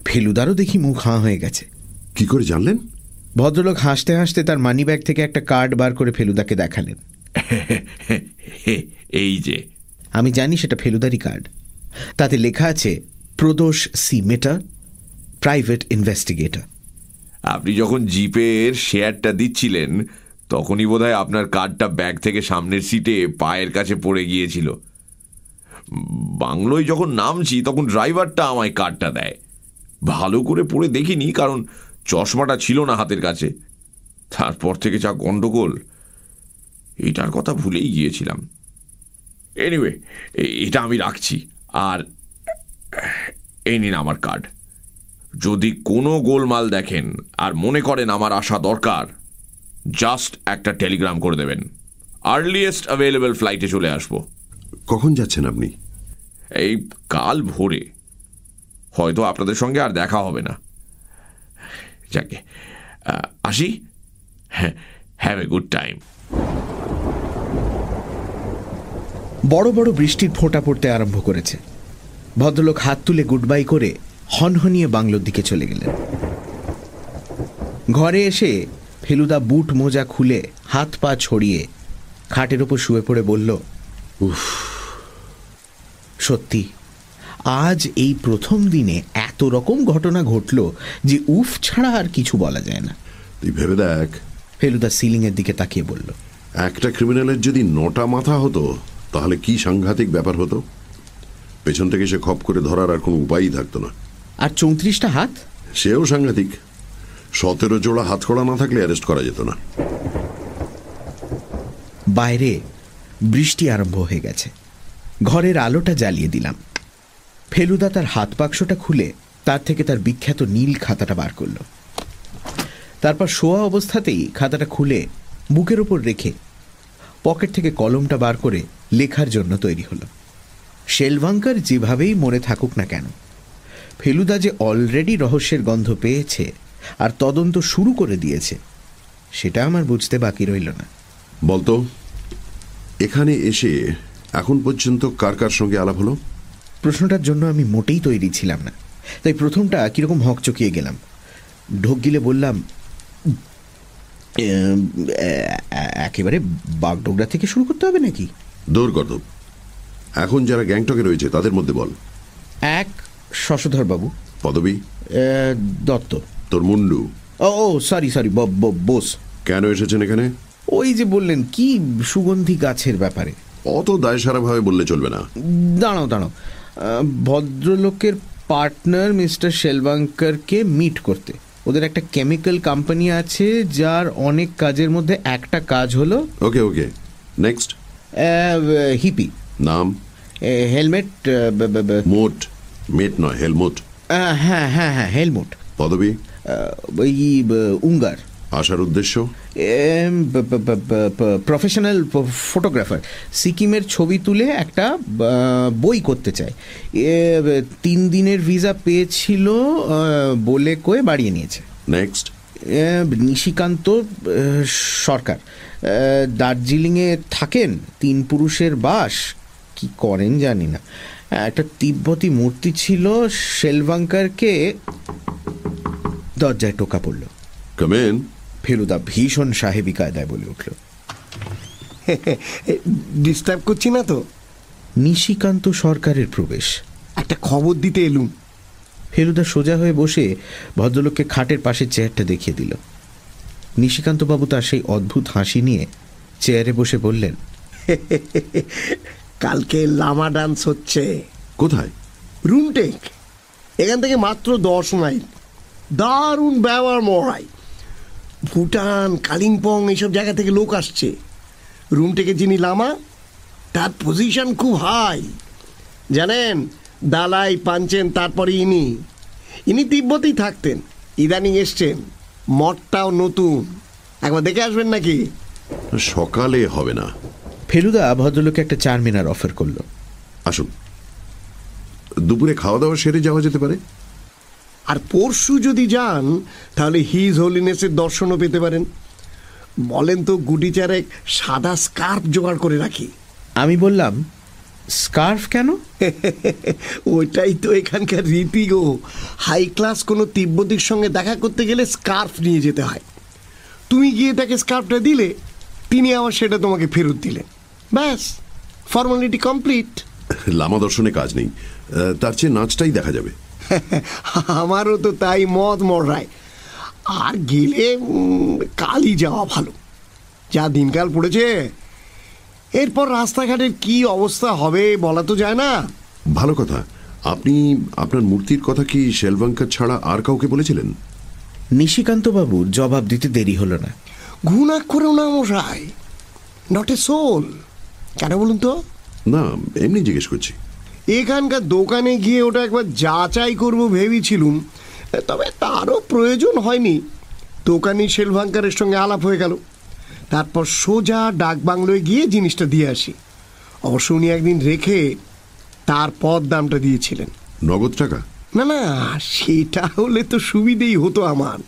ফেলুদারও দেখি মুখ হাঁ হয়ে গেছে। কি করে জানলেন? ভদ্রলোক হাসতে হাসতে তার মানিব্যাগ থেকে একটা কার্ড বার করে ফেলুদাকে দেখালেন। এই যে। আমি জানি সেটা ফেলুদারি কার্ড। তাতে লেখা আছে Pradosh C Mitter private investigator. আপনি যখন জিপের শেয়ারটা দিচ্ছিলেন তখনই বোধহয় আপনার কার্ডটা ব্যাগ থেকে সামনের সিটে পায়ের কাছে পড়ে গিয়েছিল। বাংলোয় যখন নামছি তখন ড্রাইভারটা আমায় কার্ডটা দেয়। ভালো করে পড়ে দেখিনি কারণ চশমাটা ছিল না হাতের কাছে। তারপর থেকে যা গন্ডগোল এটার কথা ভুলেই গিয়েছিলাম। এনিওয়ে এটা আমি রাখছি। আর এই নিন আমার কার্ড যদি কোনো গোলমাল দেখেন আর মনে করেন আমার আসা দরকার জাস্ট একটা টেলিগ্রাম করে দেবেন। আর্লিয়েস্ট অ্যাভেলেবেল ফ্লাইটে চলে আসব। কখন যাচ্ছেন আপনি? এই কাল ভোরে। হয়তো আপনাদের সঙ্গে আর দেখা হবে না। যাকে আসি? হ্যাঁ হ্যাভ এ গুড টাইম বড় বড় বৃষ্টির ফোঁটা পড়তে আরম্ভ করেছে। ভদ্রলোক হাত তুলে গুড বাই করে হনহনিয়ে বাংলোর দিকে চলে গেলেন। ঘরে এসে ফেলুদা বুট মোজা খুলে হাত পা ছড়িয়ে খাটের ওপর শুয়ে পড়ে বলল, উফ, সত্যি আজ এই প্রথম দিনে এত রকম ঘটনা ঘটল যে উফ ছাড়া আর কিছু বলা যায় না। তুই ভেবে দেখ। ফেলুদা সিলিংয়ের দিকে তাকিয়ে বলল একটা ক্রিমিনালের যদি নটা মাথা হতো তাহলে কি সাংঘাতিক ব্যাপার হতো? পেছন থেকে সে খপ করে ধরার আর কোনো উপায়ই থাকতো না। আর চৌত্রিশটা হাত? সেও সাংঘাতিক। সতেরো জোড়া হাতকড়া না থাকলে অ্যারেস্ট করা যেত না। বাইরে বৃষ্টি আরম্ভ হয়ে গেছে। ঘরের আলোটা জ্বালিয়ে দিলাম। ফেলুদা তার হাত বাক্সটা খুলে তার থেকে তার বিখ্যাত নীল খাতাটা বার করল। তারপর শোয়া অবস্থাতেই খাতাটা খুলে বুকের ওপর রেখে পকেট থেকে কলমটা বার করে লেখার জন্য তৈরি হলো। শেলভাঙ্কার যেভাবেই মনে থাকুক না কেন, ফেলুদা যে অলরেডি রহস্যের গন্ধ পেয়েছে আর তদন্ত শুরু করে দিয়েছে, সেটা আমার বুঝতে বাকি রইল না। বলতো, এখানে এসে এখন পর্যন্ত কার কার সঙ্গে আলাপ হলো? প্রশ্নটার জন্য আমি মোটেই তৈরি ছিলাম না। তাই প্রথমটা কীরকম হক চকিয়ে গেলাম। ঢোক গিলে বললাম "এম, এ- এ- একেবারে বাগডোগরা থেকে শুরু করতে হবে নাকি? দৌড় গর্দব। এখন যারা গ্যাংটকে রয়েছে তাদের মধ্যে বল। এক শশধর বাবু। পদবী? দত্ত। তোর মুন্ডু? ও ও সরি সরি বোস। কেন এসেছেন এখানে? ওই যে বললেন কি সুগন্ধি গাছের ব্যাপারে। অত দায়সারাভাবে বললে চলবে না। দাঁড়াও দাঁড়াও। ভদ্রলোকের পার্টনার মিস্টার শেলবাঙ্কারকে মিট করতে। ওদের একটা কেমিক্যাল কোম্পানি আছে যার অনেক কাজের মধ্যে একটা কাজ হলো ওকে ওকে নেক্সট হিপি নাম? হেলমেট মোট মেট নয় হেলমোট হ্যাঁ হ্যাঁ হ্যাঁ হেলমেট পদবী? ওই উঙ্গার। আসার উদ্দেশ্য? প্রফেশনাল ফটোগ্রাফার সিকিমের ছবি তুলে একটা বই করতে চায়। এ, তিন দিনের ভিসা পেয়েছিল বলে কয়ে বাড়িয়ে নিয়েছে। নেক্সট নিশিকান্ত সরকার। দার্জিলিংয়ে থাকেন তিন পুরুষের বাস। কি করেন জানি না। একটা তিব্বতী মূর্তি ছিল শেলভাঙ্কারকে দরজায় টোকা পড়ল। কমেন ফেলুদা ভীষণ সাহেবী কায়দায় বলে উঠল। ডিস্টার্ব করছি না তো? নিশিকান্ত সরকারের প্রবেশ। একটা খবর দিতে এলুম। ফেলুদা সোজা হয়ে বসে ভদ্রলোককে খাটের পাশে চেয়ারটা দেখিয়ে দিল। নিশিকান্তবাবু তার সেই অদ্ভুত হাসি নিয়ে চেয়ারে বসে বললেন কালকে লামা ডান্স হচ্ছে। কোথায়? রুমটেক এখান থেকে মাত্র দশ মাইল। দারুণ ব্যবহার মহাই ভুটান কালিম্পং এইসব জায়গা থেকে লোক আসছে। রুমটেকে যিনি লামা তার পজিশন খুব হাই জানেন দালাই পাঞ্চেন তারপরে ইনি। ইনি তিব্বতেই থাকতেন ইদানিং এসছেন মঠটাও নতুন। একবার দেখে আসবেন নাকি? সকালে হবে না। ফেলুদা ভদ্রলোকে একটা চারমিনার অফার করল। আসুন। দুপুরে খাওয়া দাওয়া সেরে যাওয়া যেতে পারে? আর পরশু যদি যান তাহলে হিজ হোলিনেসের দর্শনও পেতে পারেন। বলেন তো গুটি চারেক সাদা স্কার্ফ জোগাড় করে রাখি। আমি বললাম স্কার্ফ কেন? ওইটাই তো এখানকার রীতি গো। হাই ক্লাস কোনো তিব্বতির সঙ্গে দেখা করতে গেলে স্কার্ফ নিয়ে যেতে হয়। তুমি গিয়ে তাকে স্কার্ফটা দিলে তিনি আবার সেটা তোমাকে ফেরত দিলেন। ব্যাস ফর্মালিটি কমপ্লিট লামা দর্শনে কাজ নেই। তার চেয়ে নাচটাই দেখা যাবে। আমারও তো তাই মত মরায় আর গেলে কালই যাওয়া ভালো। যা দিনকাল পড়েছে এরপর রাস্তাঘাটের কি অবস্থা হবে বলা তো যায় না। ভালো কথা। আপনি আপনার মূর্তির কথা কি শেলবাঙ্কার ছাড়া আর কাউকে বলেছিলেন? নিশিকান্তবাবুর জবাব দিতে দেরি হলো না। ঘুণা করেও না মশাই নট এ সোল কেন বলুন তো? না এমনি জিজ্ঞেস করছি। এখানকার দোকানে গিয়ে ওটা একবার যাচাই করব ভেবেছিলুম। তবে তারও প্রয়োজন হয়নি। দোকানি শেলভাঙ্কারের সঙ্গে আলাপ হয়ে গেল। তারপর সোজা ডাকবাংলোয় গিয়ে জিনিসটা দিয়ে আসি। অবশ্য উনি একদিন রেখে তারপর দামটা দিয়েছিলেন। নগদ টাকা? না না সেটা হলে তো সুবিধেই হতো আমার।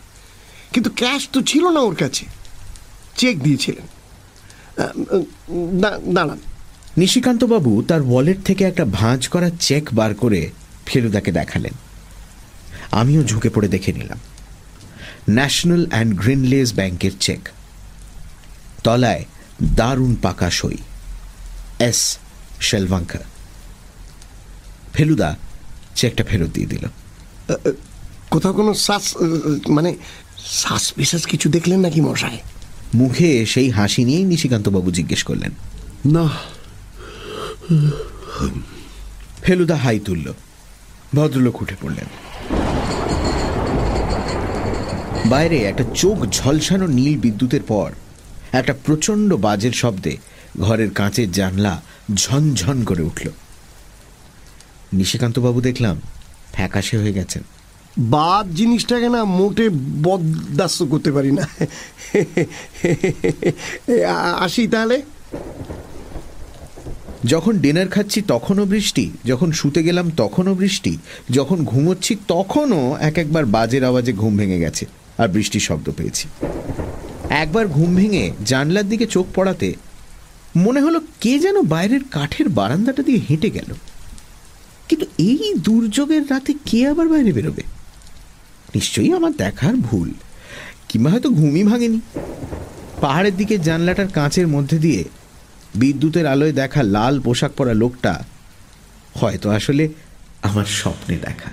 কিন্তু ক্যাশ তো ছিল না ওর কাছে। চেক দিয়েছিলেন। দাঁড়ান। নিশিকান্তবাবু তার ওয়ালেট থেকে একটা ভাঁজ করা চেক বার করে ফেলুদাকে দেখালেন। আমিও ঝুঁকে পড়ে দেখে নিলাম। ন্যাশনাল অ্যান্ড গ্রিনলেস ব্যাংকের চেক তলায় দারুণ পাকা সই। এস শেলভাঙ্কা ফেলুদা চেকটা ফেরত দিয়ে দিল। কোথাও কোনো শ্বাস মানে শ্বাস বিশ্বাস কিছু দেখলেন নাকি মশাই? মুখে সেই হাসি নিয়েই নিশিকান্তবাবু জিজ্ঞেস করলেন। না ফেলুদা হাই তুলল ভদ্রলোক উঠে পড়লেন। বাইরে একটা চোখ ঝলসানো নীল বিদ্যুতের পর একটা প্রচণ্ড বাজের শব্দে ঘরের কাঁচের জানলা ঝনঝন করে উঠল। নিশিকান্তবাবু দেখলাম ফ্যাকাশে হয়ে গেছেন। বাদ জিনিসটাকে না মোটে বরদাস্ত করতে পারি না। আসি তাহলে। যখন ডিনার খাচ্ছি তখনও বৃষ্টি, যখন শুতে গেলাম তখনও বৃষ্টি, যখন ঘুমোচ্ছি তখনও এক একবার বাজের আওয়াজে ঘুম ভেঙে গেছে আর বৃষ্টির শব্দ পেয়েছি। একবার ঘুম ভেঙে জানলার দিকে চোখ পড়াতে মনে হলো কে যেন বাইরের কাঠের বারান্দাটা দিয়ে হেঁটে গেল। কিন্তু এই দুর্যোগের রাতে কে আবার বাইরে বেরোবে? নিশ্চয়ই আমার দেখার ভুল। কিংবা হয়তো ঘুমই ভাঙেনি। পাহাড়ের দিকে জানলাটার কাঁচের মধ্যে দিয়ে বিদ্যুতের আলোয় দেখা লাল পোশাক পরা লোকটা হয়তো আসলে আমার স্বপ্নে দেখা।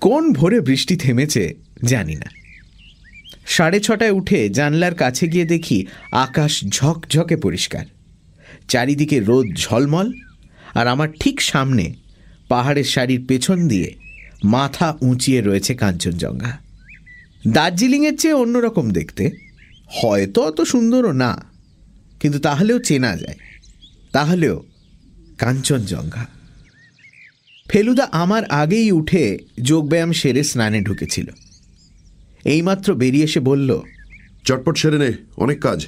কোন ভোরে বৃষ্টি থেমেছে জানি না। সাড়ে ছটায় উঠে জানলার কাছে গিয়ে দেখি আকাশ ঝকঝকে পরিষ্কার। চারিদিকে রোদ ঝলমল আর আমার ঠিক সামনে পাহাড়ের শাড়ির পেছন দিয়ে মাথা উঁচিয়ে রয়েছে কাঞ্চনজঙ্ঘা। দার্জিলিংয়ের চেয়ে অন্যরকম দেখতে। হয়তো অত সুন্দরও না। কিন্তু তাহলেও চেনা যায়। তাহলেও কাঞ্চনজঙ্ঘা। ফেলুদা আমার আগেই উঠে যোগব্যায়াম সেরে স্নানে ঢুকেছিল। এইমাত্র বেরিয়ে এসে বলল চটপট সেরে নে অনেক কাজ।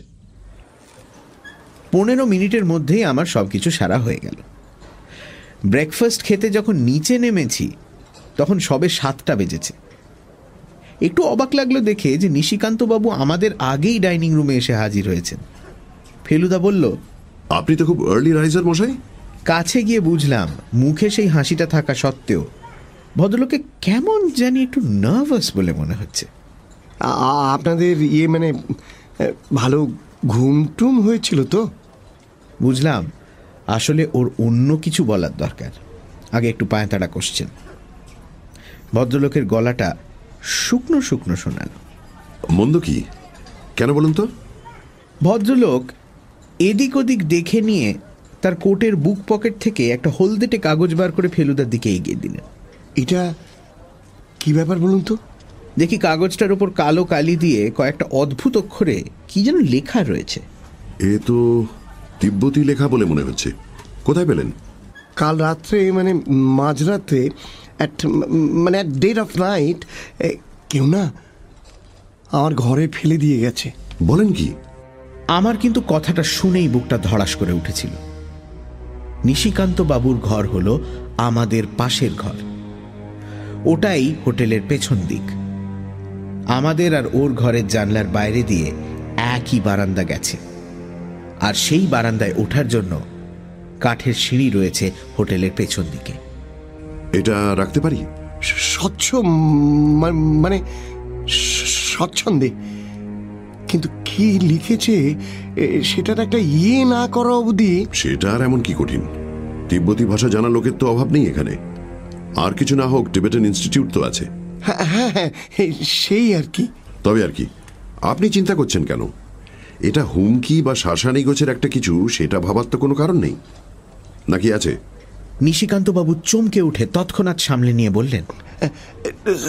পনেরো মিনিটের মধ্যেই আমার সব কিছু সারা হয়ে গেল। ব্রেকফাস্ট খেতে যখন নিচে নেমেছি তখন সবে সাতটা বেজেছে। একটু অবাক লাগল দেখে যে নিশিকান্তবাবু আমাদের আগেই ডাইনিং রুমে এসে হাজির হয়েছেন। ফেলুদা বলল আপনি তো খুব আর্লি রাইজার মশাই? কাছে গিয়ে বুঝলাম মুখে সেই হাসিটা থাকা সত্ত্বেও ভদ্রলোকে কেমন জানি একটু নার্ভাস বলে মনে হচ্ছে। আপনাদের ইয়ে মানে ভালো ঘুম টুম হয়েছিল তো? বুঝলাম আসলে ওর অন্য কিছু বলার দরকার। আগে একটু পায়তাড়া কষছেন। ভদ্রলোকের গলাটা শুকনো শুকনো শোনাল। মন্দ কি? কেন বলুন তো? ভদ্রলোক এদিক ওদিক দেখে নিয়ে তার কোটের বুক পকেট থেকে একটা হলদেটে কাগজ বার করে ফেলুদার দিকে এগিয়ে দিলেন। এটা কি ব্যাপার বলুন তো? দেখি কাগজটার উপর কালো কালি দিয়ে কয়েকটা অদ্ভুত অক্ষরে কি যেন লেখা রয়েছে। এ তো তিব্বতী লেখা বলে মনে হচ্ছে। কোথায় পেলেন? কাল রাত্রে মানে মাঝরাতে অ্যাট মানে অ্যাট ডেট অফ নাইট কেউ না আমার ঘরে ফেলে দিয়ে গেছে। বলেন কি? আমার কিন্তু কথাটা শুনেই বুকটা ধড়াস করে উঠেছিল। নিশিকান্ত বাবুর ঘর হলো আমাদের পাশের ঘর। ওটাই হোটেলের পেছন দিক। আমাদের আর ওর ঘরের জানলার বাইরে দিয়ে একই বারান্দা গেছে। আর সেই বারান্দায় ওঠার জন্য কাঠের সিঁড়ি রয়েছে হোটেলের পেছন দিকে। এটা রাখতে পারি? স্বচ্ছ মানে স্বচ্ছন্দে। কিন্তু কি লিখেছে? এ, সেটার একটা ইয়ে না করা অবধি সেটা আর এমন কি কঠিন? তিব্বতী ভাষা জানা লোকের তো অভাব নেই এখানে। আর কিছু না হোক টিবেটান ইনস্টিটিউট তো আছে। হ্যাঁ হ্যাঁ হ্যাঁ সেই আর কি। তবে আর কি আপনি চিন্তা করছেন কেন? এটা হুমকি বা শাসানি গোছের একটা কিছু সেটা ভাবার তো কোনো কারণ নেই। নাকি আছে? নিশিকান্তবাবু চমকে উঠে তৎক্ষণাৎ সামলে নিয়ে বললেন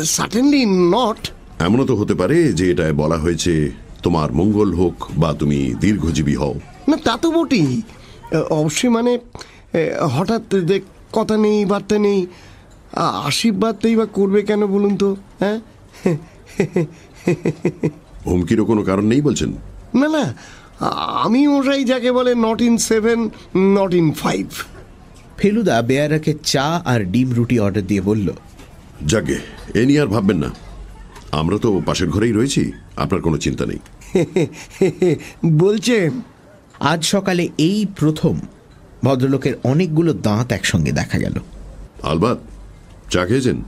সার্টেনলি নট এমনও তো হতে পারে যে এটায় বলা হয়েছে তোমার মঙ্গল হোক বা তুমি দীর্ঘজীবী হও। না তা তো বটেই। অবশ্যই মানে হঠাৎ কথা নেই বার্তা নেই আশীর্বাদটাই বা করবে কেন বলুন তো হ্যাঁ? হুমকিরও কোনো কারণ নেই বলছেন? না না আমি ওটাই যাকে বলে not in seven not in five Feluda বেয়ারাকে চা আর ডিম রুটি অর্ডার দিয়ে বলল যাকে এ নিয়ে আর ভাববেন না। আমরা তো পাশের ঘরেই রয়েছি আপনার কোনো চিন্তা নেই। বলছে আজ সকালে এই প্রথম ভদ্রলোকের অনেকগুলো দাঁত একসঙ্গে দেখা গেল। আলবাত চা খেয়েছেন?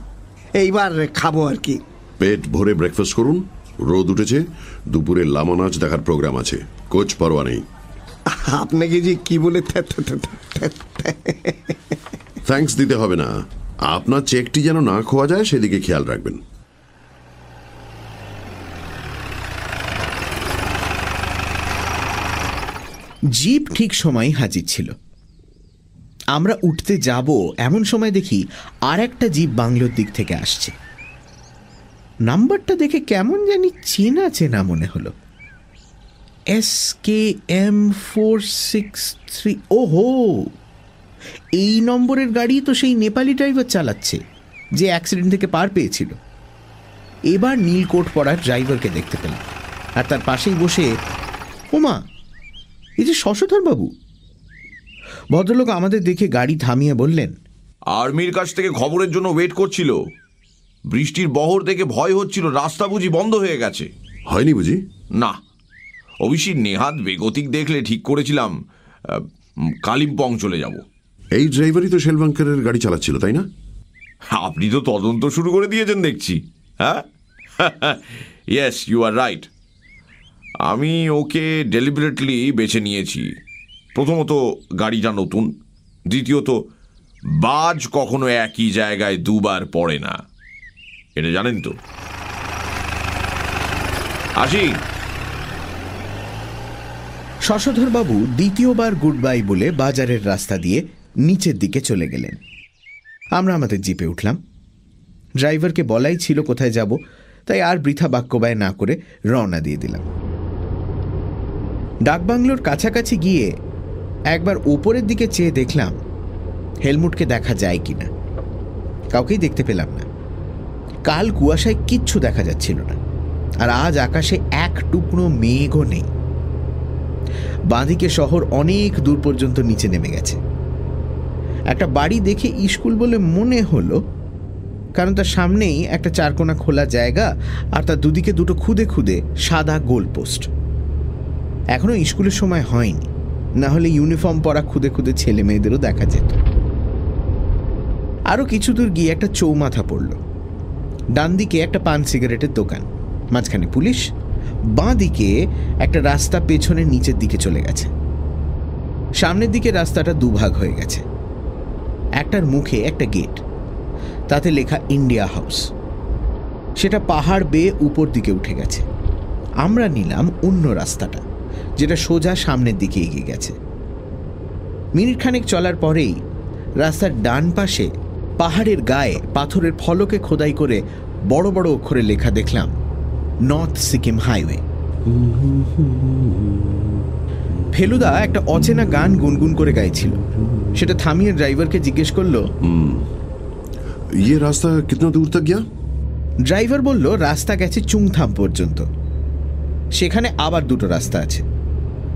এইবার খাব আর কি। পেট ভরে ব্রেকফাস্ট করুন রোদ উঠেছে দুপুরে লামা নাচ দেখার প্রোগ্রাম আছে কোচ পরোয়া নেই। আপনাকে যে কি বলে থ্যা- থ্যা- থ্যা- থ্যা- থ্যা- থ্যাঙ্কস দিতে হবে না আপনার চেকটি যেন না খোয়া যায় সেদিকে খেয়াল রাখবেন। জিপ ঠিক সময় হাজির ছিল। আমরা উঠতে যাব এমন সময় দেখি আর একটা জিপ বাংলোর দিক থেকে আসছে। নাম্বারটা দেখে কেমন জানি চেনা চেনা মনে হলো। S K M four six three ওহো! এই নম্বরের গাড়ি তো সেই নেপালি ড্রাইভার চালাচ্ছে, যে অ্যাক্সিডেন্ট থেকে পার পেয়েছিল। এবার নীলকোট পড়ার ড্রাইভারকে দেখতে পেলাম, আর তার পাশেই বসে, ওমা এই যে শশধর বাবু। ভদ্রলোক আমাদের দেখে গাড়ি থামিয়ে বললেন আর্মির কাছ থেকে খবরের জন্য ওয়েট করছিল। বৃষ্টির বহর দেখে ভয় হচ্ছিল রাস্তা বুঝি বন্ধ হয়ে গেছে। হয়নি বুঝি? না অবশ্যই নেহাত বেগতিক দেখলে ঠিক করেছিলাম কালিম্পং চলে যাব। এই ড্রাইভারই তো শেলবাঙ্কারের গাড়ি চালাচ্ছিল তাই না? আপনি তো তদন্ত শুরু করে দিয়েছেন দেখছি হ্যাঁ? ইয়েস ইউ আর রাইট আমি ওকে ডেলিবারেটলি বেছে নিয়েছি। প্রথমত, গাড়িটা নতুন। দ্বিতীয়ত, বাজ কখনো একই জায়গায় দুবার পড়ে না। এটা জানেন তো? আসি। শশধরবাবু দ্বিতীয়বার গুড বাই বলে বাজারের রাস্তা দিয়ে নিচের দিকে চলে গেলেন। আমরা আমাদের জিপে উঠলাম। ড্রাইভারকে বলাই ছিল কোথায় যাব, তাই আর বৃথা বাক্যবায় না করে রওনা দিয়ে দিলাম। ডাকবাংলোর কাছাকাছি গিয়ে একবার ওপরের দিকে চেয়ে দেখলাম হেলমুটকে দেখা যায় কি না কাউকেই দেখতে পেলাম না। কাল কুয়াশায় কিচ্ছু দেখা যাচ্ছিল না। আর আজ আকাশে এক টুকরো মেঘও নেই। বাঁদিকে শহর অনেক দূর পর্যন্ত নিচে নেমে গেছে। একটা বাড়ি দেখে স্কুল বলে মনে হলো, কারণ তার সামনেই একটা চারকোনা খোলা জায়গা আর তার দুদিকে দুটো খুদে খুদে সাদা গোল পোস্ট এখনও স্কুলের সময় হয়নি। না হলে ইউনিফর্ম পরা খুদে খুদে ছেলে মেয়েদেরও দেখা যেত। আরও কিছু দূর গিয়ে একটা চৌমাথা পড়ল। ডান দিকে একটা পান সিগারেটের দোকান। মাঝখানে পুলিশ। বাঁ দিকে একটা রাস্তা পেছনের নিচের দিকে চলে গেছে। সামনের দিকে রাস্তাটা দুভাগ হয়ে গেছে। একটার মুখে একটা গেট। তাতে লেখা ইন্ডিয়া হাউস। সেটা পাহাড় বেয়ে উপর দিকে উঠে গেছে। আমরা নিলাম অন্য রাস্তাটা। যেটা সোজা সামনের দিকে এগিয়ে গেছে। মিনিট খানেক চলার পরেই রাস্তার ডান পাশে পাহাড়ের গায়ে পাথরের ফলকে খোদাই করে বড় বড় অক্ষরে লেখা দেখলাম নর্থ সিকিম হাইওয়ে। ফেলুদা একটা অচেনা গান গুনগুন করে গাইছিল। সেটা থামিয়ে ড্রাইভারকে জিজ্ঞেস করল ইয়ে রাস্তা কিতনা দূর তক গিয়া? ড্রাইভার বলল রাস্তা গেছে চুংথাম পর্যন্ত। সেখানে আবার দুটো রাস্তা আছে।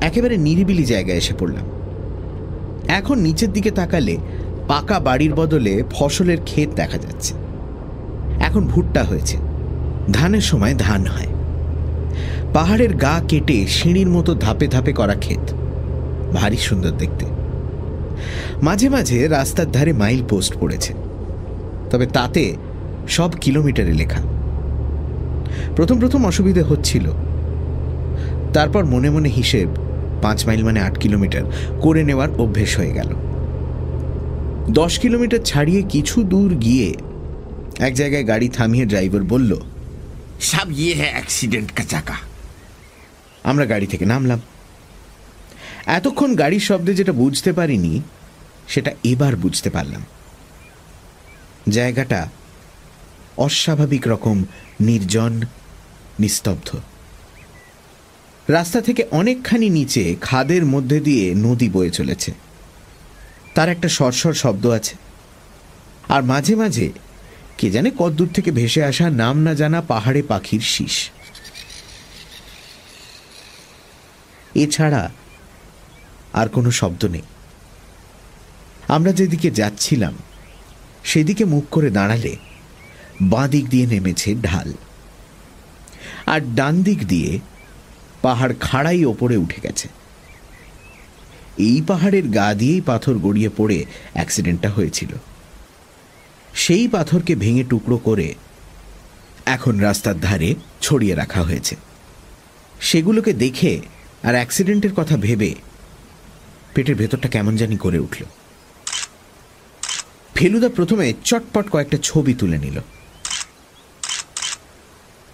একেবারে নিরিবিলি জায়গায় এসে পড়লাম। এখন নিচের দিকে তাকালে পাকা বাড়ির বদলে ফসলের ক্ষেত দেখা যাচ্ছে। এখন ভুট্টা হয়েছে। ধানের সময় ধান হয়। পাহাড়ের গা কেটে সিঁড়ির মতো ধাপে ধাপে করা ক্ষেত। ভারী সুন্দর দেখতে। মাঝে মাঝে রাস্তার ধারে মাইল পোস্ট পড়েছে। তবে তাতে সব কিলোমিটারে লেখা। প্রথম প্রথম অসুবিধে হচ্ছিল। তারপর মনে মনে হিসেব পাঁচ মাইল মানে আট কিলোমিটার করে নেওয়ার অভ্যেস হয়ে গেল। দশ কিলোমিটার ছাড়িয়ে কিছু দূর গিয়ে এক জায়গায় গাড়ি থামিয়ে ড্রাইভার বলল, সব ইয়ে হ্যাঁ অ্যাক্সিডেন্ট কা চাকা। আমরা গাড়ি থেকে নামলাম। এতক্ষণ গাড়ির শব্দে যেটা বুঝতে পারিনি, সেটা এবার বুঝতে পারলাম। জায়গাটা অস্বাভাবিক রকম, নির্জন, নিস্তব্ধ। রাস্তা থেকে অনেকখানি নিচে খাদের মধ্যে দিয়ে নদী বয়ে চলেছে। তার একটা সরসর শব্দ আছে। আর মাঝে মাঝে কে জানে কদ্দূর থেকে ভেসে আসা নাম না জানা পাহাড়ে পাখির শীষ। এছাড়া আর কোনো শব্দ নেই। আমরা যেদিকে যাচ্ছিলাম, সেদিকে মুখ করে দাঁড়ালে বাঁ দিক দিয়ে নেমেছে ঢাল। আর ডান দিক দিয়ে পাহাড় খাড়াই ওপরে উঠে গেছে। এই পাহাড়ের গা দিয়েই পাথর গড়িয়ে পড়ে অ্যাক্সিডেন্টটা হয়েছিল। সেই পাথরকে ভেঙে টুকরো করে এখন রাস্তার ধারে ছড়িয়ে রাখা হয়েছে। সেগুলোকে দেখে আর অ্যাক্সিডেন্টের কথা ভেবে পেটের ভেতরটা কেমন জানি করে উঠল। ফেলুদা প্রথমে চটপট কয়েকটা ছবি তুলে নিল।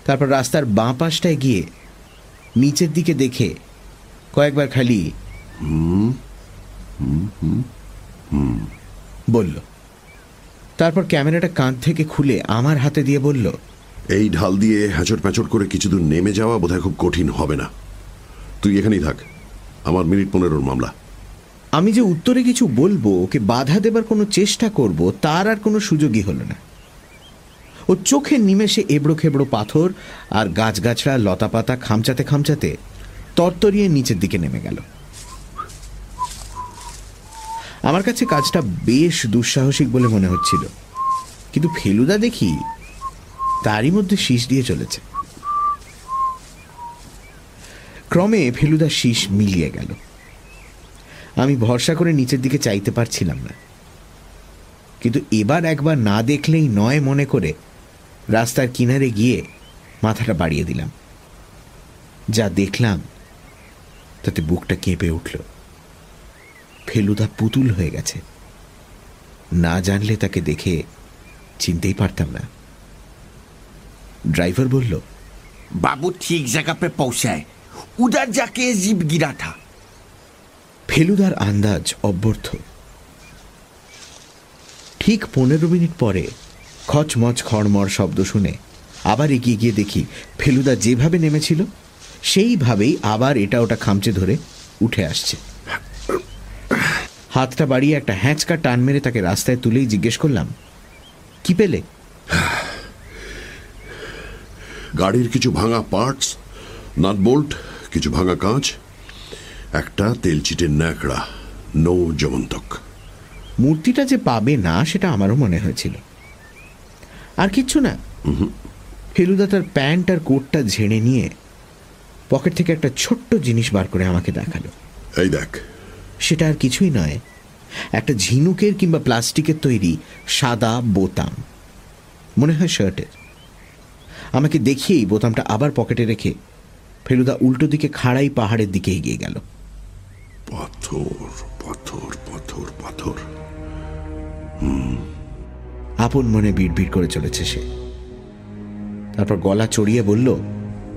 তারপর রাস্তার বাঁ পাশটায় গিয়ে নিচের দিকে দেখে কয়েকবার খালি বলল। তারপর ক্যামেরাটা কাঁধ থেকে খুলে আমার হাতে দিয়ে বলল এই ঢাল দিয়ে হ্যাচড় প্যাচড় করে কিছু দূর নেমে যাওয়া বোধহয় খুব কঠিন হবে না। তুই এখানেই থাক আমার মিনিট পনেরোর মামলা। আমি যে উত্তরে কিছু বলব ওকে বাধা দেবার কোনো চেষ্টা করব তার আর কোনো সুযোগই হলো না। ও চোখের নিমেষে এবড়ো খেবড়ো পাথর আর গাছগাছড়া লতাপাতা খামচাতে খামচাতে তরতরিয়ে নিচের দিকে নেমে গেল। আমার কাছে কাজটা বেশ দুঃসাহসিক বলে মনে হচ্ছিল। কিন্তু ফেলুদা দেখি তারই মধ্যে শীষ দিয়ে চলেছে। ক্রমে ফেলুদা শীষ মিলিয়ে গেল। আমি ভরসা করে নিচের দিকে চাইতে পারছিলাম না। কিন্তু এবার একবার না দেখলেই নয় মনে করে রাস্তার কিনারে গিয়ে মাথাটা বাড়িয়ে দিলাম। যা দেখলাম তাতে বুকটা কেঁপে উঠল। ফেলুদা পুতুল হয়ে গেছে। না জানলে তাকে দেখে চিনতেই পারতাম না। ড্রাইভার বলল বাবু ঠিক জায়গা পে পৌঁছায়। উদার যাকে জীব গিরা থা ফেলুদার আন্দাজ অব্যর্থ। ঠিক পনেরো মিনিট পরে খচমচ খড়মড় শব্দ শুনে আবার এগিয়ে গিয়ে দেখি ফেলুদা যেভাবে নেমেছিল সেইভাবেই আবার এটা ওটা খামচে ধরে উঠে আসছে। হাতটা বাড়িয়ে একটা হ্যাঁচকা টান মেরে তাকে রাস্তায় তুলেই জিজ্ঞেস করলাম কি পেলে? গাড়ির কিছু ভাঙা পার্টস নাট বোল্ট কিছু ভাঙা কাঁচ একটা তেলচিটের ন্যাকড়া নৌ জমন্তক মূর্তিটা যে পাবে না সেটা আমারও মনে হয়েছিল। আর কিচ্ছু না। ফেলুদা তার প্যান্ট আর কোটটা ঝেড়ে নিয়ে পকেট থেকে একটা ছোট্ট জিনিস বার করে আমাকে দেখাল। এই দেখ। সেটা আর কিছুই নয়। একটা ঝিনুকের কিংবা প্লাস্টিকের তৈরি সাদা বোতাম। মনে হয় শার্টের। আমাকে দেখিয়েই বোতামটা আবার পকেটে রেখে ফেলুদা উল্টো দিকে খাড়াই পাহাড়ের দিকে এগিয়ে গেল। পাথর পাথর পাথর পাথর। আপন মনে বিড়বিড় করে চলেছে সে। তারপর গলা চড়িয়ে বলল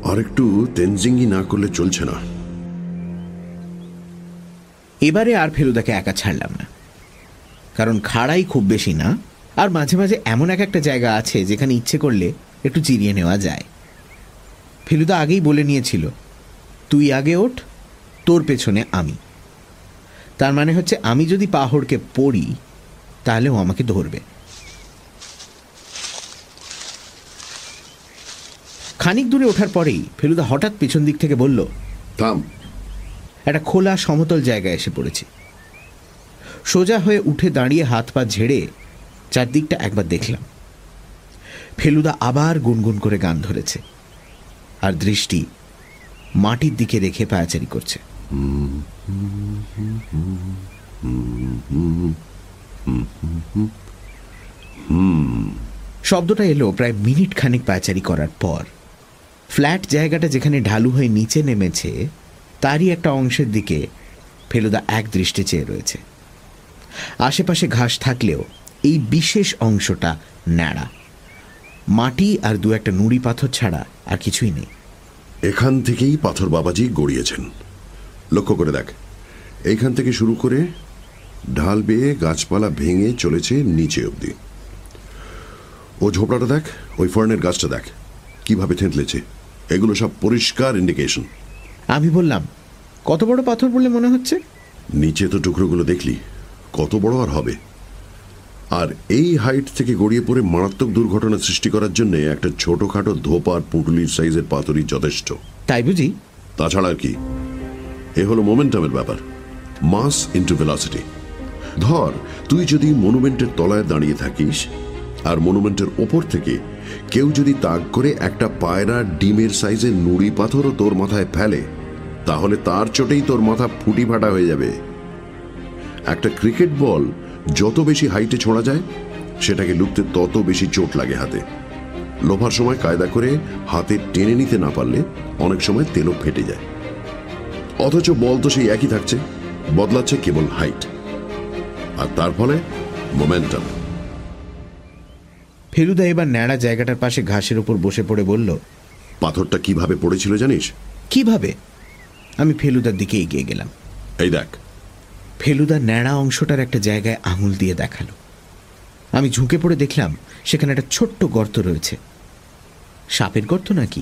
আর একটু তেনজিঙ্গি না করলে চলছে না। এবারে আর ফেলুদাকে একা ছাড়লাম না। কারণ খাড়াই খুব বেশি না আর মাঝে মাঝে এমন এক একটা জায়গা আছে যেখানে ইচ্ছে করলে একটু চিরিয়ে নেওয়া যায়। ফেলুদা আগেই বলে নিয়েছিল তুই আগে ওঠ তোর পেছনে আমি। তার মানে হচ্ছে আমি যদি পাহড়কে পড়ি তাহলে ও আমাকে ধরবে। খানিক দূরে ওঠার পরেই ফেলুদা হঠাৎ পেছন দিক থেকে বলল থাম। একটা খোলা সমতল জায়গায় এসে পড়েছি। সোজা হয়ে উঠে দাঁড়িয়ে হাত পা ঝেড়ে চারদিকটা একবার দেখলাম। ফেলুদা আবার গুনগুন করে গান ধরেছে আর দৃষ্টি মাটির দিকে রেখে পায়াচারি করছে। শব্দটা এলো প্রায় মিনিট খানিক পায়াচারি করার পর। ফ্ল্যাট জায়গাটা যেখানে ঢালু হয়ে নিচে নেমেছে, তারই একটা অংশের দিকে ফেলুদা এক দৃষ্টি চেয়ে রয়েছে। আশেপাশে ঘাস থাকলেও এই বিশেষ অংশটা ন্যাড়া। মাটি আর দু একটা নুড়ি পাথর ছাড়া আর কিছুই নেই। এখান থেকেই পাথর বাবাজি গড়িয়েছেন। লক্ষ্য করে দেখ। এইখান থেকে শুরু করে ঢাল বেয়ে গাছপালা ভেঙে চলেছে নিচে অবধি। ও ঝোপড়াটা দেখ, ওই ফর্নের গাছটা দেখ। কীভাবে থেঁতলেছে। এগুলো সব পরিষ্কার ইন্ডিকেশন আমি বললাম কত বড় পাথর বলে মনে হচ্ছে? নিচে তো টুকরোগুলো দেখলি কত বড় আর হবে। আর এই হাইট থেকে গড়িয়ে পড়ে মারাত্মক দুর্ঘটনা সৃষ্টি করার জন্য একটা ছোটখাটো ধোপার পুটুলির সাইজের পাথরই যথেষ্ট। তাই বুঝি? তাছাড়া আর কি। এ হলো মোমেন্টামের ব্যাপার। মাস ইন্টু ভেলাসিটি ধর তুই যদি মনুমেন্টের তলায় দাঁড়িয়ে থাকিস আর মনুমেন্টের ওপর থেকে কেউ যদি তাক করে একটা পায়রা ডিমের সাইজের নুড়ি পাথরও তোর মাথায় ফেলে, তাহলে তার চোটেই তোর মাথা ফুটি ফাটা হয়ে যাবে। একটা ক্রিকেট বল যত বেশি হাইটে ছোঁড়া যায়, সেটাকে লুকতে তত বেশি চোট লাগে হাতে। লোভার সময় কায়দা করে হাতে টেনে নিতে না পারলে অনেক সময় তেলও ফেটে যায়। অথচ বল তো সেই একই থাকছে, বদলাচ্ছে কেবল হাইট। আর তার ফলে মোমেন্টাম ফেলুদা এবার ন্যাড়া জায়গাটার পাশে ঘাসের উপর বসে পড়ে বলল পাথরটা কীভাবে পড়েছিল জানিস? কীভাবে? আমি ফেলুদার দিকে এগিয়ে গেলাম। এই দেখ। ফেলুদা ন্যাড়া অংশটার একটা জায়গায় আঙুল দিয়ে দেখাল। আমি ঝুঁকে পড়ে দেখলাম সেখানে একটা ছোট্ট গর্ত রয়েছে। সাপের গর্ত নাকি?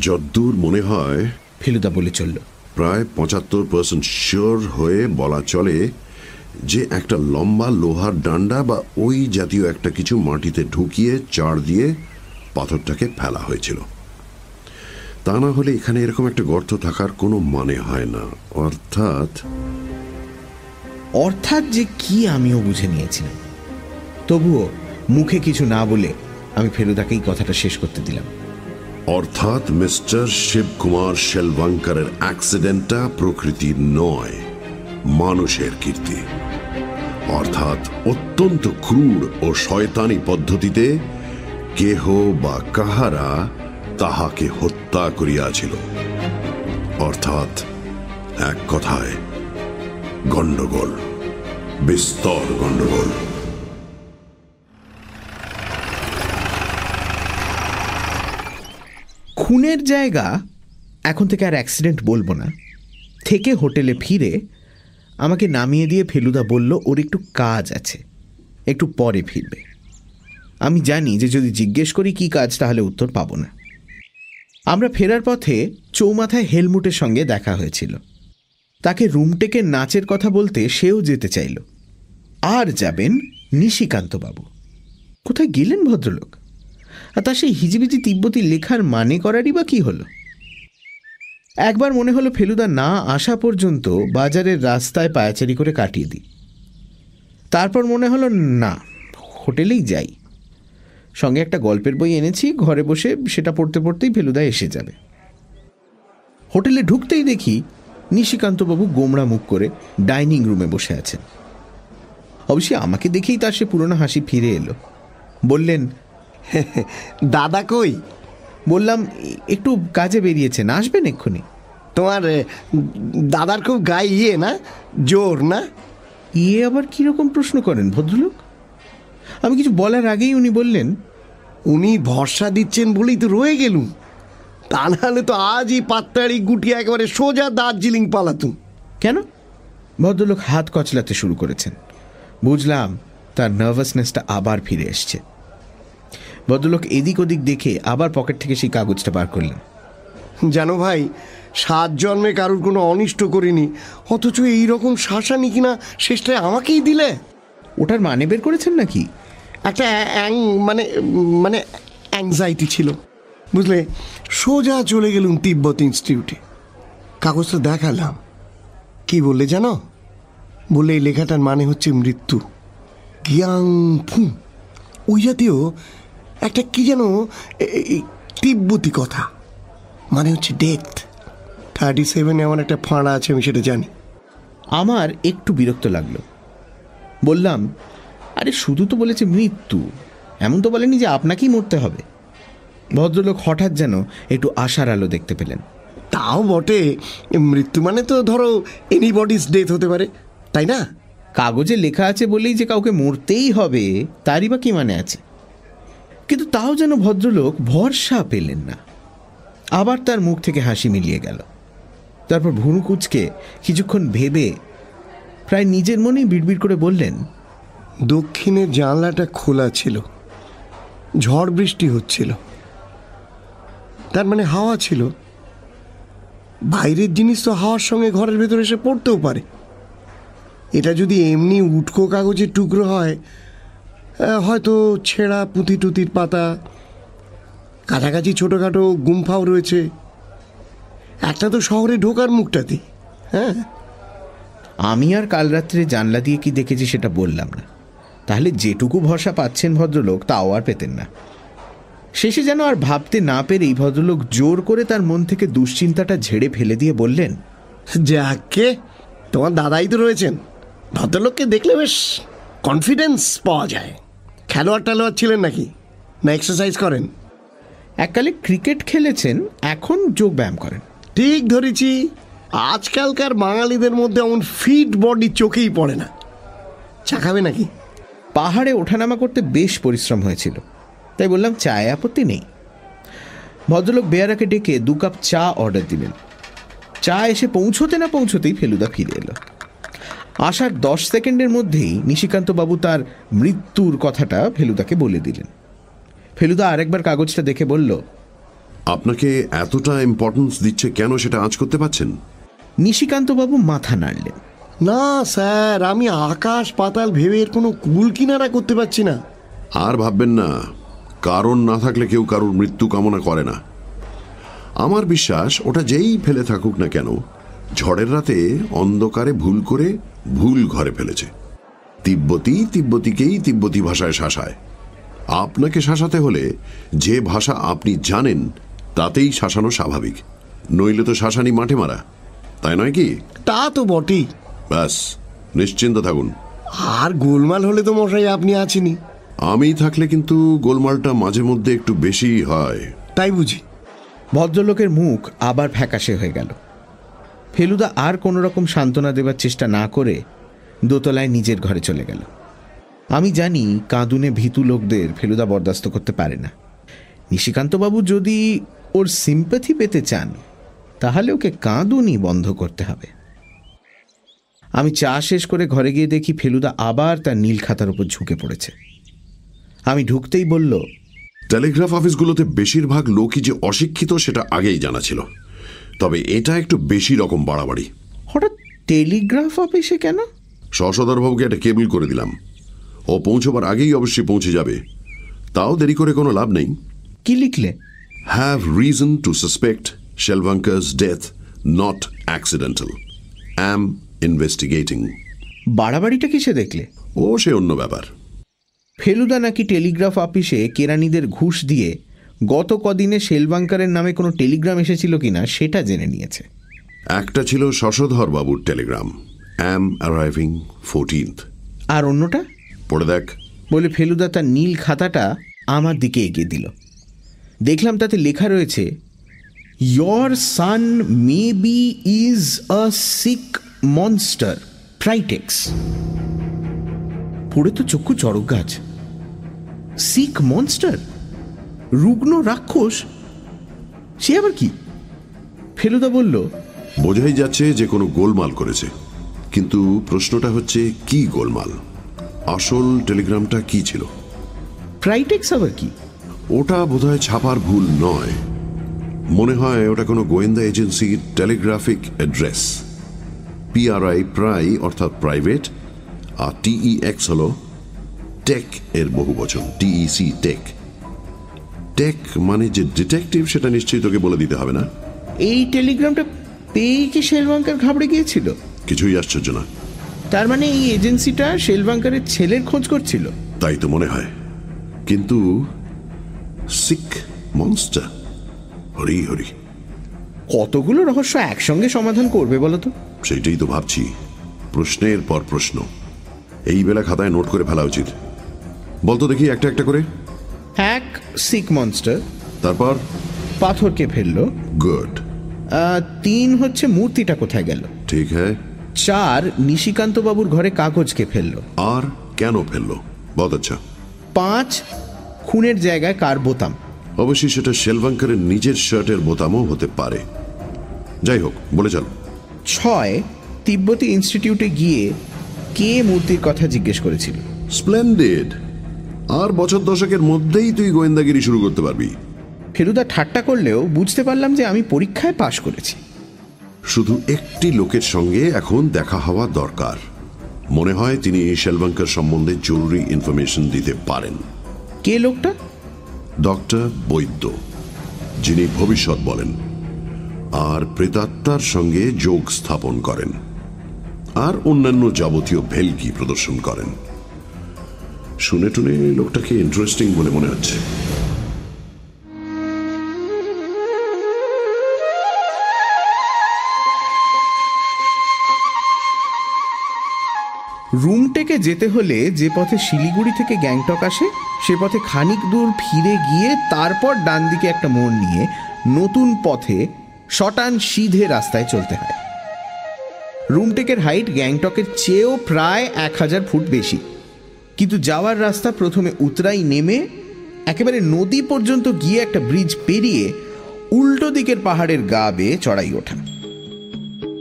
যদ্দূর মনে হয় ফেলুদা বলে চলল। প্রায় পঁচাত্তর পার্সেন্ট শিওর হয়ে বলা চলে যে একটা লম্বা লোহার ডান্ডা বা ওই জাতীয় একটা কিছু মাটিতে ঢুকিয়ে চার দিয়ে পাথরটাকে ফেলা হয়েছিল। তা না হলে এখানে এরকম একটা গর্ত থাকার কোনো মানে হয় না। অর্থাৎ অর্থাৎ যে কি আমিও বুঝে নিয়েছিলাম। তবুও মুখে কিছু না বলে আমি ফেলুদাকে এই কথাটা শেষ করতে দিলাম। অর্থাৎ মিস্টার শিবকুমার শেলবাঙ্কারের অ্যাক্সিডেন্টটা প্রকৃতির নয়। মানুষের কীর্তি। অর্থাৎ অত্যন্ত ক্রূর ও শয়তানি পদ্ধতিতে কেহ বা কাহারা তাহাকে হত্যা করিয়াছিল। অর্থাৎ এক কথায়, গণ্ডগোল, বিস্তর গণ্ডগোল। খুনের জায়গা এখন থেকে আর অ্যাক্সিডেন্ট বলব না। থেকে হোটেলে ফিরে আমাকে নামিয়ে দিয়ে ফেলুদা বলল, ওর একটু কাজ আছে। একটু পরে ফিরবে। আমি জানি যে যদি জিজ্ঞেস করি কি কাজ, তাহলে উত্তর পাবো না। আমরা ফেরার পথে চৌমাথায় হেলমুটের সঙ্গে দেখা হয়েছিল। তাকে রুমটেকে নাচের কথা বলতে সেও যেতে চাইল। আর যাবেন নিশিকান্তবাবু। কোথায় গেলেন ভদ্রলোক? আর তার সেই হিজিবিজি তিব্বতী লেখার মানে করারই বা কি হলো? একবার মনে হলো ফেলুদা না আসা পর্যন্ত বাজারের রাস্তায় পায়াচারি করে কাটিয়ে দিই। তারপর মনে হলো না, হোটেলেই যাই। সঙ্গে একটা গল্পের বই এনেছি, ঘরে বসে সেটা পড়তে পড়তেই ফেলুদা এসে যাবে। হোটেলে ঢুকতেই দেখি নিশিকান্তবাবু গোমড়া মুখ করে ডাইনিং রুমে বসে আছেন। অবশ্যই আমাকে দেখেই তার সে পুরনো হাসি ফিরে এলো। বললেন দাদা কই? বললাম একটু কাজে বেরিয়েছেন আসবেন এক্ষুনি? তোমার দাদার খুব গায়ে ইয়ে না? জোর না? ইয়ে আবার কীরকম প্রশ্ন করেন ভদ্রলোক? আমি কিছু বলার আগেই উনি বললেন উনি ভরসা দিচ্ছেন বলেই তো রয়ে গেলুম। তা নাহলে তো আজই পাত্তাড়ি গুটিয়ে একেবারে সোজা দার্জিলিং পালাতুম। কেন? ভদ্রলোক হাত কচলাতে শুরু করেছেন। বুঝলাম তার নার্ভাসনেসটা আবার ফিরে এসছে। ভদ্রলোক এদিক ওদিক দেখে আবার পকেট থেকে সেই কাগজটা বার করলেন। জানো ভাই সাত জন্মে কারুর কোনো অনিষ্ট করিনি অথচ এই রকম শাসানি কিনা শেষটায় আমাকেই দিলে। ওটার মানে বের করেছেন নাকি? একটা অ্যাং মানে মানে অ্যাংজাইটি ছিল। বুঝলে সোজা চলে গেলুম তিব্বত ইনস্টিটিউটে কাগজটা দেখালাম। কি বললে জানো? বললে এই লেখাটার মানে হচ্ছে মৃত্যু। গিয়াং ফু ওই জাতীয় একটা কি যেন তিব্বতি কথা। মানে হচ্ছে ডেথ থার্টি সেভেনে আমার একটা ফাঁড়া আছে আমি সেটা জানি। আমার একটু বিরক্ত লাগল। বললাম আরে শুধু তো বলেছে মৃত্যু। এমন তো বলেনি যে আপনাকেই মরতে হবে। ভদ্রলোক হঠাৎ যেন একটু আশার আলো দেখতে পেলেন। তাও বটে। মৃত্যু মানে তো ধরো এনিবডিস ডেথ হতে পারে তাই না? কাগজে লেখা আছে বলেই যে কাউকে মরতেই হবে তারই বা কি মানে আছে? কিন্তু তাও যেন ভদ্রলোক ভরসা পেলেন না। আবার তার মুখ থেকে হাসি মিলিয়ে গেল। তারপর ভুরু কুচকে কিছুক্ষণ ভেবে প্রায় নিজের মনেই বিড়বিড় করে বললেন, দক্ষিণের জানলাটা খোলা ছিল। ঝড় বৃষ্টি হচ্ছিল। তার মানে হাওয়া ছিল। বাইরের জিনিস তো হাওয়ার সঙ্গে ঘরের ভেতরে এসে পড়তেও পারে। এটা যদি এমনি উটকো কাগজের টুকরো হয় হয়তো ছেঁড়া পুঁতি টুতির পাতা কাছাকাছি ছোটোখাটো গুমফাও রয়েছে। একটা তো শহরে ঢোকার মুখটাতে হ্যাঁ? আমি আর কাল রাত্রে জানলা দিয়ে কি দেখেছি সেটা বললাম না। তাহলে যেটুকু ভরসা পাচ্ছেন ভদ্রলোক তাও আর পেতেন না। শেষে যেন আর ভাবতে না পেরেই ভদ্রলোক জোর করে তার মন থেকে দুশ্চিন্তাটা ঝেড়ে ফেলে দিয়ে বললেন যাকে? তোমার দাদাই তো রয়েছেন। ভদ্রলোককে দেখলে বেশ কনফিডেন্স পাওয়া যায়। খেলোয়াড় টেলোয়াড় ছিলেন নাকি? না এক্সারসাইজ করেন? এককালে ক্রিকেট খেলেছেন এখন যোগ ব্যায়াম করেন। ঠিক ধরেছি। আজকালকার বাঙালিদের মধ্যে এমন ফিট বডি চোখেই পড়ে না। চা খাবে নাকি? পাহাড়ে ওঠানামা করতে বেশ পরিশ্রম হয়েছিল। তাই বললাম চায় আপত্তি নেই। ভদ্রলোক বেয়ারাকে ডেকে দু কাপ চা অর্ডার দিলেন। চা এসে পৌঁছতে না পৌঁছতেই ফেলুদা ফিরে এলো। আসার দশ সেকেন্ডের মধ্যেই নিশিকান্তবাবু তার মৃত্যুর কথাটা ফেলুদাকে বলে দিলেন। ফেলুদা আরেকবার কাগজটা দেখে বলল আপনাকে এতটা ইম্পর্টেন্স দিচ্ছে কেন সেটা আঁচ করতে পারছেন? নিশিকান্তবাবু মাথা নাড়লেন। না স্যার আমি আকাশ পাতাল ভেবে এর কোনো কুল কিনারা করতে পারছি না। আর ভাববেন না কারণ না থাকলে কেউ কারোর মৃত্যু কামনা করে না। আমার বিশ্বাস ওটা যেই ফেলে থাকুক না কেন ঝড়ের রাতে অন্ধকারে ভুল করে ভুল ঘরে ফেলেছে। তিব্বতী তিব্বতীকেই তিব্বতী ভাষায় শাসায়। আপনাকে শাসাতে হলে যে ভাষা আপনি জানেন তাতেই শাসানো স্বাভাবিক। নইলে তো শাসানি মাঠে মারা। তাই নয় কি? তা তো বটেই। ব্যাস নিশ্চিন্ত থাকুন। আর গোলমাল হলে তো মশাই আপনি আছেনই। আমি থাকলে কিন্তু গোলমালটা মাঝে মধ্যে একটু বেশি হয়। তাই বুঝি। ভদ্রলোকের মুখ আবার ফ্যাকাশে হয়ে গেল। ফেলুদা আর কোনো রকম সান্ত্বনা দেবার চেষ্টা না করে দোতলায় নিজের ঘরে চলে গেল। আমি জানি কাঁদুনে ভীতু লোকদের ফেলুদা বরদাস্ত করতে পারে না। নিশিকান্তবাবু যদি ওর সিম্প্যাথি পেতে চান, তাহলে ওকে কাঁদুনি বন্ধ করতে হবে। আমি চা শেষ করে ঘরে গিয়ে দেখি ফেলুদা আবার তার নীল খাতার উপর ঝুঁকে পড়েছে। আমি ঢুকতেই বলল, টেলিগ্রাফ অফিসগুলোতে বেশিরভাগ লোকই যে অশিক্ষিত সেটা আগেই জানা ছিল। তবে এটা একটু বেশি রকম বাড়াবাড়ি। হঠাৎ টেলিগ্রাফ অফিসে কেন? সশদরবাবুকে একটা কেবল করে দিলাম। ও পৌঁছবার আগেই অবশ্যই পৌঁছে যাবে। তাও দেরি করে কোনো লাভ নেই। কি লিখলে? Have reason to suspect Shelvankar's death not accidental am investigating বাড়াবাড়িটা কিসে দেখলে? ও সে অন্য ব্যাপার। ফেলুদা নাকি টেলিগ্রাফ অফিসে কেরানিদের ঘুষ দিয়ে গত কদিনে শেলবাঙ্কারের নামে কোনো টেলিগ্রাম এসেছিল কিনা সেটা জেনে নিয়েছে। একটা ছিল শশধর বাবুর টেলিগ্রাম অ্যাম অ্যারাইভিং ফোরটিন্থ আর অন্যটা? পড়ে দেখ। বলে ফেলুদা তার নীল খাতাটা আমার দিকে এগিয়ে দিল। দেখলাম তাতে লেখা রয়েছে your son may be is a sick monster ট্রাইটেক্স পড়ে তো চক্ষু চড়ক গাছ। সিক মনস্টার রুগ্ন রাক্ষস? সে আবার কি? ফেলুদা বলল বোঝাই যাচ্ছে যে কোনো গোলমাল করেছে। কিন্তু প্রশ্নটা হচ্ছে কি গোলমাল? আসল টেলিগ্রামটা কি ছিল? ট্রাইটেক্স আবার কি? ওটা বোধহয় ছাপার ভুল নয়। মনে হয় ওটা কোনো গোয়েন্দা এজেন্সির টেলিগ্রাফিক অ্যাড্রেস। পিআরআই প্রাই অর্থাৎ প্রাইভেট আর টিই এক্স হল টেক এর বহু বচন টিইসি টেক। টেক মানে যে ডিটেকটিভ সেটা নিশ্চয়ই তোকে বলে দিতে হবে না? এই টেলিগ্রামটা পেয়ে কি শেলবাঙ্কার ঘাবড়ে গিয়েছিল? কিছুই আশ্চর্য না। তার মানে এই এজেন্সিটা শেলবাঙ্কারের ছেলের খোঁজ করছিল? তাই তো মনে হয়। কিন্তু সিক মনস্টার হরি হরি। কতগুলো রহস্য একসঙ্গে সমাধান করবে বলো তো? সেইটাই তো ভাবছি। প্রশ্নের পর প্রশ্ন। এই বেলা খাতায় নোট করে ফেলা উচিত। বলতো দেখি একটা একটা করে। এক সিক মনস্টার তারপর? পাথরকে ফেলল। গুড তিন হচ্ছে মূর্তিটা কোথায় গেল। ঠিক হ্যাঁ চার নিশিকান্ত বাবুর ঘরে কাগজকে ফেলল। আর কেন ফেলল? বহুত আচ্ছা। পাঁচ খুনের জায়গায় কার বোতাম। অবশ্যই সেটা শেলভাঙ্কারের নিজের শার্টের বোতামও হতে পারে। যাই হোক বলে চল। ছয় তিব্বতী ইনস্টিটিউটে গিয়ে কে মূর্তির কথা জিজ্ঞেস করেছিল? স্প্লেন্ডেড। আর বছর দশকের মধ্যেই তুই গোয়েন্দাগিরি শুরু করতে পারবি। ফেলুদা ঠাট্টা করলেও বুঝতে পারলাম যে আমি পরীক্ষায় পাশ করেছি। শুধু একটি লোকের সঙ্গে এখন দেখা হওয়া দরকার। মনে হয় তিনি শেলভাঙ্কার সম্বন্ধে জরুরি ইনফরমেশন দিতে পারেন। কে লোকটা? ডক্টর বৈদ্য যিনি ভবিষ্যৎ বলেন আর প্রেতাত্মার সঙ্গে যোগ স্থাপন করেন আর অন্যান্য যাবতীয় ভেলকি প্রদর্শন করেন। শুনে টুনে লোকটাকে ইন্টারেস্টিং বলে মনে হচ্ছে। রুমটেকে যেতে হলে যে পথে শিলিগুড়ি থেকে গ্যাংটক আসে সে পথে খানিক দূর ফিরে গিয়ে তারপর ডান দিকে একটা মোড় নিয়ে নতুন পথে শটান সিধে রাস্তায় চলতে হয় রুমটেকের হাইট গ্যাংটকের চেয়েও প্রায় এক হাজার ফুট বেশি কিন্তু যাওয়ার রাস্তা প্রথমে উতরাই নেমে একেবারে নদী পর্যন্ত গিয়ে একটা ব্রিজ পেরিয়ে উল্টো দিকের পাহাড়ের গা বেয়ে চড়াই ওঠা।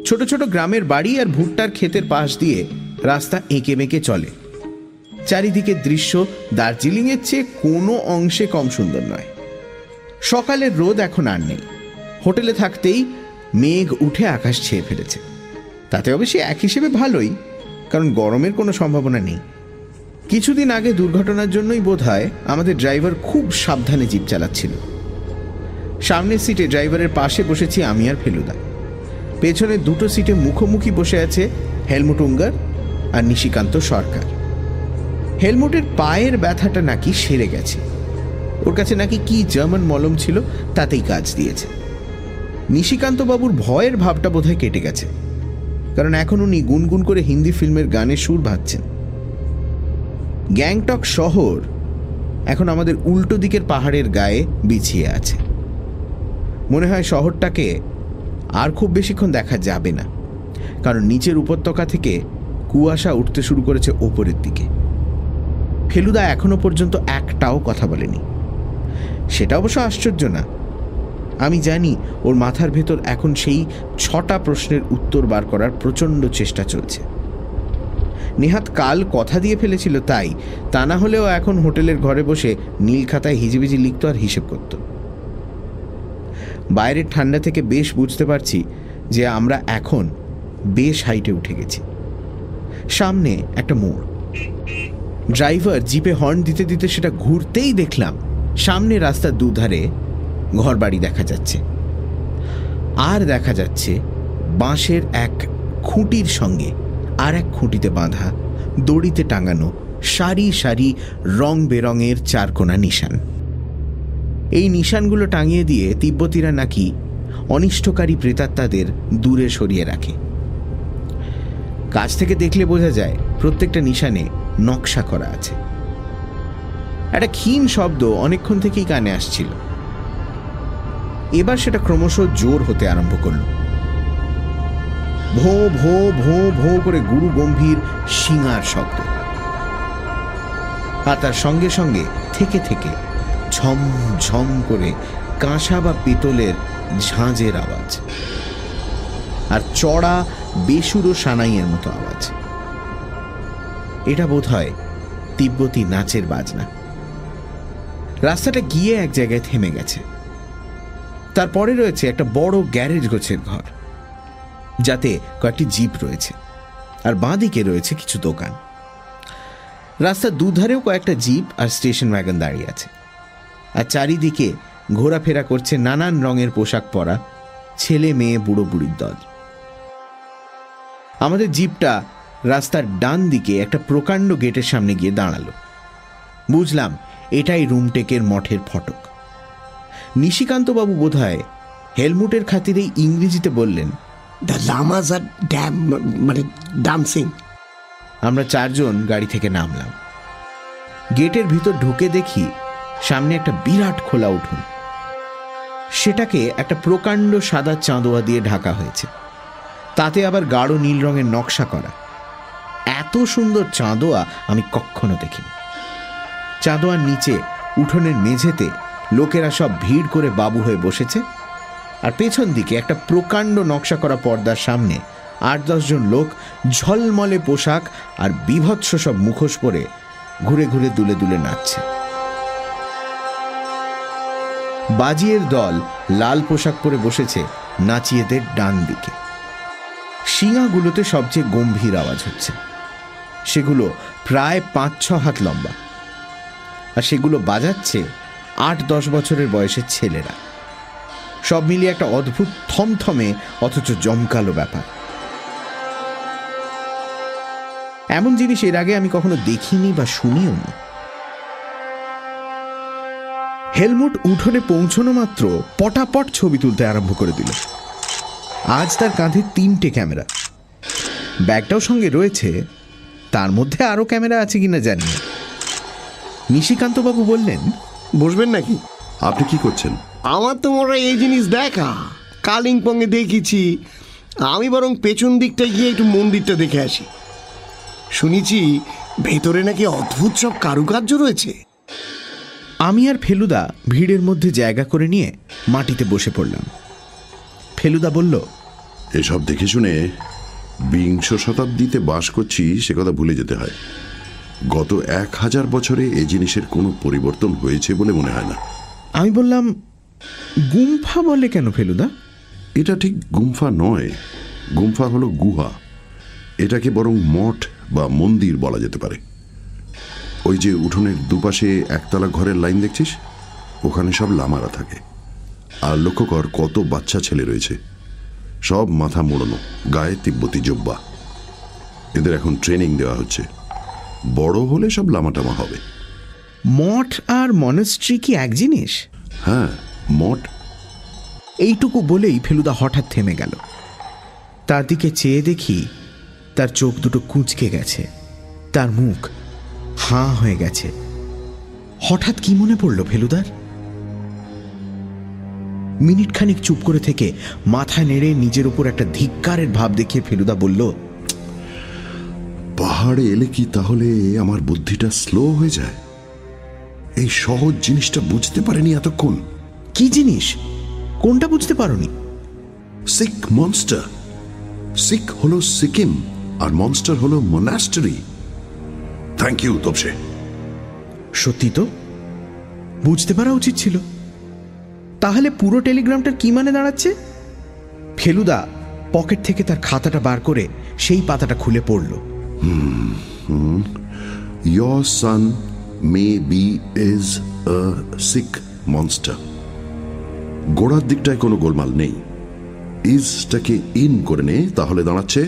ছোট ছোট গ্রামের বাড়ি আর ভুট্টার ক্ষেতের পাশ দিয়ে রাস্তা এঁকে বেঁকে চলে। চারিদিকের দৃশ্য দার্জিলিংয়ের চেয়ে কোনো অংশে কম সুন্দর নয়। সকালের রোদ এখন আর নেই। হোটেলে থাকতেই মেঘ উঠে আকাশ ছেয়ে ফেলেছে। তাতে অবশ্যই এক হিসেবে ভালোই, কারণ গরমের কোনো সম্ভাবনা নেই। কিছুদিন আগে দুর্ঘটনার জন্যই বোধ আমাদের ড্রাইভার খুব সাবধানে জিপ চালাচ্ছিল। সামনের সিটে ড্রাইভারের পাশে বসেছি আমি আর ফেলুদা। পেছনে দুটো সিটে মুখোমুখি বসে আছে হেলমুট উঙ্গার আর নিশিকান্ত সরকার। হেলমুটের পায়ের ব্যথাটা নাকি সেরে গেছে। ওর কাছে নাকি কি জার্মান মলম ছিল তাতেই কাজ দিয়েছে। নিশিকান্ত বাবুর ভয়ের ভাবটা বোধহয় কেটে গেছে। কারণ এখন উনি গুনগুন করে হিন্দি ফিল্মের গানের সুর ভাবছেন গ্যাংটক শহর এখন আমাদের উল্টো দিকের পাহাড়ের গায়ে বিছিয়ে আছে। মনে হয় শহরটাকে আর খুব বেশিক্ষণ দেখা যাবে না, কারণ নিচের উপত্যকা থেকে কুয়াশা উঠতে শুরু করেছে ওপরের দিকে। ফেলুদা এখনও পর্যন্ত একটাও কথা বলেনি। সেটা অবশ্য আশ্চর্য না। আমি জানি ওর মাথার ভেতর এখন সেই ছটা প্রশ্নের উত্তর বার করার প্রচণ্ড চেষ্টা চলছে। নেহাত কাল কথা দিয়ে ফেলেছিল তাই। তা না হলেও এখন হোটেলের ঘরে বসে নীল খাতায় হিজিবিজি লিখত আর হিসেব করত। বাইরের ঠান্ডা থেকে বেশ বুঝতে পারছি যে আমরা এখন বেশ হাইটে উঠে গেছি। সামনে একটা মোড়। ড্রাইভার জিপে হর্ন দিতে দিতে সেটা ঘুরতেই দেখলাম। সামনে রাস্তার দুধারে ঘরবাড়ি দেখা যাচ্ছে। আর দেখা যাচ্ছে বাঁশের এক খুঁটির সঙ্গে আর এক খুঁটিতে বাঁধা, দড়িতে টাঙানো, সারি সারি রং বেরঙের চারকোনা নিশান। এই নিশানগুলো টাঙিয়ে দিয়ে তিব্বতীরা নাকি অনিষ্টকারী প্রেতাত্মাদের দূরে সরিয়ে রাখে। কাছ থেকে দেখলে বোঝা যায় প্রত্যেকটা নিশানে নকশা করা আছে। একটা ক্ষীণ শব্দ অনেকক্ষণ থেকেই কানে আসছিল। এবার সেটা ক্রমশ জোর হতে আরম্ভ করল। ভো ভো ভো ভো করে গুরু গম্ভীর শিঙার শব্দ। আর তার সঙ্গে সঙ্গে থেকে থেকে ঝম ঝম করে কাঁসা বা পিতলের ঝাঁঝের আওয়াজ। আর চড়া বেসুরো সানাইয়ের মতো আওয়াজ। এটা বোধ হয় তিব্বতী নাচের বাজনা। রাস্তাটা গিয়ে এক জায়গায় থেমে গেছে। তারপরে রয়েছে একটা বড় গ্যারেজ গোছের ঘর। যাতে কয়েকটি জিপ রয়েছে। আর বাঁদিকে রয়েছে কিছু দোকান। রাস্তার দুধারেও কয়েকটা জিপ আর স্টেশন ওয়াগন দাঁড়িয়ে আছে। আর চারিদিকে ঘোরাফেরা করছে নানান রঙের পোশাক পরা ছেলে, মেয়ে, বুড়ো, বুড়ির দল। আমাদের জিপটা রাস্তার ডান দিকে একটা প্রকাণ্ড গেটের সামনে গিয়ে দাঁড়াল। বুঝলাম, এটাই রুমটেকের মঠের ফটক। নিশিকান্তবাবু বোধ হয় হেলমুটের খাতিরেই ইংরেজিতে বললেন লামাজ আর ড্যাম মানে ডান্সিং আমরা চারজন গাড়ি থেকে নামলাম। গেটের ভিতর ঢুকে দেখি সামনে একটা বিরাট খোলা উঠুন। সেটাকে একটা প্রকাণ্ড সাদা চাঁদোয়া দিয়ে ঢাকা হয়েছে। তাতে আবার গাঢ় নীল রঙের নকশা করা। এত সুন্দর চাঁদোয়া আমি কখনো দেখিনি। চাঁদোয়ার নিচে উঠোনের মেঝেতে লোকেরা সব ভিড় করে বাবু হয়ে বসেছে। আর পেছন দিকে একটা প্রকাণ্ড নকশা করা পর্দার সামনে আট দশজন লোক ঝলমলে পোশাক আর বিভৎস সব মুখোশ পরে ঘুরে ঘুরে দুলে দুলে নাচছে। বাজিয়ের দল লাল পোশাক পরে বসেছে নাচিয়েদের ডান দিকে। শিঙাগুলোতে সবচেয়ে গম্ভীর আওয়াজ হচ্ছে। সেগুলো প্রায় পাঁচ, ছ হাত লম্বা। আর সেগুলো বাজাচ্ছে আট, দশ বছরের বয়সের ছেলেরা। সব মিলিয়ে একটা অদ্ভুত থমথমে, অথচ জমকালো ব্যাপার। এমন জিনিস এর আগে আমি কখনো দেখিনি বা শুনিও নি হেলমুট উঠোনে পৌঁছনো মাত্র পটাপট ছবি তুলতে আরম্ভ করে দিল। আজ তার কাঁধে তিনটে ক্যামেরা। ব্যাগটাও সঙ্গে রয়েছে। তার মধ্যে আরও ক্যামেরা আছে কিনা জানি নিশিকান্তবাবু বললেন, বসবেন নাকি? আপনি কি করছেন? আমার তো মনে হয় এই জিনিস দেখা। কালিম্পংয়ে দেখেছি। আমি বরং পেছন দিকটা গিয়ে একটু মন্দিরটা দেখে আসি। শুনেছি ভেতরে নাকি অদ্ভুত সব কারুকার্য রয়েছে। আমি আর ফেলুদা ভিড়ের মধ্যে জায়গা করে নিয়ে মাটিতে বসে পড়লাম। ফেলুদা বলল এসব দেখে শুনে বিংশ শতাব্দীতে বাস করছি সে কথা ভুলে যেতে হয়। গত এক হাজার বছরে এই জিনিসের কোনো পরিবর্তন হয়েছে বলে মনে হয় না। আমি বললাম গুম্ফা বলে কেন ফেলুদা? এটা ঠিক গুম্ফা নয়। গুম্ফা হলো গুহা। এটাকে বরং মঠ বা মন্দির বলা যেতে পারে। ওই যে উঠোনের দুপাশে একতলা ঘরের লাইন দেখছিস? ওখানে সব লামারা থাকে। আর লক্ষ্য কর কত বাচ্চা ছেলে রয়েছে। সব মাথা মোড়ানো গায়ে তিব্বতী জব্বা। এদের এখন ট্রেনিং দেওয়া হচ্ছে। বড় হলে সব লামাটামা হবে। মঠ আর মনেস্ট্রি কি এক জিনিস? হ্যাঁ মঠ এইটুকু বলেই ফেলুদা হঠাৎ থেমে গেল। তার দিকে চেয়ে দেখি তার চোখ দুটো কুঁচকে গেছে। তার মুখ হাঁ হয়ে গেছে। হঠাৎ কি মনে পড়ল ফেলুদার? মিনিট খানিক চুপ করে থেকে মাথা নেড়ে নিজের উপর একটা ধিক্কারের ভাব দেখিয়ে ফেলুদা বলল, পাহাড়ে এলে কি তাহলে আমার বুদ্ধিটা স্লো হয়ে যায়? এই সহজ জিনিসটা বুঝতে পারেনি এতক্ষণ। কি জিনিস? কোনটা বুঝতে পারোনি? সিক মনস্টার সিক হলো সিকিম আর মনস্টার হলো মোনাস্টারি থ্যাংক ইউ তপসে সত্যি তো? বুঝতে পারা উচিত ছিল। তাহলে পুরো টেলিগ্রামটার কি মানে দাঁড়াচ্ছে? ফেলুদা পকেট থেকে তার খাতাটা বার করে সেই পাতাটা খুলে পড়ল। Your son may be is a sick monster. গোড়ার দিকটায় কোনো গোলমাল নেই। ইজটাকে ইন করে নে তাহলে দাঁড়াচ্ছে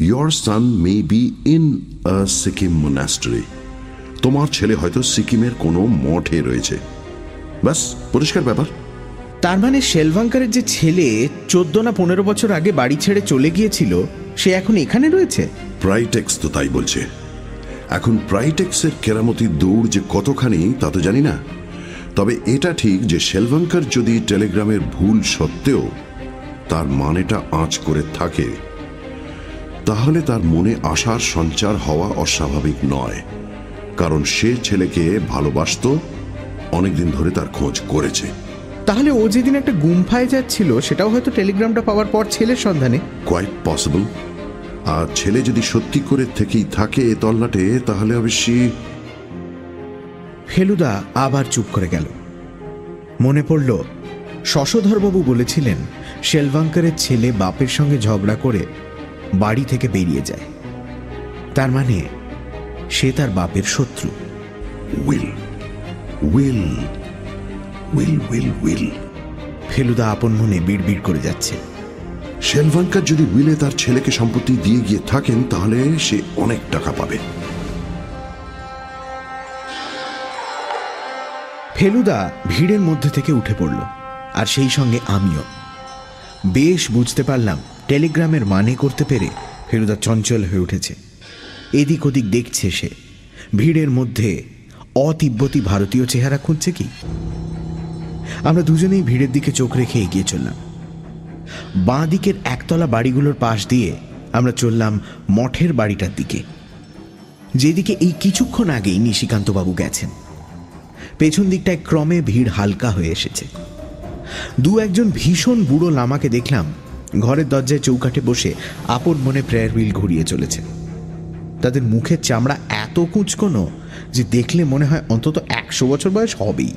your son may be in a Sikkim monastery তোমার ছেলে হয়তো সিকিমের কোনো মঠে রয়েছে। ব্যাস পরিষ্কার ব্যাপার। তার মানে শেলভাঙ্কারের যে ছেলে চোদ্দ না পনেরো বছর আগে বাড়ি ছেড়ে চলে গিয়েছিল সে এখন এখানে রয়েছে? প্রাইটেক্স তো তাই বলছে। এখন প্রাইটেক্সের কেরামতির দৌড় যে কতখানি তা তো জানি না। তবে এটা ঠিক যে শেলভাঙ্কার যদি টেলিগ্রামের ভুল সত্ত্বেও তার মানেটা আঁচ করে থাকে তাহলে তার মনে আশার সঞ্চার হওয়া অস্বাভাবিক নয় কারণ সে ছেলেকে ভালোবাসত অনেকদিন ধরে তার খোঁজ করেছে। তাহলে ও যেদিন একটা গুম্ফায় যাচ্ছিল সেটাও হয়তো টেলিগ্রামটা পাওয়ার পর ছেলের সন্ধানে? কোয়াইট পসিবল আর ছেলে যদি সত্যি করে থেকেই থাকে তল্লাটে তাহলে অবশ্যই ফেলুদা আবার চুপ করে গেল। মনে পড়ল শশধরবাবু বলেছিলেন শেলভাঙ্কারের ছেলে বাপের সঙ্গে ঝগড়া করে বাড়ি থেকে বেরিয়ে যায়। তার মানে সে তার বাপের শত্রু। Will will will will will. Feluda আপন মনে বিড়বিড় করে যাচ্ছে। শেলভাঙ্কার যদি উইলে তার ছেলেকে সম্পত্তি দিয়ে গিয়ে থাকেন তাহলে সে অনেক টাকা পাবে। ফেলুদা ভিড়ের মধ্যে থেকে উঠে পড়ল, আর সেই সঙ্গে আমিও। বেশ বুঝতে পারলাম, টেলিগ্রামের মানে করতে পেরে ফেলুদা চঞ্চল হয়ে উঠেছে। এদিক ওদিক দেখছে সে। ভিড়ের মধ্যে অতিব্বতী ভারতীয় চেহারা খুঁজছে কি? আমরা দুজনেই ভিড়ের দিকে চোখ রেখে এগিয়ে চললাম। বাঁ দিকের একতলা বাড়িগুলোর পাশ দিয়ে আমরা চললাম মঠের বাড়িটার দিকে। যেদিকে এই কিছুক্ষণ আগেই নিশিকান্তবাবু গেছেন। পেছন দিকটায় ক্রমে ভিড় হালকা হয়ে এসেছে। দু একজন ভীষণ বুড়ো লামাকে দেখলাম ঘরের দরজায় চৌকাঠে বসে আপন মনে প্রেয়ার হুইল ঘুরিয়ে চলেছে। তাদের মুখের চামড়া এত কুঁচকোনো যে দেখলে মনে হয় অন্তত একশো বছর বয়স হবেই।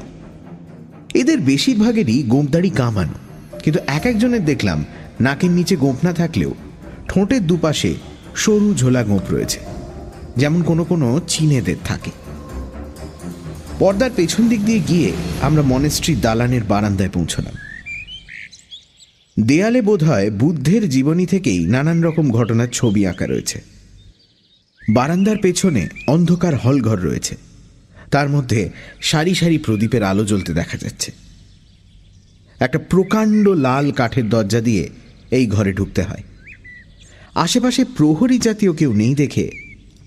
এদের বেশিরভাগেরই গোঁপদাড়ি কামানো, কিন্তু এক একজনের দেখলাম নাকের নিচে গোঁপ না থাকলেও ঠোঁটের দুপাশে সরু ঝোলা গোঁপ রয়েছে, যেমন কোনো কোনো চীনেদের থাকে। পর্দার পেছন দিক দিয়ে গিয়ে আমরা মনেস্ট্রির দালানের বারান্দায় পৌঁছলাম। দেয়ালে বোধহয় বুদ্ধের জীবনী থেকেই নানান রকম ঘটনার ছবি আঁকা রয়েছে। বারান্দার পেছনে অন্ধকার হলঘর রয়েছে। তার মধ্যে সারি সারি প্রদীপের আলো জ্বলতে দেখা যাচ্ছে। একটা প্রকাণ্ড লাল কাঠের দরজা দিয়ে এই ঘরে ঢুকতে হয়। আশেপাশে প্রহরী জাতীয় কেউ নেই দেখে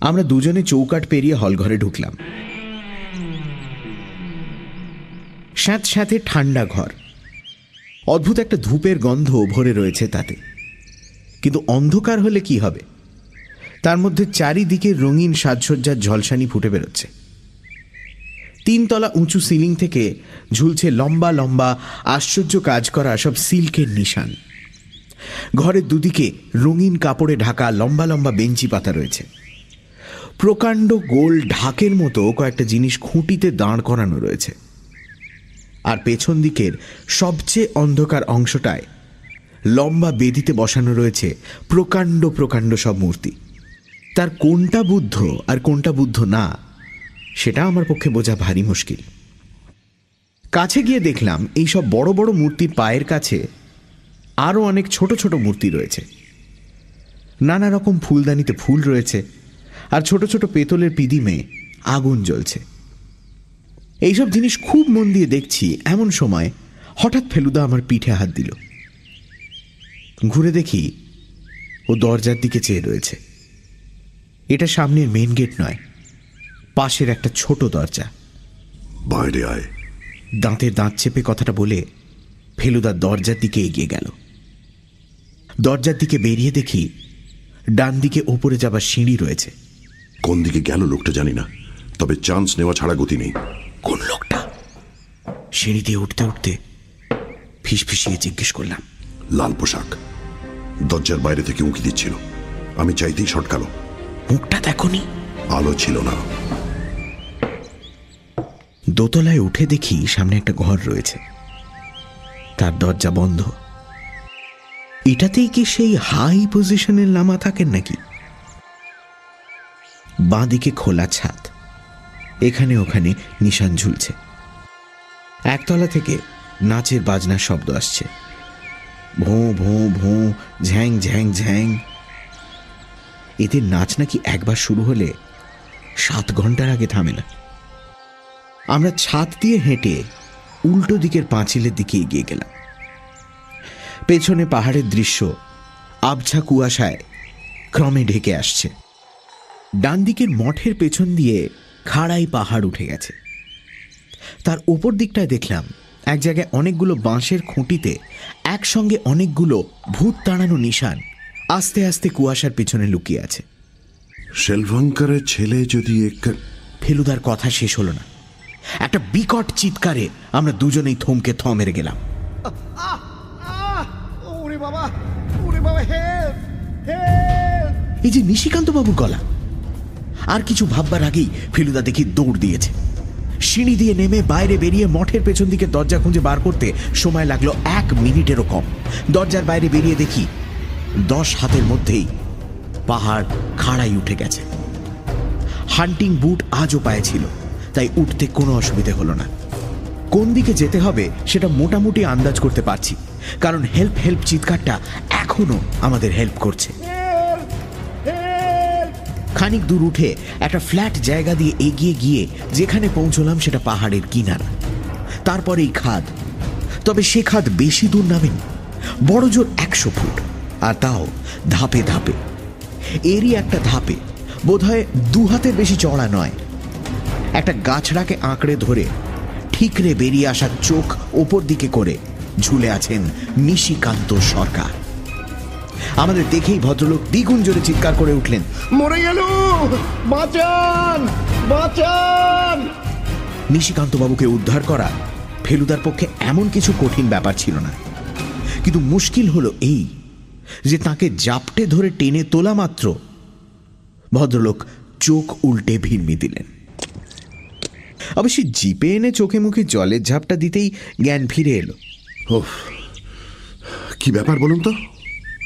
আমরা দুজনে চৌকাট পেরিয়ে হলঘরে ঢুকলাম। স্যাঁত স্যাঁতে ঠান্ডা ঘর। অদ্ভুত একটা ধূপের গন্ধ ভরে রয়েছে তাতে। কিন্তু অন্ধকার হলে কি হবে? তার মধ্যে চারিদিকে রঙিন সাজসজ্জার ঝলসানি ফুটে বেরোচ্ছে। তিনতলা উঁচু সিলিং থেকে ঝুলছে লম্বা লম্বা, আশ্চর্য কাজ করা সব সিল্কের নিশান। ঘরের দুদিকে রঙিন কাপড়ে ঢাকা লম্বা লম্বা বেঞ্চি পাতা রয়েছে। প্রকাণ্ড গোল ঢাকের মতো কয়েকটা জিনিস খুঁটিতে দাঁড় করানো রয়েছে। আর পেছন দিকের সবচেয়ে অন্ধকার অংশটায় লম্বা বেদিতে বসানো রয়েছে প্রকাণ্ড প্রকাণ্ড সব মূর্তি। তার কোনটা বুদ্ধ আর কোনটা বুদ্ধ না, সেটা আমার পক্ষে বোঝা ভারী মুশকিল। কাছে গিয়ে দেখলাম এই সব বড় বড় মূর্তির পায়ের কাছে আরও অনেক ছোট ছোট মূর্তি রয়েছে। নানা রকম ফুলদানিতে ফুল রয়েছে আর ছোট ছোট পেতলের পিদিমে আগুন জ্বলছে। এইসব জিনিস খুব মন দিয়ে দেখছি এমন সময় হঠাৎ ফেলুদা আমার পিঠে হাত দিল। ঘুরে দেখি ও দরজার দিকে চেয়ে রয়েছে। এটা সামনের মেন গেট নয় পাশের একটা ছোট দরজা। বাইরে আয়। দাঁতের দাঁত চেপে কথাটা বলে ফেলুদা দরজার দিকে এগিয়ে গেল। দরজার দিকে বেরিয়ে দেখি ডান দিকে ওপরে যাবার সিঁড়ি রয়েছে। কোন দিকে গেল লোকটা জানি না তবে চান্স নেওয়া ছাড়া গতি নেই। কোন লোকটা? সিঁড়ি দিয়ে উঠতে উঠতে ফিস ফিসিয়ে জিজ্ঞেস করলাম। লাল পোশাক। দরজার বাইরে থেকে উঁকি দিচ্ছিল। আমি চাইতেই শটকালো মুখটা দেখনি? আলো ছিল না। দোতলায় উঠে দেখি সামনে একটা ঘর রয়েছে। তার দরজা বন্ধ। এটাতেই কি সেই হাই পজিশনের লামা থাকেন নাকি? বাঁদিকে খোলা ছাদ। এখানে ওখানে নিশান ঝুলছে। একতলা থেকে নাচের বাজনার শব্দ আসছে। ভোঁ ভোঁ ভোঁ, ঝ্যাং ঝ্যাং ঝ্যাং। এদের নাচ নাকি একবার শুরু হলে সাত ঘণ্টার আগে থামে না। আমরা ছাদ দিয়ে হেঁটে উল্টো দিকের পাঁচিলের দিকে এগিয়ে গেলাম। পেছনে পাহাড়ের দৃশ্য আবছা কুয়াশায় ক্রমে ঢেকে আসছে। ডান দিকের মঠের পেছন দিয়ে খাড়াই পাহাড় উঠে গেছে। তার ওপর দিকটায় দেখলাম এক জায়গায় অনেকগুলো বাঁশের খুঁটিতে একসঙ্গে অনেকগুলো ভূত তাড়ানো নিশান আস্তে আস্তে কুয়াশার পেছনে লুকিয়ে আছে। শেলভাঙ্কারের ছেলে যদি এক- ফেলুদার কথা শেষ হলো না। একটা বিকট চিৎকারে আমরা দুজনেই থমকে থ মেরে গেলাম। ওরে বাবা ওরে বাবা হেল্প হেল্প এই যে নিশিকান্ত বাবুর গলা। আর কিছু ভাববার আগেই ফেলুদা দেখি দৌড় দিয়েছে। সিঁড়ি দিয়ে নেমে বাইরে বেরিয়ে মঠের পেছন দিকে দরজা খুঁজে বার করতে সময় লাগল এক মিনিটেরও কম। দরজার বাইরে বেরিয়ে দেখি দশ হাতের মধ্যেই পাহাড় খাড়াই উঠে গেছে। হান্টিং বুট আজও পায়ে ছিল, তাই উঠতে কোনো অসুবিধে হলো না। কোন দিকে যেতে হবে সেটা মোটামুটি আন্দাজ করতে পারছি, কারণ হেল্প হেল্প চিৎকারটা এখনও আমাদের হেল্প করছে। খানিক দূর উঠে একটা ফ্ল্যাট জায়গা দিয়ে এগিয়ে গিয়ে যেখানে পৌঁছলাম সেটা পাহাড়ের কিনারা। তারপরেই খাদ। তবে সে খাদ বেশি দূর নামেনি, বড় জোর একশো ফুট, আর তাও ধাপে ধাপে। এরই একটা ধাপে, বোধহয় দু হাতের বেশি চড়া নয়। একটা গাছড়াকে আঁকড়ে ধরে ঠিকরে বেরিয়ে আসা চোখ ওপর দিকে করে ঝুলে আছেন নিশিকান্ত সরকার। আমাদের দেখেই ভদ্রলোক দ্বিগুণ জোরে চিৎকার করে উঠলেন। মরে গেল! বাঁচান! বাঁচান! নিশিকান্ত বাবুকে উদ্ধার করা ফেলুদার পক্ষে এমন কিছু কঠিন ব্যাপার ছিল না। কিন্তু মুশকিল হলো এই যে তাকে জাপটে ধরে টেনে তোলা মাত্র ভদ্রলোক চোখ উল্টে ভিড়মি দিলেন। অবশ্যই জিপে এনে চোখে মুখে জলের ঝাপটা দিতেই জ্ঞান ফিরে এলো। ওফ কি ব্যাপার বলুন তো?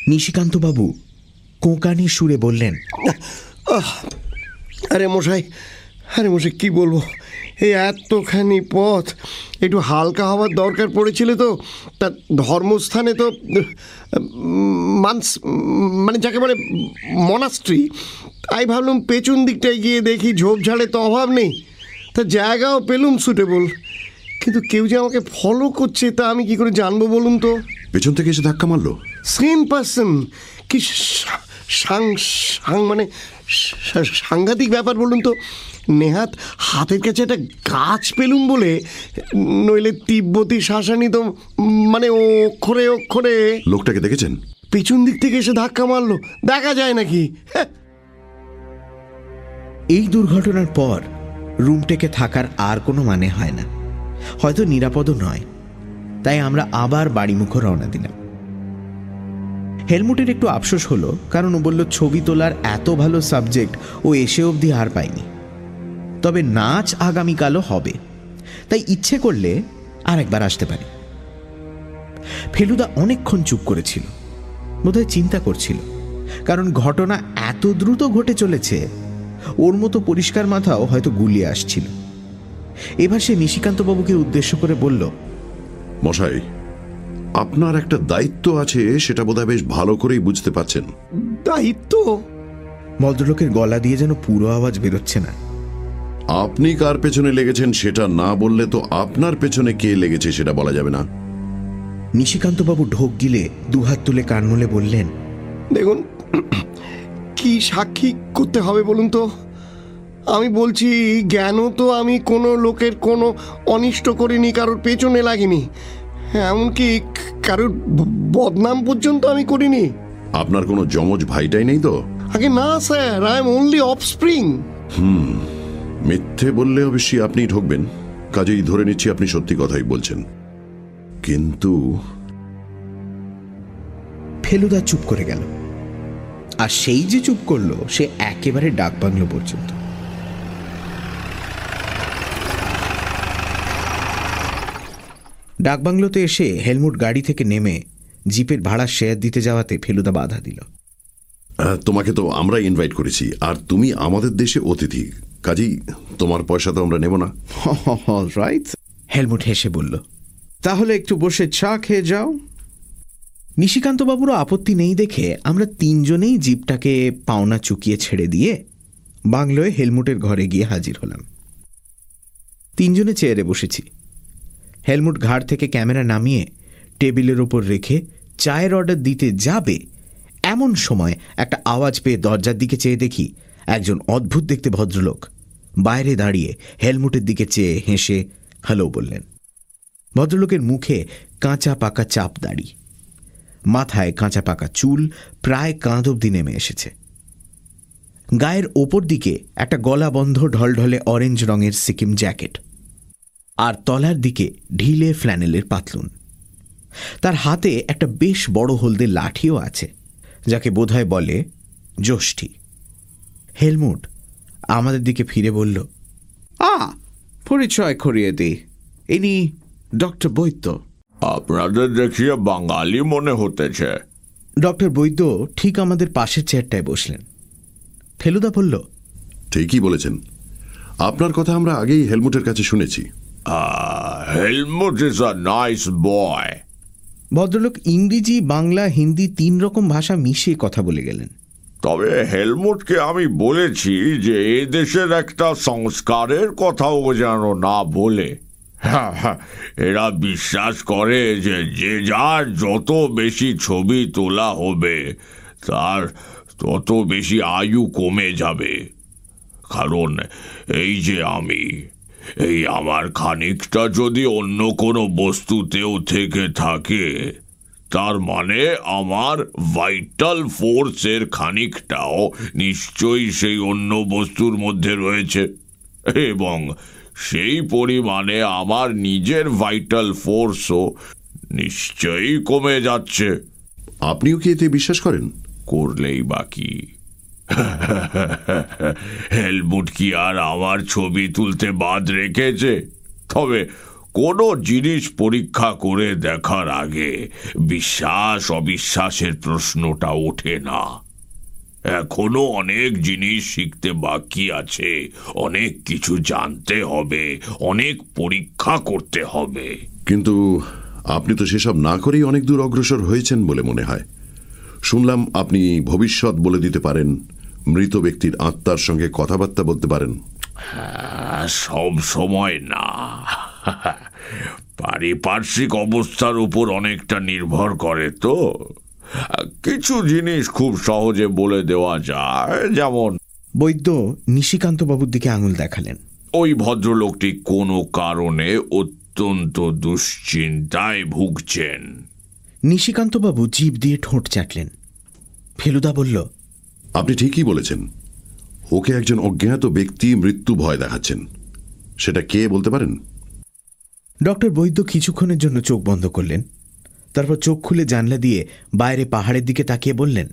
নিশিকান্ত বাবু কোঁকানি সুরে বললেন আরে মশাই আরে মশাই কি বলব? এই এতখানি পথ একটু হালকা হওয়ার দরকার পড়েছিল তো তা ধর্মস্থানে তো মানস মানে যাকে বলে মনাস্ট্রি তাই ভাবলাম পেছন দিকটায় গিয়ে দেখি ঝোপঝাড়ে তো অভাব নেই তা জায়গাও পেলুম সুটেবল কিন্তু কেউ যে আমাকে ফলো করছে তা আমি কি করে জানব বলুন তো? পেছন থেকে এসে ধাক্কা মারলো? সেম পার্সন কি সা- সাং সাং মানে সাংঘাতিক ব্যাপার বলুন তো। নেহাত হাতের কাছে একটা গাছ পেলুম বলে নইলে তিব্বতী শাসানি তো মানে ও অক্ষরে অক্ষরে লোকটাকে দেখেছেন? পেছন দিক থেকে এসে ধাক্কা মারলো। দেখা যায় নাকি? হ্যাঁ এই দুর্ঘটনার পর রুমটেকে থাকার আর কোনো মানে হয় না। হয়তো নিরাপদও নয়। তাই আমরা আবার বাড়িমুখো রওনা দিলাম। হেলমুটের একটু আফসোস হলো, কারণ ও বলল, ছবি তোলার এত ভালো সাবজেক্ট ও এসে অবধি আর পায়নি। তবে নাচ আগামীকালও হবে। তাই ইচ্ছে করলে আর একবার আসতে পারি। ফেলুদা অনেকক্ষণ চুপ করেছিল, বোধহয় চিন্তা করছিল, কারণ ঘটনা এত দ্রুত ঘটে চলেছে, ওর মতো পরিষ্কার মাথাও হয়তো গুলিয়ে আসছিল। এবার সে নিশিকান্তবাবুকে উদ্দেশ্য করে বলল, মশাই আপনার একটা দায়িত্ব আছে সেটা বোধহয় বেশ ভালো করেই বুঝতে পাচ্ছেন দায়িত্ব? ভদ্রলোকের গলা দিয়ে যেন পুরো আওয়াজ বেরোচ্ছে না। আপনি কার পেছনে লেগেছেন সেটা না বললে তো আপনার পেছনে কে লেগেছে সেটা বলা যাবে না। নিশিকান্তবাবু ঢোক গিলে দুহাত তুলে কানমলে বললেন দেখুন কি সাক্ষী করতে হবে বলুন তো? আমি বলছি জ্ঞানও তো আমি কোনো লোকের কোনো অনিষ্ট করিনি কারোর পেছনে লাগিনি। এমনকি কারোর বদনাম পর্যন্ত আমি করিনি। আপনার কোনো জমজ ভাইটাই নেই তো? আগে না sir I am only offspring মিথ্যে বললে অবশ্যই আপনি ঢুকবেন কাজেই ধরে নিচ্ছি আপনি সত্যি কথাই বলছেন। কিন্তু ফেলুদা চুপ করে গেল। আর সেই যে চুপ করল সে একেবারে ডাক বাংলো পর্যন্ত। ডাকবাংলোতে এসে হেলমুট গাড়ি থেকে নেমে জিপের ভাড়া শেয়ার দিতে যাওয়াতে ফেলুদা বাধা দিল। আহ, তোমাকে তো আমরা ইনভাইট করেছি। আর তুমি আমাদের দেশে অতিথি। কাজেই তোমার পয়সা তো আমরা নেব না। রাইট হেলমুট হেসে বলল তাহলে একটু বসে চা খেয়ে যাও। নিশিকান্তবাবুরও আপত্তি নেই দেখে আমরা তিনজনেই জিপটাকে পাওনা চুকিয়ে ছেড়ে দিয়ে বাংলোয় হেলমুটের ঘরে গিয়ে হাজির হলাম। তিনজনে চেয়ারে বসেছি। হেলমুট ঘাড় থেকে ক্যামেরা নামিয়ে টেবিলের ওপর রেখে চায়ের অর্ডার দিতে যাবে, এমন সময় একটা আওয়াজ পেয়ে দরজার দিকে চেয়ে দেখি একজন অদ্ভুত দেখতে ভদ্রলোক। বাইরে দাঁড়িয়ে হেলমুটের দিকে চেয়ে হেসে হ্যালো বললেন। ভদ্রলোকের মুখে কাঁচা পাকা চাপ দাড়ি। মাথায় কাঁচা পাকা চুল প্রায় কাঁধ অব্দি নেমে এসেছে। গায়ের ওপর দিকে একটা গলা বন্ধ ঢলঢলে অরেঞ্জ রঙের সিকিম জ্যাকেট। আর তলার দিকে ঢিলে ফ্ল্যানেলের পাতলুন। তার হাতে একটা বেশ বড় হলদে লাঠিও আছে যাকে বোধহয় বলে যষ্ঠী হেলমুট আমাদের দিকে ফিরে বলল আ পরিচয় করিয়ে দি। ইনি ডক্টর বৈদ্য। আপনাদের দেখিয়ে বাঙালি মনে হতেছে। ডক্টর বৈদ্য ঠিক আমাদের পাশের চেয়ারটায় বসলেন। ফেলুদা বলল ঠিকই বলেছেন। আপনার কথা আমরা আগেই হেলমুটের কাছে শুনেছি। Helmut is a nice boy ভদ্রলোক ইংরেজি বাংলা হিন্দি তিন রকম ভাষা মিশিয়ে কথা বলে গেলেন। তবে হেলমুটকে আমি বলেছি যে এ দেশের একটা সংস্কারের কথাও যেন না বলে। হ্যাঁ, হ্যাঁ, এরা বিশ্বাস করে যে যে যার যত বেশি ছবি তোলা হবে তার তত বেশি আয়ু কমে যাবে। কারণ এই যে আমি এই আমার খানিকটা যদি অন্য কোনো বস্তুতেও থেকে থাকে তার মানে আমার ভাইটাল ফোর্সের খানিকটাও নিশ্চয়ই সেই অন্য বস্তুর মধ্যে রয়েছে। এবং সেই পরিমাণে আমার নিজের ভাইটাল ফোর্সও নিশ্চয়ই কমে যাচ্ছে। আপনিও কি এতে বিশ্বাস করেন? করলেই বাকি হেলমুট কি আর আমার ছবি তুলতে বাদ রেখেছে? তবে কোনো জিনিস পরীক্ষা করে দেখার আগে বিশ্বাস, অবিশ্বাসের প্রশ্নটা ওঠে না। এখনও অনেক জিনিস শিখতে বাকি আছে, অনেক কিছু জানতে হবে, অনেক পরীক্ষা করতে হবে। কিন্তু আপনি তো সেসব না করেই অনেক দূর অগ্রসর হয়েছেন বলে মনে হয়। শুনলাম আপনি ভবিষ্যৎ বলে দিতে পারেন। মৃত ব্যক্তির আত্মার সঙ্গে কথাবার্তা বলতে পারেন? আহ, সব সময় না। পারিপার্শ্বিক অবস্থার উপর অনেকটা নির্ভর করে তো। কিছু জিনিস খুব সহজে বলে দেওয়া যায় যেমন বৈদ্য নিশিকান্তবাবুর দিকে আঙুল দেখালেন। ওই ভদ্রলোকটি কোনো কারণে অত্যন্ত দুশ্চিন্তায় ভুগছেন। নিশিকান্তবাবু জিভ দিয়ে ঠোঁট চাটলেন। ফেলুদা বলল আপনি ঠিকই বলেছেন। ওকে একজন অজ্ঞাত ব্যক্তি মৃত্যু ভয় দেখাচ্ছেন। সেটা কে বলতে পারেন? ডক্টর বৈদ্য কিছুক্ষণের জন্য চোখ বন্ধ করলেন। তারপর চোখ খুলে জানলা দিয়ে বাইরে পাহাড়ের দিকে তাকিয়ে বললেন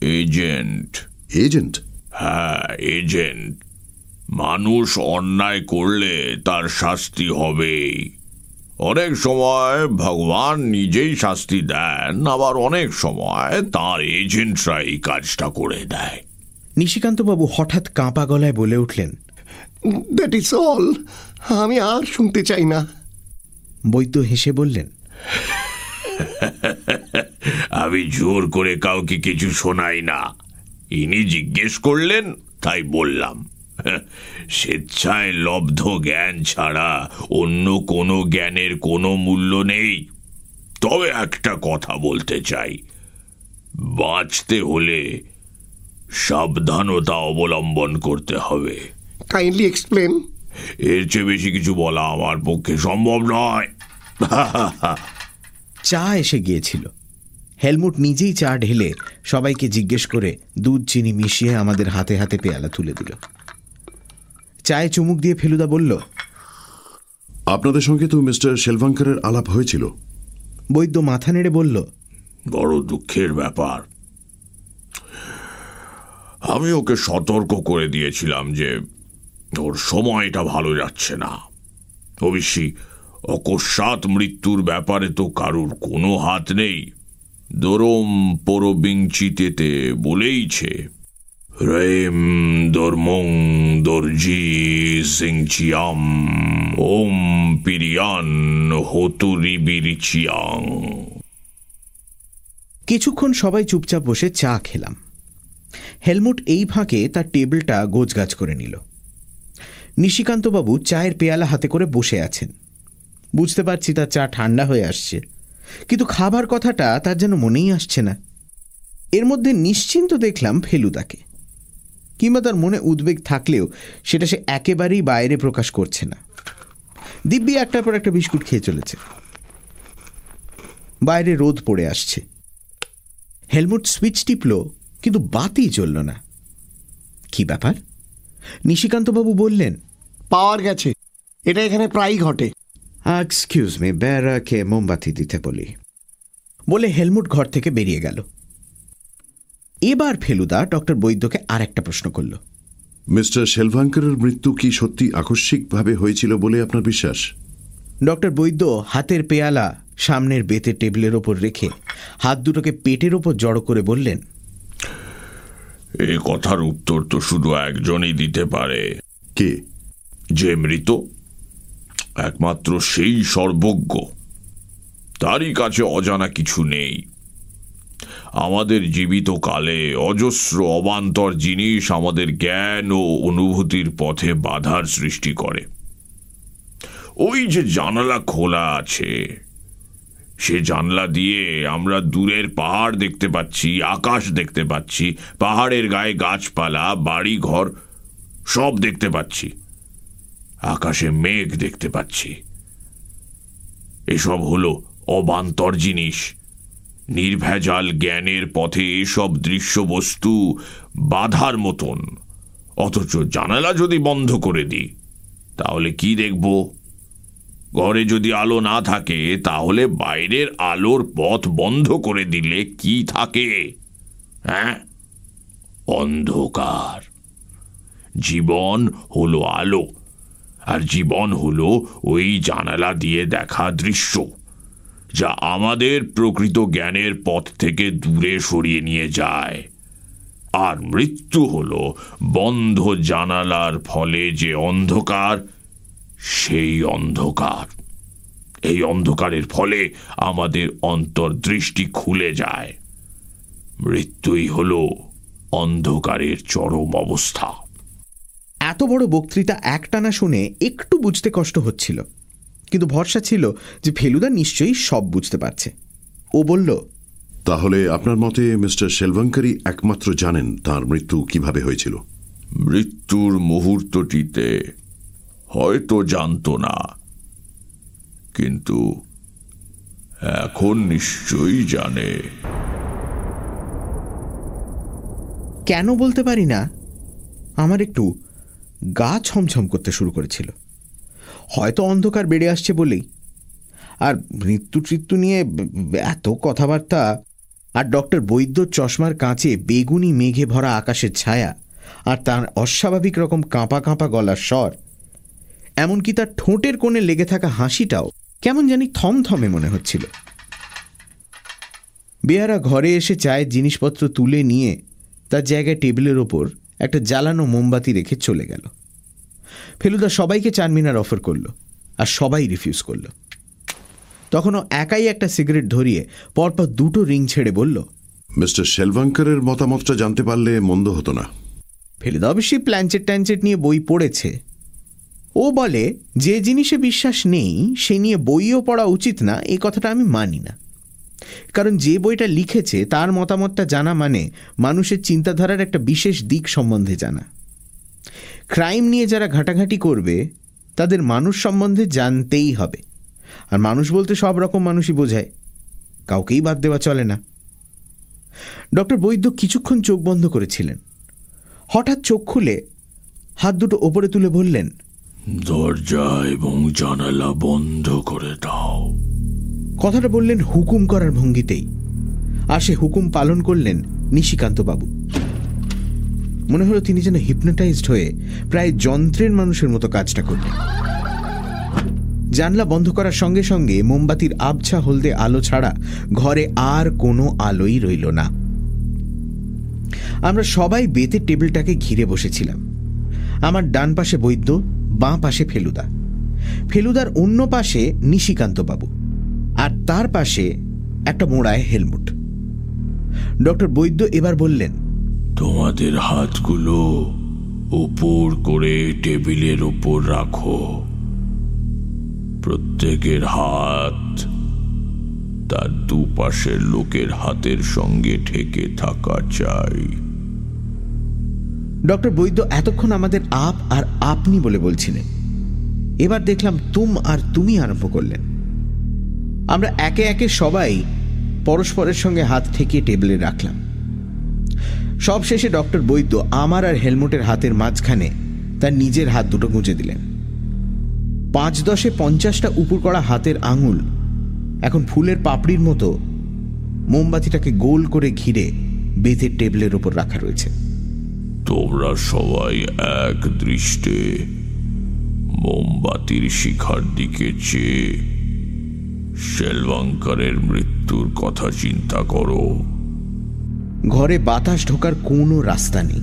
এজেন্ট। এজেন্ট? হ্যাঁ এজেন্ট। মানুষ অন্যায় করলে তার শাস্তি হবেই। অনেক সময় ভগবান নিজেই শাস্তি দেন আবার অনেক সময় তার এজেন্টরা এই কাজটা করে দেয়। নিশিকান্তবাবু হঠাৎ কাঁপা গলায় বলে উঠলেন দ্যাট ইজ অল আমি আর শুনতে চাই না। বৈদ্য হেসে বললেন আমি জোর করে কাউকে কিছু শোনাই না। ইনি জিজ্ঞেস করলেন তাই বললাম। স্বেচ্ছায় লব্ধ জ্ঞান ছাড়া অন্য কোনো জ্ঞানের কোনো মূল্য নেই। তবে একটা কথা বলতে চাই। বাঁচতে হলে সাবধানতা অবলম্বন করতে হবে। কাইন্ডলি এক্সপ্লেন এর চেয়ে বেশি কিছু বলা আমার পক্ষে সম্ভব নয়। চা এসে গিয়েছিল। হেলমুট নিজেই চা ঢেলে সবাইকে জিজ্ঞেস করে দুধ চিনি মিশিয়ে আমাদের হাতে হাতে পেয়ালা তুলে দিল। চায়ে চুমুক দিয়ে ফেলুদা বলল আপনাদের সঙ্গে তো মিস্টার শেলভাঙ্কারের আলাপ হয়েছিল। বৈদ্য মাথা নেড়ে বলল বড় দুঃখের ব্যাপার। আমি ওকে সতর্ক করে দিয়েছিলাম যে ওর সময়টা ভালো যাচ্ছে না। অবশ্যই অকস্মাৎ মৃত্যুর ব্যাপারে তো কারুর কোনো হাত নেই। দরম পরবিংচিতেতে বলেইছে। রেম দর্মং দর্জি সিংচিয়াম ওম পিরিয়ান হতুরিবিরিচিয়াং কিছুক্ষণ সবাই চুপচাপ বসে চা খেলাম। হেলমুট এই ফাঁকে তার টেবিলটা গোছগাছ করে নিল। নিশিকান্তবাবু চায়ের পেয়ালা হাতে করে বসে আছেন। বুঝতে পারছি তার চা ঠান্ডা হয়ে আসছে, কিন্তু খাবার কথাটা তার যেন মনেই আসছে না। এর মধ্যে নিশ্চিন্ত দেখলাম ফেলুদাকে। কিংবা তার মনে উদ্বেগ থাকলেও সেটা সে একেবারেই বাইরে প্রকাশ করছে না। দিব্যি একটার পর একটা বিস্কুট খেয়ে চলেছে। বাইরে রোদ পড়ে আসছে। হেলমুট সুইচ টিপল কিন্তু বাতি জ্বলল না। কি ব্যাপার? নিশিকান্তবাবু বললেন পাওয়ার গেছে। এটা এখানে প্রায়ই ঘটে। এক্সকিউজ মি বেড়াকে মোমবাতি দিতে বলি। বলে হেলমুট ঘর থেকে বেরিয়ে গেল। এবার ফেলুদা ডক্টর বৈদ্যকে আর একটা প্রশ্ন করল। মিস্টার শেলভাঙ্কারের মৃত্যু কি সত্যি আকস্মিকভাবে হয়েছিল বলে আপনার বিশ্বাস? ডক্টর বৈদ্য হাতের পেয়ালা সামনের বেতে টেবিলের ওপর রেখে হাত দুটোকে পেটের ওপর জড়ো করে বললেন এ কথার উত্তর তো শুধু একজনই দিতে পারে। কে? যে মৃত একমাত্র সেই সর্বজ্ঞ। তারই কাছে অজানা কিছু নেই। আমাদের জীবিত কালে অজস্র অবান্তর জিনিস আমাদের জ্ঞান ও অনুভূতির পথে বাধার সৃষ্টি করে। ওই যে জানালা খোলা আছে, সে জানলা দিয়ে আমরা দূরের পাহাড় দেখতে পাচ্ছি, আকাশ দেখতে পাচ্ছি, পাহাড়ের গায়ে গাছপালা বাড়ি ঘর সব দেখতে পাচ্ছি। আকাশে মেঘ দেখতে পাচ্ছি। এসব হলো অবান্তর জিনিস। নির্ভেজাল জ্ঞানের পথে এসব দৃশ্যবস্তু বাধার মতন। অথচ জানালা যদি বন্ধ করে দিই, তাহলে কি দেখব? ঘরে যদি আলো না থাকে, তাহলে বাইরের আলোর পথ বন্ধ করে দিলে কি থাকে? হ্যাঁ? অন্ধকার। জীবন হলো আলো, আর জীবন হলো ওই জানালা দিয়ে দেখা দৃশ্য। যা আমাদের প্রকৃত জ্ঞানের পথ থেকে দূরে সরিয়ে নিয়ে যায়। আর মৃত্যু হল বন্ধ জানালার ফলে যে অন্ধকার, সেই অন্ধকার। এই অন্ধকারের ফলে আমাদের অন্তর্দৃষ্টি খুলে যায়। মৃত্যুই হল অন্ধকারের চরম অবস্থা। এত বড় বক্তৃতা একটানা শুনে একটু বুঝতে কষ্ট হচ্ছিল। কিন্তু ভরসা ছিল যে ফেলুদা নিশ্চয়ই সব বুঝতে পারছে। ও বলল তাহলে আপনার মতে মিস্টার শেলভাঙ্কারই একমাত্র জানেন তার মৃত্যু কীভাবে হয়েছিল? মৃত্যুর মুহূর্তটিতে হয়তো জানতো না। কিন্তু এখন নিশ্চয়ই জানে। কেন বলতে পারি না? আমার একটু গা ছমছম করতে শুরু করেছিল। হয়তো অন্ধকার বেড়ে আসছে বলেই। আর মৃত্যু টৃত্যু নিয়ে এত কথাবার্তা। আর ডক্টর বৈদ্য চশমার কাঁচে বেগুনি মেঘে ভরা আকাশের ছায়া। আর তার অস্বাভাবিক রকম কাঁপা কাঁপা গলার স্বর। এমনকি তার ঠোঁটের কোণে লেগে থাকা হাসিটাও কেমন জানি থমথমে মনে হচ্ছিল। বেয়ারা ঘরে এসে চায়ের জিনিসপত্র তুলে নিয়ে তার জায়গায় টেবিলের ওপর একটা জ্বালানো মোমবাতি রেখে চলে গেল। ফেলুদা সবাইকে চারমিনার অফার করল আর সবাই রিফিউজ করল। তখনও একাই একটা সিগারেট ধরিয়ে পরপর দুটো রিং ছেড়ে বলল মিস্টার শেলভাঙ্কারের মতামতটা জানতে পারলে মন্দ হতো না। ফেলুদা অবশ্যই প্ল্যানচেট ট্যানচেট নিয়ে বই পড়েছে। ও বলে যে জিনিসে বিশ্বাস নেই সে নিয়ে বইও পড়া উচিত না এই কথাটা আমি মানি না। কারণ যে বইটা লিখেছে তার মতামতটা জানা মানে মানুষের চিন্তাধারার একটা বিশেষ দিক সম্বন্ধে জানা। ক্রাইম নিয়ে যারা ঘাটাঘাটি করবে তাদের মানুষ সম্বন্ধে জানতেই হবে। আর মানুষ বলতে সব রকম মানুষই বোঝায়। কাউকেই বাদ দেওয়া চলে না। ডক্টর বৈদ্য কিছুক্ষণ চোখ বন্ধ করেছিলেন। হঠাৎ চোখ খুলে হাত দুটো ওপরে তুলে বললেন দরজা এবং জানালা বন্ধ করে দাও। কথাটা বললেন হুকুম করার ভঙ্গিতেই। আর সে হুকুম পালন করলেন নিশিকান্ত বাবু মনে হলো তিনি যেন হিপনোটাইজড হয়ে প্রায় যন্ত্রের মানুষের মতো কাজটা করলেন। জানলা বন্ধ করার সঙ্গে সঙ্গে মোমবাতির আবছা হলদে আলো ছাড়া ঘরে আর কোনো আলোই রইল না। আমরা সবাই বেতের টেবিলটাকে ঘিরে বসেছিলাম। আমার ডান পাশে বৈদ্য, বাঁ পাশে ফেলুদা। ফেলুদার অন্য পাশে নিশিকান্ত বাবু আর তার পাশে একটা মোড়ায় হেলমুট। ডক্টর বৈদ্য এবার বললেন তোমাদের হাতগুলো উপর করে টেবিলের উপর রাখো। প্রত্যেকের হাত তার দুপাশের লোকের হাতের সঙ্গে ঠেকে থাকা চাই। ডক্টর বৈদ্য এতক্ষণ আমাদের আপ আর আপনি বলে বলছিলেন। এবার দেখলাম তুম আর তুমি আরম্ভ করলেন। আমরা একে একে সবাই পরস্পরের সঙ্গে হাত ঠেকিয়ে টেবিলে রাখলাম। সব শেষে ডক্টর বৈদ্য আমার আর হেলমেটের হাতের মাঝখানে তার নিজের হাত দুটো গুঁজে দিলেন। পাঁচ দশে পঞ্চাশটা উপর করা হাতের আঙুল এখন ফুলের পাপড়ির মতো মোমবাতিটাকে গোল করে ঘিরে বেতের টেবিলের ওপর রাখা রয়েছে। তোমরা সবাই এক দৃষ্টে মোমবাতির শিখার দিকে চেয়ে শেলবাঙ্কারের মৃত্যুর কথা চিন্তা করো। ঘরে বাতাস ঢোকার কোনো রাস্তা নেই।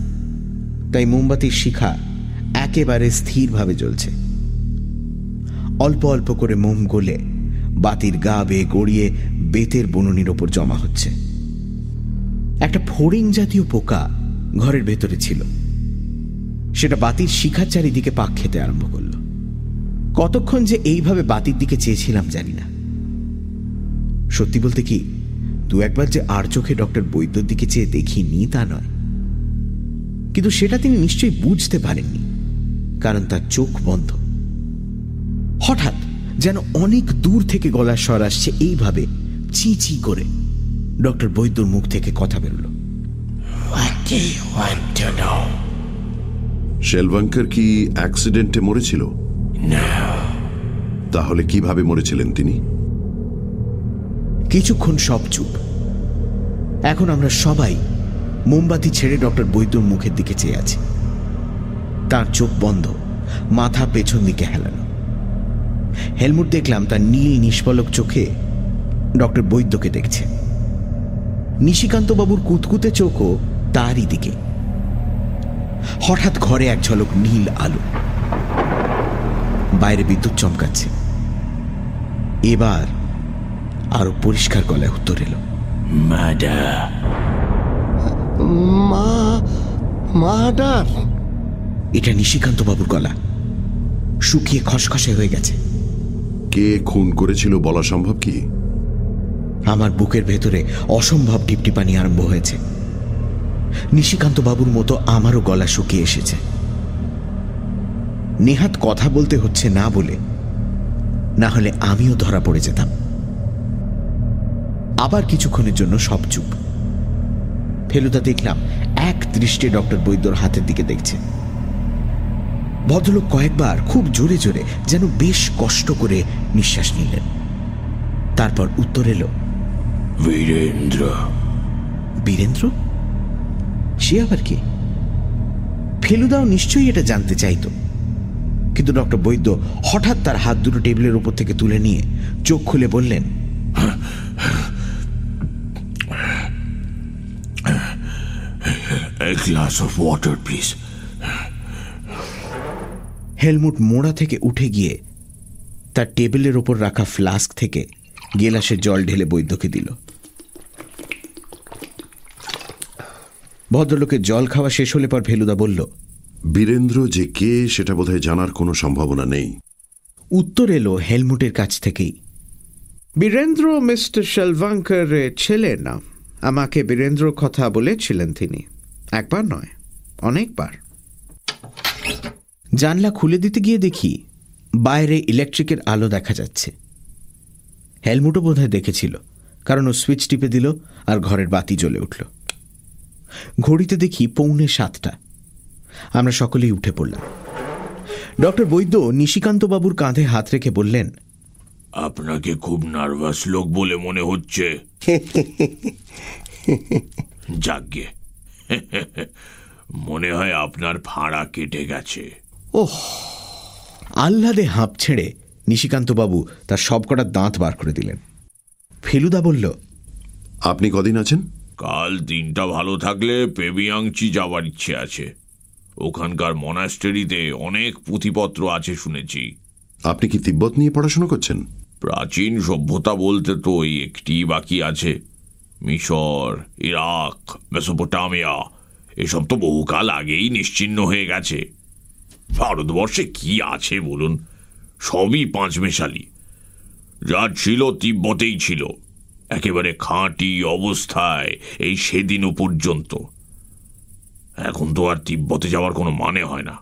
তাই মোমবাতির শিখা একেবারে স্থিরভাবে জ্বলছে। অল্প অল্প করে মোম গলে বাতির গা বেয়ে গড়িয়ে বেতের বননির ওপর জমা হচ্ছে। একটা ফড়িং জাতীয় পোকা ঘরের ভেতরে ছিল। সেটা বাতির শিখার চারিদিকে পাক খেতে আরম্ভ করল। কতক্ষণ যে এইভাবে বাতির দিকে চেয়েছিলাম জানি না। সত্যি বলতে কি দু একবার যে আর চোখে ডক্টর বৈদ্যর দিকে চেয়ে দেখিনি তা নয়। কিন্তু সেটা তিনি নিশ্চয়ই বুঝতে পারেননি কারণ তার চোখ বন্ধ। হঠাৎ যেন অনেক দূর থেকে গলার স্বর আসছে এইভাবে চি চি করে ডক্টর বৈদ্যর মুখ থেকে কথা বেরোলো। শেলভাঙ্কার কি অ্যাক্সিডেন্টে মরেছিল? তাহলে কীভাবে মরেছিলেন তিনি? কিছুক্ষণ সব চুপ। এখন আমরা সবাই মোমবাতি ছেড়ে ডক্টর বৈদ্যর মুখের দিকে চেয়ে আছি। তার চোখ বন্ধ, মাথা পেছন দিকে হেলানো। হেলমুট দেখলাম তার নীল নিষ্পলক চোখে ডক্টর বৈদ্যকে দেখছে। নিশিকান্তবাবুর কুতকুতে চোখও তারই দিকে। হঠাৎ ঘরে এক ঝলক নীল আলো। বাইরে বিদ্যুৎ চমকাচ্ছে। এবার আরও পরিষ্কার গলায় উত্তর এলো। মা এটা নিশিকান্ত বাবুর গলা। শুকিয়ে খসখসে হয়ে গেছে। কে খুন করেছিল বলা সম্ভব কি? আমার বুকের ভেতরে অসম্ভব টিপটিপানি আরম্ভ হয়েছে। নিশিকান্ত বাবুর মতো আমারও গলা শুকিয়ে এসেছে। নেহাত কথা বলতে হচ্ছে না বলে না হলে আমিও ধরা পড়ে যেতাম। আবার কিছুক্ষণের জন্য সব চুপ। ফেলুদা দেখলাম এক দৃষ্টে ডক্টর বৈদ্যর হাতের দিকে দেখছে। ভদ্রলোক কয়েকবার খুব জোরে জোরে যেন বেশ কষ্ট করে নিঃশ্বাস নিলেন। তারপর উত্তর এলো বীরেন্দ্র। বীরেন্দ্র? সে আবার কি? ফেলুদাও নিশ্চয়ই এটা জানতে চাইতো। কিন্তু ডক্টর বৈদ্য হঠাৎ তার হাত দুটো টেবিলের উপর থেকে তুলে নিয়ে চোখ খুলে বললেন A glass of water, please. Helmut মোড়া থেকে উঠে গিয়ে তার টেবিলের ওপর রাখা ফ্লাস্ক থেকে গেলাসে জল ঢেলে বৈদ্যকে দিল। ভদ্রলোকের জল খাওয়া শেষ হলে পর ভেলুদা বলল বীরেন্দ্র যে কে সেটা বোধহয় জানার কোনো সম্ভাবনা নেই। উত্তর এলো হেলমুটের কাছ থেকেই বীরেন্দ্র মিস্টার শালভাঙ্কারের ছেলে না। আমাকে বীরেন্দ্র কথা বলেছিলেন তিনি। একবার নয় অনেকবার। জানলা খুলে দিতে গিয়ে দেখি বাইরে ইলেকট্রিকের আলো দেখা যাচ্ছে। হেলমুটও বোধহয় দেখেছিল কারণ ও সুইচ টিপে দিল আর ঘরের বাতি জ্বলে উঠল। ঘড়িতে দেখি পৌনে সাতটা। আমরা সকলেই উঠে পড়লাম। ডক্টর বৈদ্য নিশিকান্তবাবুর কাঁধে হাত রেখে বললেন আপনাকে খুব নার্ভাস লোক বলে মনে হচ্ছে। যাগ্গে মনে হয় আপনার ফাঁড়া কেটে গেছে। আহ্লাদে হাঁপ ছেড়ে নিশিকান্তবাবু তার সবকটা দাঁত বার করে দিলেন। ফেলুদা বলল আপনি কদিন আছেন? কাল দিনটা ভালো থাকলে পেবিয়াংচি যাওয়ার ইচ্ছে আছে। ওখানকার মনাস্টেরিতে অনেক পুঁথিপত্র আছে শুনেছি। আপনি কি তিব্বত নিয়ে পড়াশোনা করছেন? প্রাচীন সভ্যতা বলতে তো ওই একটি বাকি আছে। মিশর, ইরাক, মেসোপোটামিয়া, এসব তো বহুকাল আগেই নিশ্চিহ্ন হয়ে গেছে। ভারতবর্ষে কি আছে বলুন? সবই পাঁচমেশালি। যা ছিল তিব্বতেই ছিল। একেবারে খাঁটি অবস্থায় এই সেদিনও পর্যন্ত। এখন তো আর তিব্বতে যাওয়ার কোনো মানে হয় না।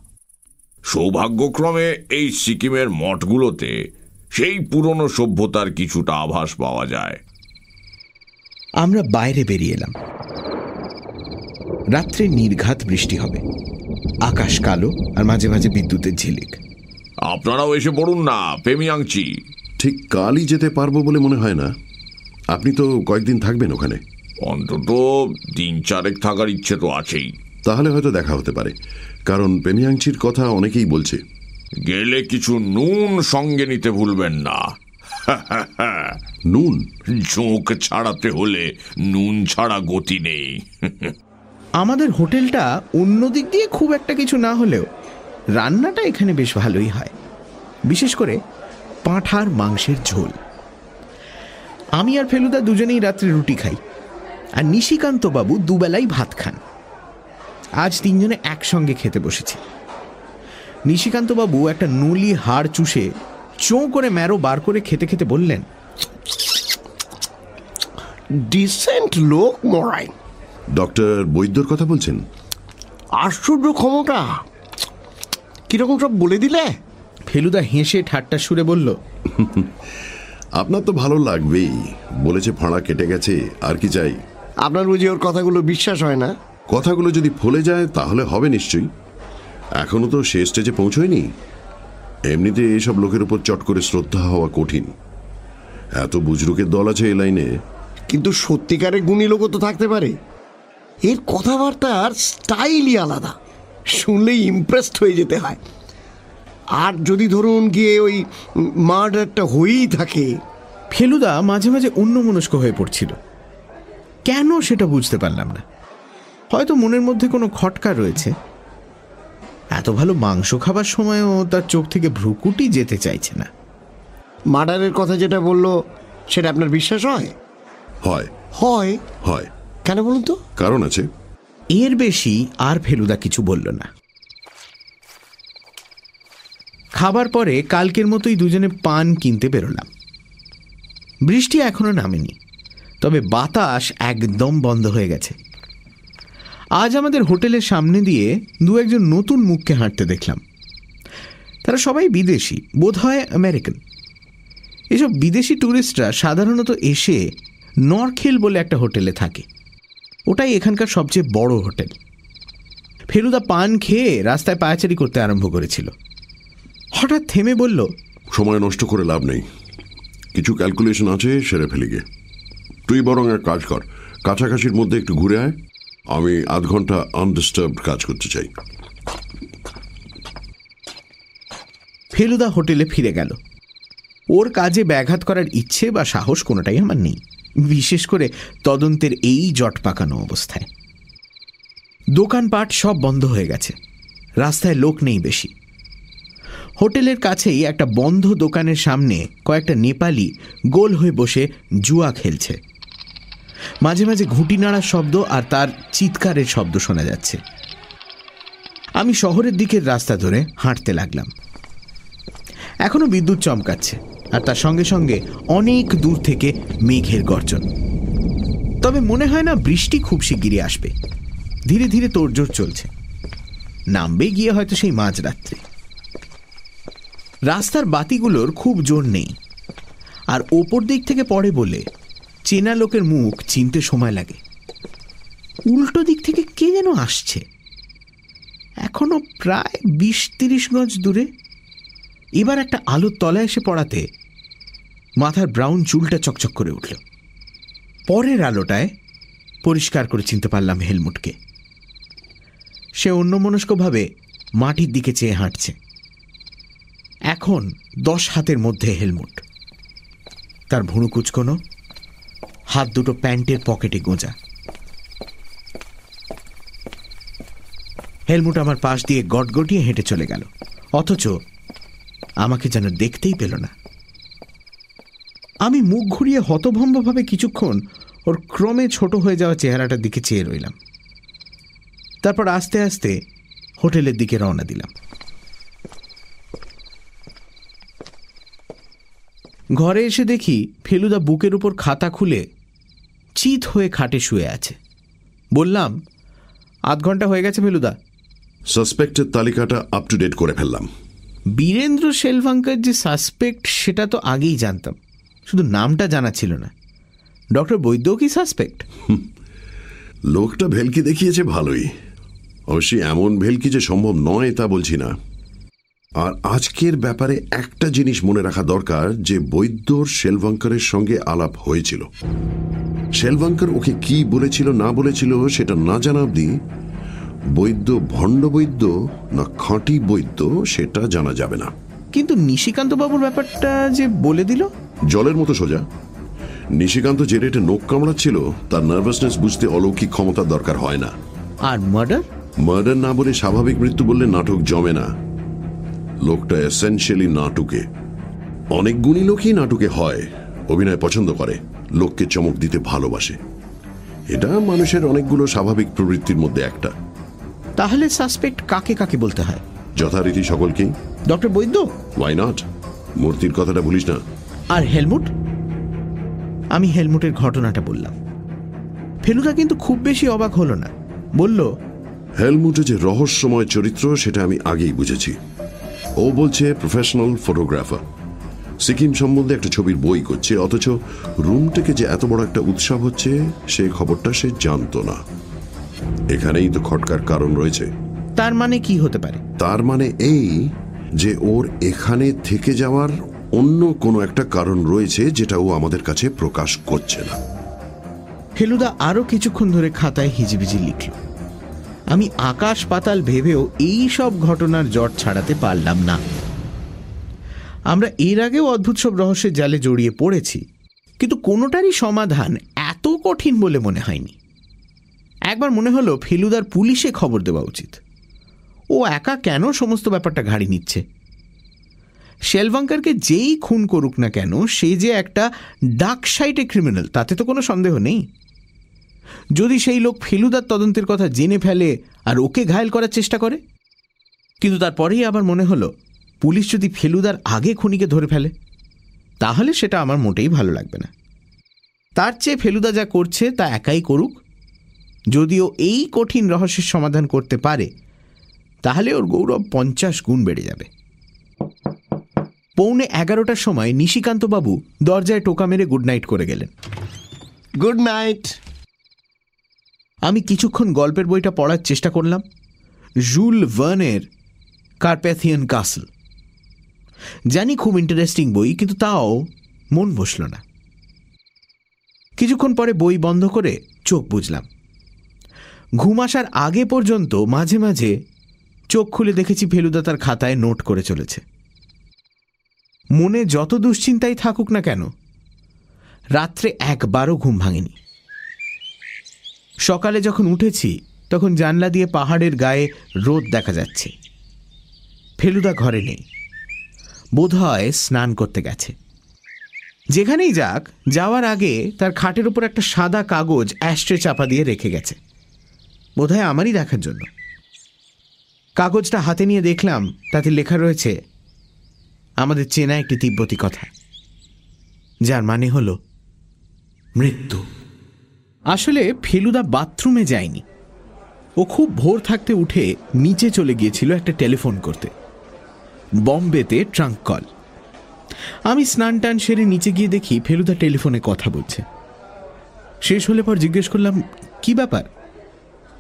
সৌভাগ্যক্রমে এই সিকিমের মঠগুলোতে সেই পুরনো সভ্যতার কিছুটা আভাস পাওয়া যায়। আমরা বাইরে বেরিয়ে এলাম। রাত্রে নির্ঘাত বৃষ্টি হবে। আকাশ কালো আর মাঝে মাঝে বিদ্যুতের ঝিলিক। আপনারাও এসে পড়ুন না পেমিয়াংচি ঠিক কালই যেতে পারব বলে মনে হয় না। আপনি তো কয়েকদিন থাকবেন ওখানে। অন্তত দিন চারেক থাকার ইচ্ছে তো আছেই। তাহলে হয়তো দেখা হতে পারে। কারণ পেমিয়াংচির কথা অনেকেই বলছে। গেলে কিছু নুন সঙ্গে নিতে ভুলবেন না। নুন চোখ ছাড়াতে হলে নুন ছাড়া গতি নেই। আমাদের হোটেলটা অন্য দিক দিয়ে খুব একটা কিছু না হলেও রান্নাটা এখানে বেশ ভালোই হয়। বিশেষ করে পাঁঠার মাংসের ঝোল। আমি আর ফেলুদা দুজনেই রাত্রে রুটি খাই আর নিশিকান্ত বাবু দুবেলাই ভাত খান। আজ তিনজনে একসঙ্গে খেতে বসেছি। নিশিকান্ত বাবু একটা নলি হাড় চুষে চোঁ করে ম্যারো বার করে খেতে খেতে বললেন ডিসেন্ট লোক মরাই ডক্টর বৈদ্যর কথা বলছেন? আশ্চর্য ক্ষমতা। কীরকম সব বলে দিলে? ফেলুদা হেসে ঠাট্টা সুরে বলল আপনার তো ভালো লাগবেই। বলেছে ফাঁড়া কেটে গেছে আর কি চাই? আপনার বুঝি ওর কথাগুলো বিশ্বাস হয় না? কথাগুলো যদি ফলে যায় তাহলে হবে নিশ্চয়ই। এখনও তো শেষ স্টেজে পৌঁছয়নি। এমনিতে এইসব লোকের উপর চট করে শ্রদ্ধা হওয়া কঠিন। এত বুজরুকের দল আছে এই লাইনে। কিন্তু সত্যিকারের গুণী লোকও তো থাকতে পারে। এর কথাবার্তার স্টাইলই আলাদা। শুনলেই ইমপ্রেসড হয়ে যেতে হয়। আর যদি ধরুন গিয়ে ওই মার্ডারটা হয়েই থাকে। ফেলুদা মাঝে মাঝে অন্যমনস্ক হয়ে পড়ছিল। কেন সেটা বুঝতে পারলাম না। হয়তো মনের মধ্যে কোনো খটকা রয়েছে। এত ভালো মাংস খাবার সময়ও তার চোখ থেকে ভ্রুকুটি যেতে চাইছে না। মার্ডারের কথা যেটা বলল সেটা আপনার বিশ্বাস হয়? হয়। হয়? হয়। কেন বলুন তো? কারণ আছে। এর বেশি আর ফেলুদা কিছু বলল না। খাবার পরে কালকের মতোই দুজনে পান কিনতে বেরোলাম। বৃষ্টি এখনও নামেনি তবে বাতাস একদম বন্ধ হয়ে গেছে। আজ আমাদের হোটেলের সামনে দিয়ে দু একজন নতুন মুখকে হাঁটতে দেখলাম। তারা সবাই বিদেশি বোধ হয় আমেরিকান। এসব বিদেশি ট্যুরিস্টরা সাধারণত এসে নরখেল বলে একটা হোটেলে থাকে। ওটাই এখানকার সবচেয়ে বড় হোটেল। ফেলুদা পান খেয়ে রাস্তায় পায়াচারি করতে আরম্ভ করেছিল। হঠাৎ থেমে বলল, সময় নষ্ট করে লাভ নেই। কিছু ক্যালকুলেশন আছে সেরে ফেলি গে। তুই বরং এক কাজ কর। কাছাকাছির মধ্যে একটু ঘুরে আয়। আমি আধ ঘণ্টা আনডিস্টার্বড কাজ করতে চাই। ফেলুদা হোটেলে ফিরে গেল। ওর কাজে ব্যাঘাত করার ইচ্ছে বা সাহস কোনোটাই আমার নেই, বিশেষ করে তদন্তের এই জট পাকানো অবস্থায়। দোকানপাট সব বন্ধ হয়ে গেছে, রাস্তায় লোক নেই বেশি। হোটেলের কাছেই একটা বন্ধ দোকানের সামনে কয়েকটা নেপালি গোল হয়ে বসে জুয়া খেলছে। মাঝে মাঝে ঘুঁটি নাড়ার শব্দ আর তার চিৎকারের শব্দ শোনা যাচ্ছে। আমি শহরের দিকের রাস্তা ধরে হাঁটতে লাগলাম। এখনও বিদ্যুৎ চমকাচ্ছে আর তার সঙ্গে সঙ্গে অনেক দূর থেকে মেঘের গর্জন। তবে মনে হয় না বৃষ্টি খুব শিগগিরই আসবে। ধীরে ধীরে তোড়জোড় চলছে। নামবে গিয়ে হয়তো সেই মাঝরাত্রে। রাস্তার বাতিগুলোর খুব জোর নেই। আর ওপর দিক থেকে পড়ে বলে চেনা লোকের মুখ চিনতে সময় লাগে। উল্টো দিক থেকে কে যেন আসছে? এখনও প্রায় বিশ তিরিশ গজ দূরে। এবার একটা আলোর তলায় এসে পড়াতে মাথার ব্রাউন চুলটা চকচক করে উঠল। পরের আলোটায় পরিষ্কার করে চিনতে পারলাম হেলমুটকে। সে অন্যমনস্কভাবে মাটির দিকে চেয়ে হাঁটছে। এখন দশ হাতের মধ্যে হেলমুট। তার ভুঁড়ো কুচকোনো হাত দুটো প্যান্টের পকেটে গোঁজা। হেলমুট আমার পাশ দিয়ে গটগটিয়ে হেঁটে চলে গেল। অথচ আমাকে যেন দেখতেই পেল না। আমি মুখ ঘুরিয়ে হতভম্বভাবে কিছুক্ষণ ওর ক্রমে ছোট হয়ে যাওয়া চেহারাটার দিকে চেয়ে রইলাম। তারপর আস্তে আস্তে হোটেলের দিকে রওনা দিলাম। ঘরে এসে দেখি ফেলুদা বুকের উপর খাতা খুলে চিত হয়ে খাটে শুয়ে আছে। বললাম আধ ঘণ্টা হয়ে গেছে ফেলুদা। সাসপেক্টের তালিকাটা আপ টু ডেট করে ফেললাম। বীরেন্দ্র শেলভাঙ্কার যে সাসপেক্ট সেটা তো আগেই জানতাম। শুধু নামটা জানা ছিল না। ডক্টর বৈদ্যও কি সাসপেক্ট লোকটা ভেলকি দেখিয়েছে ভালোই। অবশ্যই এমন ভেলকি যে সম্ভব নয় তা বলছি না। আর আজকের ব্যাপারে একটা জিনিস মনে রাখা দরকার যে বৈদ্যর শেলভাঙ্কারের সঙ্গে আলাপ হয়েছিল। শেলভাঙ্কার ওকে কি বলেছিল না বলেছিল সেটা না জানা অবধি বৈদ্য ভণ্ড বৈদ্য না খাঁটি বৈদ্য সেটা জানা যাবে না। কিন্তু নিশিকান্ত বাবুর ব্যাপারটা যে বলে দিল? জলের মতো সোজা। নিশিকান্ত যে রেটে নোক কামড়াচ্ছিল তার নার্ভাসনেস বুঝতে অলৌকিক ক্ষমতার দরকার হয় না। আর মার্ডার? মার্ডার না বলে স্বাভাবিক মৃত্যু বললে নাটক জমে না। লোকটা এসেনশিয়ালি নাটুকে। অনেক গুণী লোকই নাটুকে হয় অভিনয় পছন্দ করে লোককে চমক দিতে ভালোবাসে। এটা মানুষের অনেকগুলো স্বাভাবিক প্রবৃত্তির মধ্যে একটা। তাহলে সাসপেক্ট কাকে কাকে বলতে হয়? যথারীতি সকলকেই। Doctor Baidya? ওয়াই নট মূর্তির কথাটা ভুলিস না। আর হেলমুট? আমি হেলমুটের ঘটনাটা বললাম। ফেলুদা কিন্তু খুব বেশি অবাক হলো না। বলল হেলমুটে যে রহস্যময় চরিত্র সেটা আমি আগেই বুঝেছি। ও বলছে প্রফেশনাল ফটোগ্রাফার সিকিম সম্বন্ধে একটা ছবির বই করছে অথচ রুমটাকে যে এত বড় একটা উৎসব হচ্ছে সেই খবরটা সে জানতো না। এখানেই তো খটকার কারণ রয়েছে। তার মানে কি হতে পারে? তার মানে এই যে ওর এখানে থেকে যাওয়ার অন্য কোনো একটা কারণ রয়েছে যেটা ও আমাদের কাছে প্রকাশ করছে না। ফেলুদা আরও কিছুক্ষণ ধরে খাতায় হিজিবিজি লিখল। আমি আকাশ পাতাল ভেবেও এই সব ঘটনার জট ছাড়াতে পারলাম না। আমরা এর আগেও অদ্ভুত সব রহস্যের জালে জড়িয়ে পড়েছি, কিন্তু কোনোটারই সমাধান এত কঠিন বলে মনে হয়নি। একবার মনে হলো ফেলুদার পুলিশে খবর দেওয়া উচিত। ও একা কেন সমস্ত ব্যাপারটা ঘাড়ি নিচ্ছে? শেলভাঙ্কারকে যেই খুন করুক না কেন, সে যে একটা ডাক সাইটে ক্রিমিনাল, তাতে তো কোনো সন্দেহ নেই। যদি সেই লোক ফেলুদার তদন্তের কথা জেনে ফেলে আর ওকে ঘায়েল করার চেষ্টা করে? কিন্তু তারপরেই আবার মনে হলো, পুলিশ যদি ফেলুদার আগে খুনিকে ধরে ফেলে, তাহলে সেটা আমার মোটেই ভালো লাগবে না। তার চেয়ে ফেলুদা যা করছে তা একাই করুক। যদিও এই কঠিন রহস্যের সমাধান করতে পারে, তাহলে ওর গৌরব পঞ্চাশ গুণ বেড়ে যাবে। পৌনে এগারোটার সময় নিশিকান্তবাবু দরজায় টোকা মেরে গুড নাইট করে গেলেন। Good night. আমি কিছুক্ষণ গল্পের বইটা পড়ার চেষ্টা করলাম। জুল ভার্নের কার্প্যাথিয়ান কাসল। জানি খুব ইন্টারেস্টিং বই, কিন্তু তাও মন বসল না। কিছুক্ষণ পরে বই বন্ধ করে চোখ বুঝলাম। ঘুম আসার আগে পর্যন্ত মাঝে মাঝে চোখ খুলে দেখেছি ফেলুদা তার খাতায় নোট করে চলেছে। মনে যত দুশ্চিন্তাই থাকুক না কেন, রাত্রে একবারও ঘুম ভাঙেনি। সকালে যখন উঠেছি, তখন জানলা দিয়ে পাহাড়ের গায়ে রোদ দেখা যাচ্ছে। ফেলুদা ঘরে নেই। বোধহয় স্নান করতে গেছে। যেখানেই যাক, যাওয়ার আগে তার খাটের উপর একটা সাদা কাগজ অ্যাস্ট্রে চাপা দিয়ে রেখে গেছে। বোধহয় আমারই দেখার জন্য। কাগজটা হাতে নিয়ে দেখলাম, তাতে লেখা রয়েছে, আমাদের চেনা একটি তিব্বতী কথা, যার মানে হলো মৃত্যু। আসলে ফেলুদা বাথরুমে যায়নি। ও খুব ভোর থাকতে উঠে নিচে চলে গিয়েছিল একটা টেলিফোন করতে। বম্বেতে ট্রাঙ্ক কল। আমি স্নান টান সেরে নিচে গিয়ে দেখি ফেলুদা টেলিফোনে কথা বলছে। শেষ হলে পর জিজ্ঞেস করলাম কি ব্যাপার?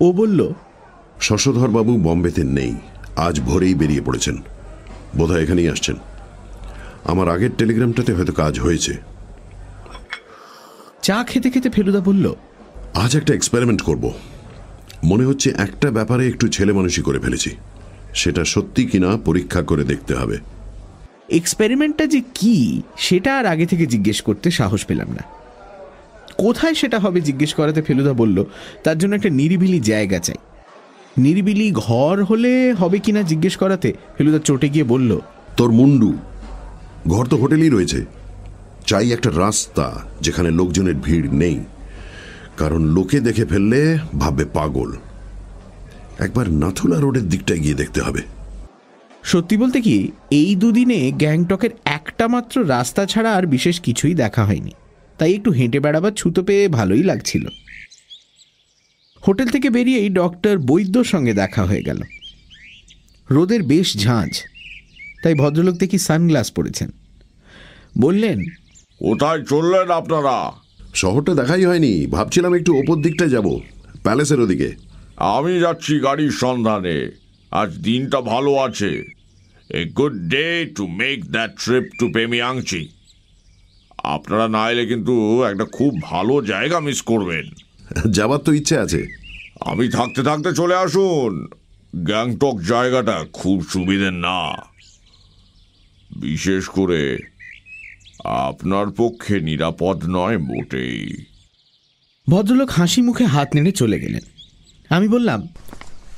ও বলল শশধরবাবু বম্বেতে নেই আজ ভোরেই বেরিয়ে পড়েছেন। বোধহয় এখানেই আসছেন। আমার আগের টেলিগ্রামটাতে হয়তো কাজ হয়েছে। চা খেতে খেতে ফেলুদা বলল আজ একটা এক্সপেরিমেন্ট করব। মনে হচ্ছে একটা ব্যাপারে একটু ছেলে মানুষই করে ফেলেছি। সেটা সত্যি কিনা পরীক্ষা করে দেখতে হবে। এক্সপেরিমেন্টটা যে কি সেটা আর আগে থেকে জিজ্ঞেস করতে সাহস পেলাম না। কোথায় সেটা হবে জিজ্ঞেস করাতে ফেলুদা বলল তার জন্য একটা নিরিবিলি জায়গা চাই। নিরিবিলি ঘর হলে হবে কিনা জিজ্ঞেস করাতে ফেলুদা চটে গিয়ে বলল তোর মুন্ডু ঘর তো হোটেলই রয়েছে। চাই একটা রাস্তা যেখানে লোকজনের ভিড় নেই। কারণ লোকে দেখে ফেললে ভাববে পাগল। একবার নাথুলা রোডের দিকটায় গিয়ে দেখতে হবে। সত্যি বলতে কি এই দুদিনে গ্যাংটকের একটা মাত্র রাস্তা ছাড়া আর বিশেষ কিছুই দেখা হয়নি। তাই একটু হেঁটে বেড়াবার ছুতো পেয়ে ভালোই লাগছিল। হোটেল থেকে বেরিয়েই ডক্টর বৈদ্যর সঙ্গে দেখা হয়ে গেল। রোদের বেশ ঝাঁঝ তাই ভদ্রলোক দেখি সানগ্লাস পরেছেন। বললেন কোথায় চললেন আপনারা? শহরটা দেখাই হয়নি। ভাবছিলাম একটু ওপর দিকটা যাব প্যালেসের ওদিকে। আমি যাচ্ছি গাড়ির সন্ধানে। আজ দিনটা ভালো আছে। A good day to make that trip to Pemayangtse. আপনারা না এলে কিন্তু একটা খুব ভালো জায়গা মিস করবেন। যাবার তো ইচ্ছে আছে। আমি থাকতে থাকতে চলে আসুন। গ্যাংটক জায়গাটা খুব সুবিধের না। বিশেষ করে আপনার পক্ষে নিরাপদ নয় মোটেই। ভদ্রলোক হাসি মুখে হাত নেড়ে চলে গেলেন। আমি বললাম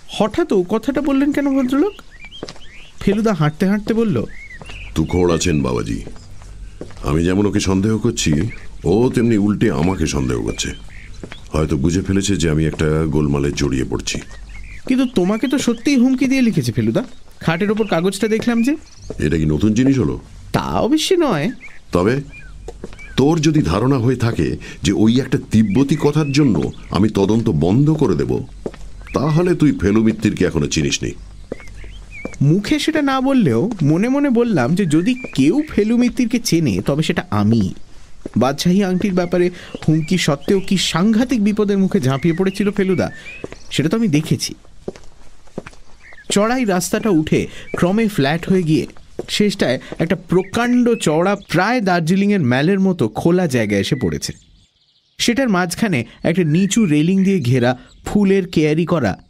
হঠাৎ ও কথাটা বললেন কেন ভদ্রলোক? ফেলুদা হাঁটতে হাঁটতে বলল তুখোড় আছেন বাবাজি। আমি যেমন ওকে সন্দেহ করছি ও তেমনি উল্টে আমাকে সন্দেহ করছে। হয়তো বুঝে ফেলেছে যে আমি একটা গোলমালে জড়িয়ে পড়ছি। কিন্তু তোমাকে তো সত্যিই হুমকি দিয়ে লিখেছে ফেলুদা। খাটের ওপর কাগজটা দেখলাম যে এটা কি নতুন জিনিস হলো? তা অবশ্যই নয়। তবে, তোর যদি ধারণা হয়ে থাকে যে ওই একটা তিব্বতী কথার জন্য আমি তদন্ত বন্ধ করে দেব, তাহলে তুই ফেলুমিত্তিরকে এখনও চিনিসনি। মুখে সেটা না বললেও মনে মনে বললাম যে যদি কেউ ফেলু মিত্তিরকে চেনে, তবে সেটা আমি। বাদশাহী আংটির ব্যাপারে হুমকি সত্ত্বেও কি সাংঘাতিক বিপদের মুখে ঝাঁপিয়ে পড়েছিল ফেলুদা, সেটা তো আমি দেখেছি। চড়াই রাস্তাটা উঠে ক্রমে ফ্ল্যাট হয়ে গিয়ে শেষটায় একটা প্রকাণ্ড চওড়া প্রায় দার্জিলিংয়ের ম্যালের মতো খোলা জায়গায় এসে পড়েছে। সেটার মাঝখানে একটা নিচু রেলিং দিয়ে ঘেরা ফুলের কেয়ারি করা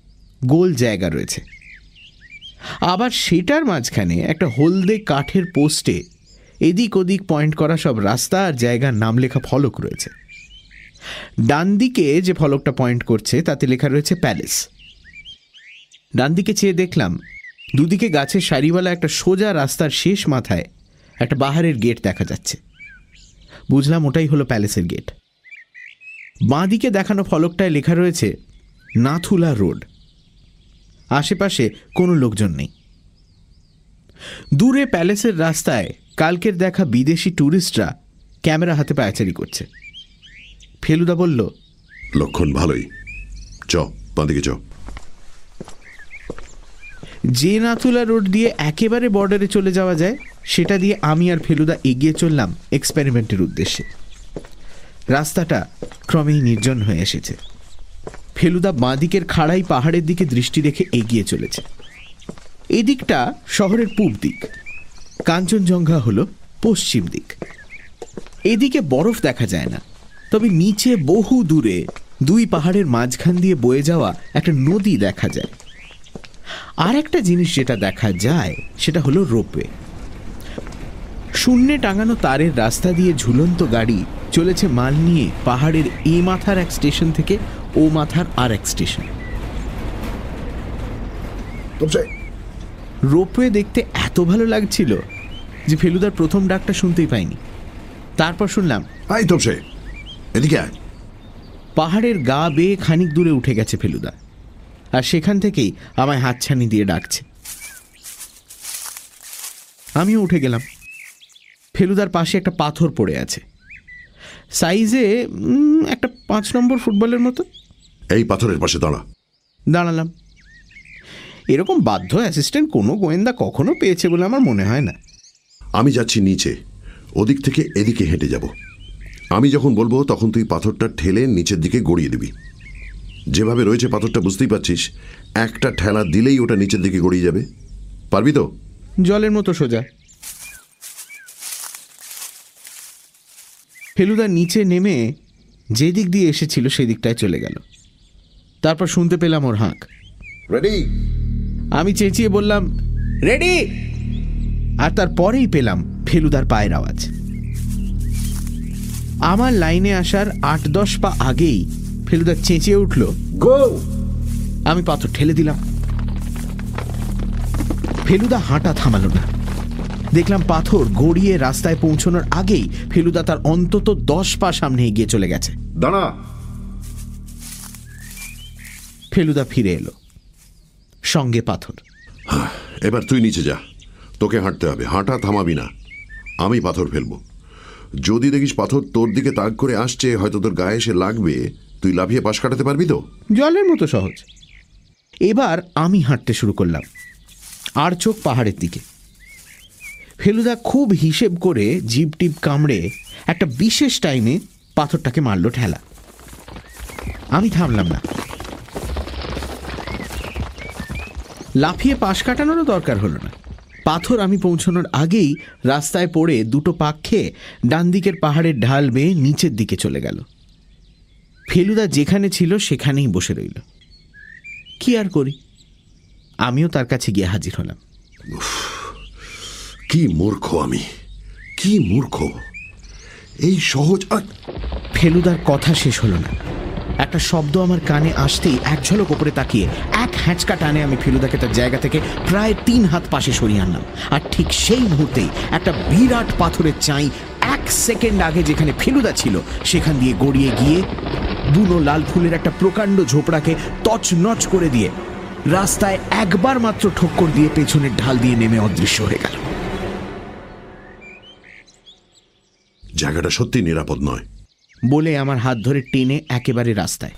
গোল জায়গা রয়েছে। আবার সেটার মাঝখানে একটা হলদে কাঠের পোস্টে এদিক ওদিক পয়েন্ট করা সব রাস্তা আর জায়গার নাম লেখা ফলক রয়েছে। ডান দিকে যে ফলকটা পয়েন্ট করছে তাতে লেখা রয়েছে প্যালেস। ডান দিকে চেয়ে দেখলাম দুদিকে গাছের সারিওয়ালা একটা সোজা রাস্তার শেষ মাথায় একটা বাহারের গেট দেখা যাচ্ছে। বুঝলাম ওটাই হলো প্যালেসের গেট। বাঁ দিকে দেখানো ফলকটায় লেখা রয়েছে, নাথুলা রোড। আশেপাশে কোনো লোকজন নেই। দূরে প্যালেসের রাস্তায় কালকের দেখা বিদেশি ট্যুরিস্টরা ক্যামেরা হাতে পায়চারি করছে। ফেলুদা বলল, লক্ষণ ভালোই। চ, বাঁদিকে চ। যে নাথুলা রোড দিয়ে একেবারে বর্ডারে চলে যাওয়া যায়, সেটা দিয়ে আমি আর ফেলুদা এগিয়ে চললাম এক্সপেরিমেন্টের উদ্দেশ্যে। রাস্তাটা ক্রমেই নির্জন হয়ে এসেছে। ফেলুদা বাঁদিকের খাড়াই পাহাড়ের দিকে দৃষ্টি রেখে এগিয়ে চলেছে। এদিকটা শহরের পূব দিক। কাঞ্চনজঙ্ঘা হলো পশ্চিম দিক। এদিকে বরফ দেখা যায় না, তবে নিচে বহু দূরে দুই পাহাড়ের মাঝখান দিয়ে বয়ে যাওয়া একটা নদী দেখা যায়। আর একটা জিনিস যেটা দেখা যায় সেটা হলো রোপওয়ে। শূন্যে টাঙানো তারের রাস্তা দিয়ে ঝুলন্ত গাড়ি চলেছে মাল নিয়ে পাহাড়ের এ মাথার এক স্টেশন থেকে ও মাথার আর এক স্টেশন রোপওয়ে দেখতে এত ভালো লাগছিল যে ফেলুদার প্রথম ডাকটা শুনতেই পাইনি। তারপর শুনলাম এদিকে পাহাড়ের গা বেয়ে খানিক দূরে উঠে গেছে ফেলুদা। আর সেখান থেকেই আমায় হাতছানি দিয়ে ডাকছে। আমিও উঠে গেলাম। ফেলুদার পাশে একটা পাথর পড়ে আছে। সাইজে একটা পাঁচ নম্বর ফুটবলের মতো। এই পাথরের পাশে দাঁড়া। দাঁড়ালাম। এরকম বাধ্য অ্যাসিস্ট্যান্ট কোনো গোয়েন্দা কখনো পেয়েছে বলে আমার মনে হয় না। আমি যাচ্ছি নিচে। ওদিক থেকে এদিকে হেঁটে যাব। আমি যখন বলব তখন তুই পাথরটা ঠেলে নিচের দিকে গড়িয়ে দিবি। যেভাবে রয়েছে পাথরটা বুঝতেই পারছিস একটা ঠেলা দিলেই ওটা নিচের দিকে গড়িয়ে যাবে। পারবি তো? জলের মতো সোজা। ফেলুদা নিচে নেমে যে দিক দিয়ে এসেছিল সেদিকটায় চলে গেল। তারপর শুনতে পেলাম ওর হাঁক। রেডি আমি চেঁচিয়ে বললাম রেডি আর তারপরেই পেলাম ফেলুদার পায়ের আওয়াজ। আমার লাইনে আসার আট দশ পা আগেই ফেলুদা চেঁচিয়ে উঠল গো! আমি পাথর ঠেলে দিলাম। ফেলুদা হাঁটা থামালো না। দেখলাম পাথর গড়িয়ে রাস্তায় পৌঁছানোর আগেই ফেলুদা তার অন্তত দশ পা সামনে এগিয়ে চলে গেছে। দাঁড়া! ফেলুদা ফিরে এলো। সঙ্গে পাথর। এবার তুই নিচে যা। তোকে হাঁটতে হবে। হাঁটা থামাবি না। আমি পাথর ফেলব। যদি দেখিস পাথর তোর দিকে তাক করে আসছে হয়তো তোর গায়ে এসে লাগবে। তুই লাফিয়ে পাশ কাটাতে পারবি তো? জলের মতো সহজ। এবার আমি হাঁটতে শুরু করলাম, আর চোখ পাহাড়ের দিকে। ফেলুদা খুব হিসেব করে জিপ টিপ কামড়ে একটা বিশেষ টাইমে পাথরটাকে মারল ঠেলা। আমি থামলাম না। লাফিয়ে পাশ কাটানোরও দরকার হলো না। পাথর আমি পৌঁছানোর আগেই রাস্তায় পড়ে দুটো পাক খেয়ে ডান দিকের পাহাড়ের ঢাল বেয়ে নিচের দিকে চলে গেল। ফেলুদা যেখানে ছিল সেখানেই বসে রইল। কি আর করি? আমিও তার কাছে গিয়ে হাজির হলাম। কি মূর্খ আমি কি মূর্খ। এই সহজ ফেলুদার কথা শেষ হলো না। একটা শব্দ আমার কানে আসতেই এক ঝলক ওপরে তাকিয়ে এক হ্যাঁচকা টানে আমি ফেলুদাকে তার জায়গা থেকে প্রায় তিন হাত পাশে সরিয়ে আনলাম। আর ঠিক সেই মুহূর্তেই একটা বিরাট পাথরের চাই এক সেকেন্ড আগে যেখানে ফেলুদা ছিল সেখান দিয়ে গড়িয়ে গিয়ে বুনো লাল ফুলের একটা প্রকাণ্ড ঝোপড়াকে তছনছ করে দিয়ে রাস্তায় একবার মাত্র ঠক্কর দিয়ে পেছনের ঢাল দিয়ে নেমে অদৃশ্য হয়ে গেল। জায়গাটা সত্যি নিরাপদ নয়। বলে আমার হাত ধরে টেনে একেবারে রাস্তায়।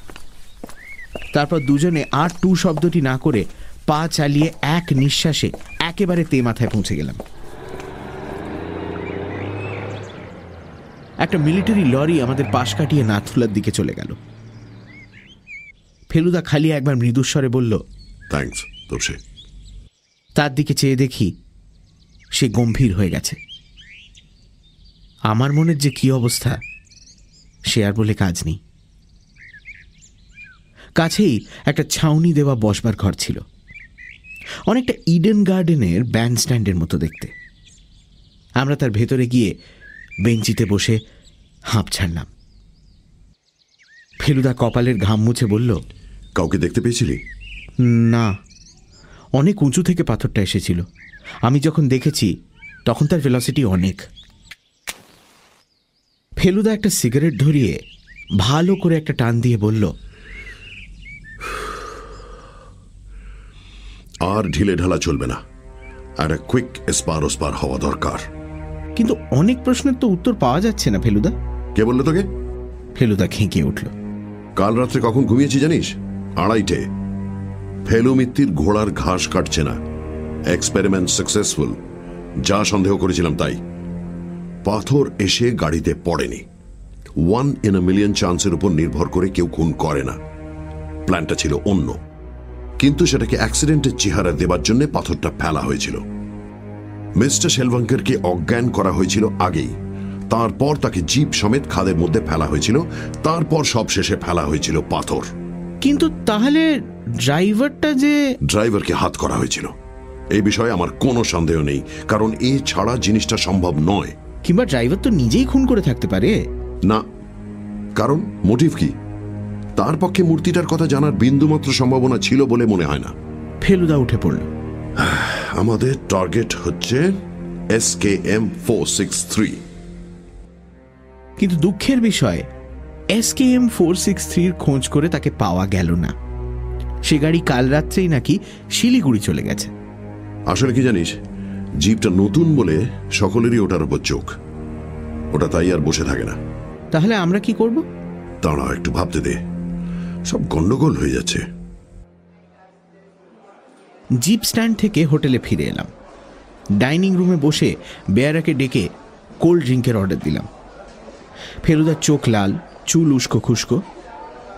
তারপর দুজনে আর টু শব্দটি না করে পা চালিয়ে এক নিঃশ্বাসে একেবারে তে মাথায় পৌঁছে গেলাম। একটা মিলিটারি লরি আমাদের পাশ কাটিয়ে নাথুলার দিকে চলে গেল। ফেলুদা খালি একবার মৃদুস্বরে বলল তার দিকে চেয়ে দেখি সে গম্ভীর হয়ে গেছে। আমার মনের যে কি অবস্থা সে আর বলে কাজ নেই। কাছেই একটা ছাউনি দেওয়া বসবার ঘর ছিল। অনেকটা ইডেন গার্ডেনের ব্যান্ড স্ট্যান্ডের মতো দেখতে। আমরা তার ভেতরে গিয়ে বেঞ্চিতে বসে হাঁপ ছাড়লাম। ফেলুদা কপালের ঘাম মুছে বলল কাউকে দেখতে পেয়েছিলি? না অনেক উঁচু থেকে পাথরটা এসেছিল। আমি যখন দেখেছি তখন তার ভেলোসিটি অনেক। ফেলুদা একটা সিগারেট ধরিয়ে ভালো করে একটা টান দিয়ে বলল আর ঢিলে ঢালা চলবে না। আর কুইক এসপার ওসপার হওয়া দরকার। কিন্তু অনেক প্রশ্নের তো উত্তর পাওয়া যাচ্ছে না ফেলুদা। কে বলল তোকে? ফেলুদা খেঁকিয়ে উঠল। কাল রাত্রে কখন ঘুমিয়েছি জানিস? আড়াইটে। ফেলু মিত্তির ঘোড়ার ঘাস কাটছে না। এক্সপেরিমেন্ট সাকসেসফুল যা সন্দেহ করেছিলাম তাই। পাথর এসে গাড়িতে পড়েনি। ওয়ান ইন আ মিলিয়ন চান্সের উপর নির্ভর করে কেউ খুন করে না। প্ল্যানটা ছিল অন্য। কিন্তু সেটাকে অ্যাক্সিডেন্টের চেহারা দেবার জন্য পাথরটা ফেলা হয়েছিল। মিস্টার শেলভাঙ্কারকে অজ্ঞান করা হয়েছিল আগেই। তারপর তাকে জিপ সমেত খাদের মধ্যে ফেলা হয়েছিল। তারপর সব শেষে ফেলা হয়েছিল পাথর। কিন্তু তাহলে ড্রাইভারটা যে ড্রাইভারকে হাত করা হয়েছিল। এই বিষয়ে আমার কোনো সন্দেহ নেই কারণ এ ছাড়া জিনিসটা সম্ভব নয়। কিংবা ড্রাইভার তো নিজেই খুন করে থাকতে পারে। না কারণ মোটিভ কি? তার পক্ষে মূর্তিটার কথা জানার বিন্দুমাত্র সম্ভাবনা ছিল বলে মনে হয় না। ফেলুদা উঠে পড়ল। আমাদের টার্গেট হচ্ছে S K M four six three কিন্তু দুঃখের বিষয় S K M four six থ্রির খোঁজ করে তাকে পাওয়া গেল না। সে গাড়ি কাল রাত্রেই নাকি শিলিগুড়ি চলে গেছে। আসলে কি জানিস জিপটা নতুন বলে সকলেরই ওটার উপর চোখ। ওটা তাই আর বসে থাকে না। তাহলে আমরা কি করব? দাঁড়াও একটু ভাবতে দে। সব গন্ডগোল হয়ে যাচ্ছে। জিপ স্ট্যান্ড থেকে হোটেলে ফিরে এলাম। ডাইনিং রুমে বসে বেয়ারাকে ডেকে কোল্ড ড্রিঙ্কের অর্ডার দিলাম। ফেলুদার চোখ লাল চুল উস্কো খুস্কো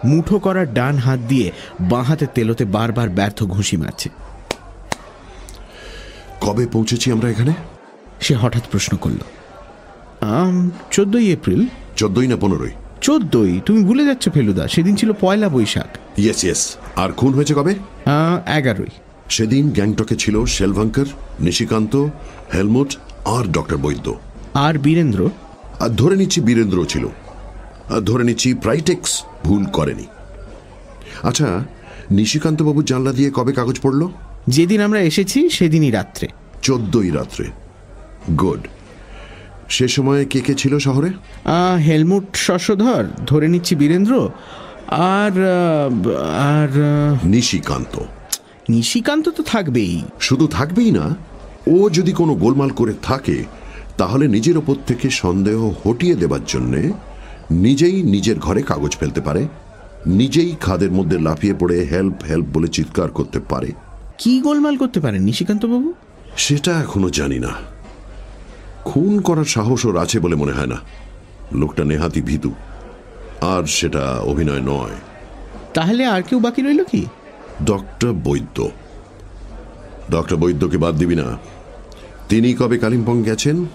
মুঠো করার ডান হাত দিয়ে বাঁ হাতে তেলোতে বারবার ব্যর্থ ঘুষি মারছে। কবে পৌঁছেছি আমরা এখানে? সে হঠাৎ প্রশ্ন করল। চোদ্দই এপ্রিল। চোদ্দই না পনেরোই? চোদ্দই তুমি ভুলে যাচ্ছ ফেলুদা সেদিন ছিল পয়লা বৈশাখ। ইয়েস ইয়েস আর খুন হয়েছে কবে? এগারোই। সেদিন গ্যাংটকে ছিল শেলভাঙ্কর নিশিকান্ত হেলমুট আর ডক্টর বৈদ্য। আর বীরেন্দ্র? আর ধরে নিচ্ছি বীরেন্দ্র ছিল। আর ধরে নিচ্ছি প্রাইটেক্স ভুল করেনি। আচ্ছা নিশিকান্ত বাবু জানলা দিয়ে কবে কাগজ পড়ল? যেদিন আমরা এসেছি সেদিনই রাত্রে। চোদ্দই রাত্রে। গুড। সে সময় কে কে ছিল শহরে? হেলমুট শশধর ধরে নিচ্ছি বীরেন্দ্র আর আর নিশিকান্ত। নিশিকান্ত তো থাকবেই। শুধু থাকবেই না ও যদি কোনো গোলমাল করে থাকে তাহলে নিজের ওপর থেকে সন্দেহ হটিয়ে দেবার জন্যে নিজেই নিজের ঘরে কাগজ ফেলতে পারে নিজেই খাদের মধ্যে লাফিয়ে পড়ে হেল্প হেল্প বলে চিৎকার করতে পারে। কি গোলমাল করতে পারে নিশিকান্ত বাবু সেটা এখনও জানি না। খুন করার সাহস ওর আছে বলে মনে হয় না। লোকটা নেহাতি ভীতু। আর সেটা অভিনয় নয়। তাহলে আর কেউ বাকি রইল কি? ডক্টর বৈদ্য। ডক্টর বৈদ্যকে বাদ দিবি না। তিনি কবে কালিম্পং গেছেন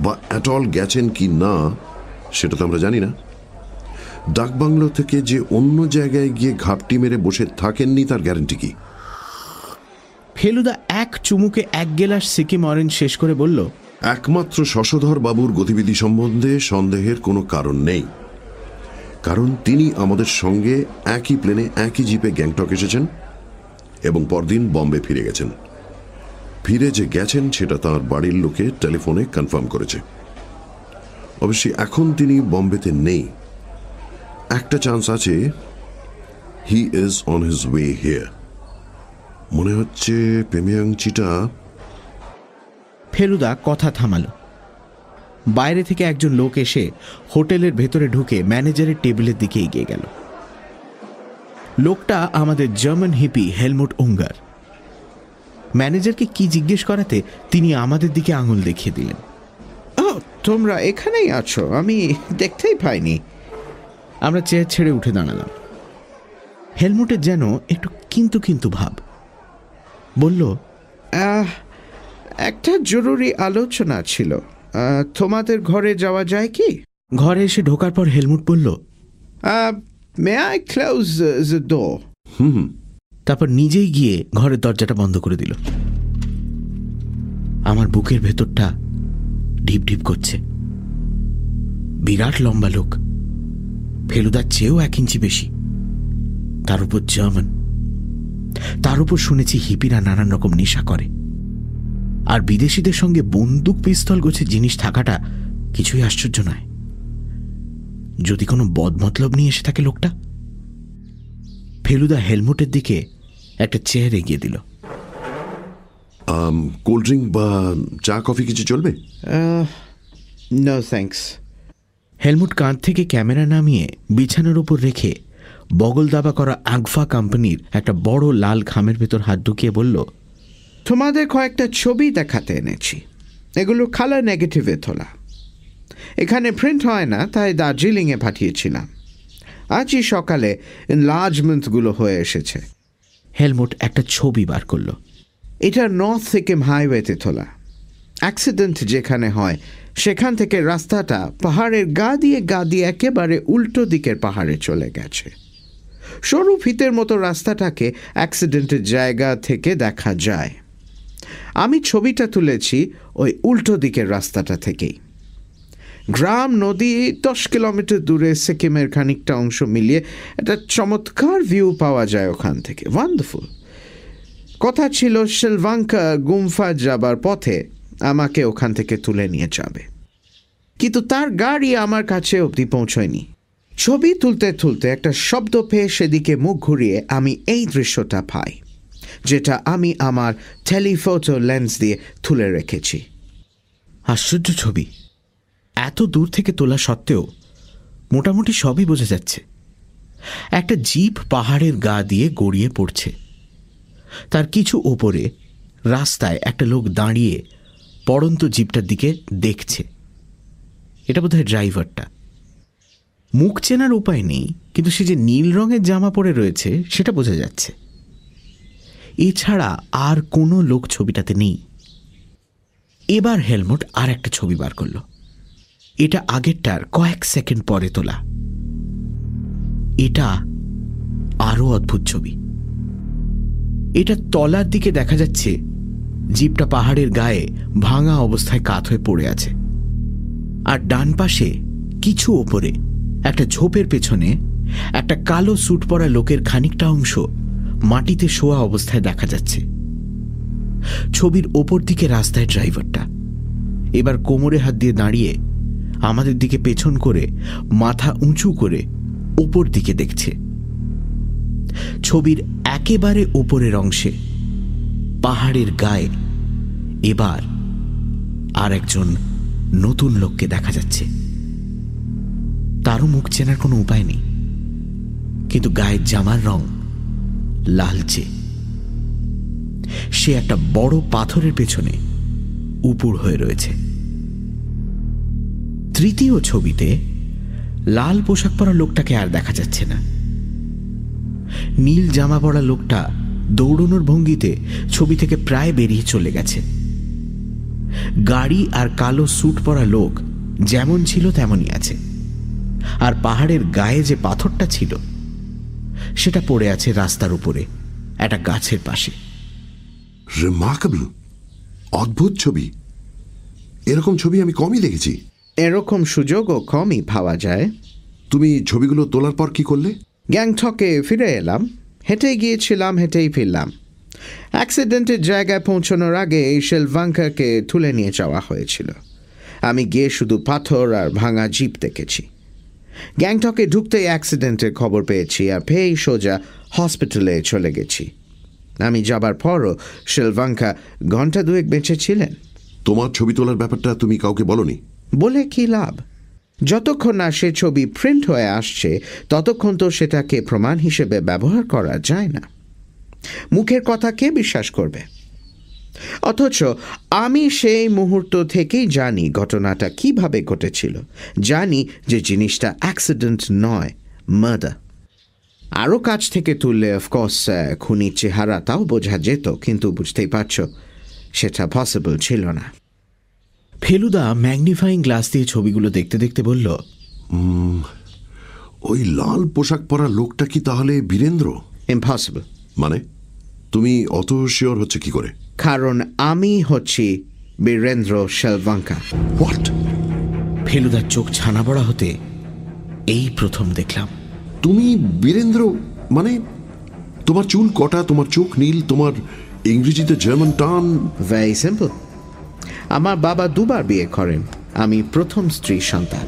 বা অ্যাটল গেছেন কি না সেটা তো আমরা জানি না। ডাকবাংলো থেকে যে অন্য জায়গায় গিয়ে ঘাপটি মেরে বসে থাকেননি তার গ্যারেন্টি কি? ফেলুদা এক চুমুকে এক গেলাস সিকিম অরেঞ্জ শেষ করে বলল একমাত্র শশধর বাবুর গতিবিধি সম্বন্ধে সন্দেহের কোনো কারণ নেই। কারণ তিনি আমাদের সঙ্গে একই প্লেনে একই জিপে গ্যাংটক এসেছেন এবং পরদিন বম্বে ফিরে গেছেন। ফিরে যে গেছেন সেটা তার বাড়ির লোকে টেলিফোনে কনফার্ম করেছে। অবশ্যই এখন তিনি বম্বেতে নেই। একটা চান্স আছে। He is on his way here মনে হচ্ছে পেমিয়াংচিটা ফেলুদা কথা থামালো। বাইরে থেকে একজন লোক এসে হোটেলের ভেতরে ঢুকে ম্যানেজারের টেবিলের দিকে এগিয়ে গেল। লোকটা আমাদের জার্মান হিপি হেলমুট উঙ্গার। ম্যানেজারকে কি জিজ্ঞেস করাতে তিনি আমাদের দিকে আঙুল দেখিয়ে দিলেন। তোমরা এখানেই আছো আমি দেখতেই পাইনি। আমরা চেয়ার ছেড়ে উঠে দাঁড়ালাম। হেলমুটের যেন একটু কিন্তু কিন্তু ভাব। বলল আহ একটা জরুরি আলোচনা ছিল। তোমাদের ঘরে যাওয়া যায় কি? ঘরে এসে ঢোকার পর হেলমুট বলল may I close the door তারপর নিজেই গিয়ে ঘরের দরজাটা বন্ধ করে দিল। আমার বুকের ভেতরটা ঢিপ ঢিপ করছে। বিরাট লম্বা লোক। ফেলুদার চেয়েও এক ইঞ্চি বেশি। তার উপর জার্মান। তার উপর শুনেছি হিপিরা নানান রকম নেশা করে। আর বিদেশিদের সঙ্গে বন্দুক পিস্তল গোছের জিনিস থাকাটা কিছুই আশ্চর্য নয়। যদি কোনো বদমতলব নিয়ে এসে থাকে লোকটা? ফেলুদা হেলমেটের দিকে একটা চেয়ার এগিয়ে দিল। কোল্ড ড্রিঙ্ক বা চা কফি কিছু চলবে? নো থ্যাঙ্কস হেলমুট কাঁধ থেকে ক্যামেরা নামিয়ে বিছানার উপর রেখে বগল দাবা করা আগফা কোম্পানির একটা বড় লাল খামের ভেতর হাত ঢুকিয়ে বলল তোমাদের কয়েকটা ছবি দেখাতে এনেছি। এগুলো কালার নেগেটিভে তোলা। এখানে প্রিন্ট হয় না তাই দার্জিলিংয়ে পাঠিয়েছিলাম। আজই সকালে এনলার্জমেন্টগুলো হয়ে এসেছে। হেলমুট একটা ছবি বার করল। এটা নর্থ সিকিম হাইওয়েতে তোলা। অ্যাক্সিডেন্ট যেখানে হয় সেখান থেকে রাস্তাটা পাহাড়ের গা দিয়ে গা দিয়ে একেবারে উল্টো দিকের পাহাড়ে চলে গেছে। সরু ফিতের মতো রাস্তাটাকে অ্যাক্সিডেন্টের জায়গা থেকে দেখা যায়। আমি ছবিটা তুলেছি ওই উল্টো দিকের রাস্তাটা থেকেই। গ্রাম, নদী, দশ কিলোমিটার দূরে সিকিমের খানিকটা অংশ মিলিয়ে একটা চমৎকার ভিউ পাওয়া যায় ওখান থেকে। ওয়ান্ডারফুল কথা ছিল শিলভাঙ্কা গুমফা যাবার পথে আমাকে ওখান থেকে তুলে নিয়ে যাবে। কিন্তু তার গাড়ি আমার কাছে অবধি পৌঁছয়নি। ছবি তুলতে তুলতে একটা শব্দ পেয়ে সেদিকে মুখ ঘুরিয়ে আমি এই দৃশ্যটা পাই। যেটা আমি আমার টেলিফোটো লেন্স দিয়ে তুলে রেখেছি। আশ্চর্য ছবি। এত দূর থেকে তোলা সত্ত্বেও মোটামুটি সবই বোঝা যাচ্ছে। একটা জিপ পাহাড়ের গা দিয়ে গড়িয়ে পড়ছে। তার কিছু ওপরে রাস্তায় একটা লোক দাঁড়িয়ে পড়ন্ত জিপটার দিকে দেখছে। এটা বোধহয় ড্রাইভারটা। মুখ চেনার উপায় নেই, কিন্তু সে যে নীল রঙের জামা পরে রয়েছে, সেটা বোঝা যাচ্ছে। এছাড়া আর কোনো লোক ছবিটাতে নেই। এবার হেলমেট আর একটা ছবি বার করল। এটা আগেরটার কয়েক সেকেন্ড পরে তোলা। এটা আরও অদ্ভুত ছবি। এটা তলার দিকে দেখা যাচ্ছে, জিপটা পাহাড়ের গায়ে ভাঙা অবস্থায় কাত হয়ে পড়ে আছে। আর ডান পাশে কিছু ওপরে, একটা ঝোপের পেছনে, একটা কালো স্যুট পরা লোকের খানিকটা অংশ মাটিতে শোয়া অবস্থায় দেখা যাচ্ছে। ছবির ওপর দিকে রাস্তায় ড্রাইভারটা। এবার কোমরে হাত দিয়ে দাঁড়িয়ে আমাদের দিকে পেছন করে, মাথা উঁচু করে ওপর দিকে দেখছে। ছবির একেবারে ওপরের অংশে পাহাড়ের গায়ে এবার আর একজন নতুন লোককে দেখা যাচ্ছে। তারও মুখ চেনার কোনো উপায় নেই। কিন্তু গায়ের জামার রং লালচে। সে একটা বড় পাথরের পেছনে উপুর হয়ে রয়েছে। তৃতীয় ছবিতে লাল পোশাক পরা লোকটাকে আর দেখা যাচ্ছে না। নীল জামা পরা লোকটা দৌড়নোর ভঙ্গিতে ছবি থেকে প্রায় বেরিয়ে চলে গেছে। গাড়ি আর কালো স্যুট পরা লোক যেমন ছিল তেমনই আছে। আর পাহাড়ের গায়ে যে পাথরটা ছিল সেটা পড়ে আছে রাস্তার উপরে একটা গাছের পাশে। রিমার্কেবল অদ্ভুত ছবি। এরকম ছবি আমি কমই দেখেছি। এরকম সুযোগও কমই পাওয়া যায়। তুমি ছবিগুলো তোলার পর কি করলে? গ্যাংটকে ফিরে এলাম। হেঁটে গিয়েছিলাম হেঁটেই ফিরলাম। অ্যাক্সিডেন্টের জায়গায় পৌঁছানোর আগে এই শেলভাঙ্কাকে তুলে নিয়ে যাওয়া হয়েছিল। আমি গিয়ে শুধু পাথর আর ভাঙা জিপ দেখেছি। গ্যাংটকে ঢুকতেই অ্যাক্সিডেন্টের খবর পেয়েছি আর পেয়েই সোজা হসপিটালে চলে গেছি। আমি যাবার পরও শেলভাঙ্কা ঘণ্টা দুয়েক বেঁচে ছিলেন। তোমার ছবি তোলার ব্যাপারটা তুমি কাউকে বলনি? বলে কি লাভ? যতক্ষণ না সে ছবি প্রিন্ট হয়ে আসছে ততক্ষণ তো সেটাকে প্রমাণ হিসেবে ব্যবহার করা যায় না। মুখের কথা কে বিশ্বাস করবে? অথচ আমি সেই মুহূর্ত থেকেই জানি ঘটনাটা কীভাবে ঘটেছিল। জানি যে জিনিসটা অ্যাক্সিডেন্ট নয় মার্ডার আরও কাছ থেকে তুললে অফকোর্স খুনির চেহারাটাও বোঝা যেত কিন্তু বুঝতেই পারছ সেটা পসিবল ছিল না। ফেলুদা ম্যাগনিফাইং গ্লাস দিয়ে ছবিগুলো দেখতে দেখতে বলল ওই লাল পোশাক পরা লোকটা কি তাহলে বীরেন্দ্র? ইম্পসিবল মানে তুমি অত শিওর হচ্ছে কি করে? কারণ আমি হচ্ছি বীরেন্দ্র শেলভাঙ্কা হোয়াট? ফেলুদার চোখ ছানা বড়া হতে এই প্রথম দেখলাম। তুমি বীরেন্দ্র মানে তোমার চুল কটা তোমার চোখ নীল তোমার ইংরেজিতে জার্মান টান ভেরি সিম্পল আমার বাবা দুবার বিয়ে করেন। আমি প্রথম স্ত্রী সন্তান।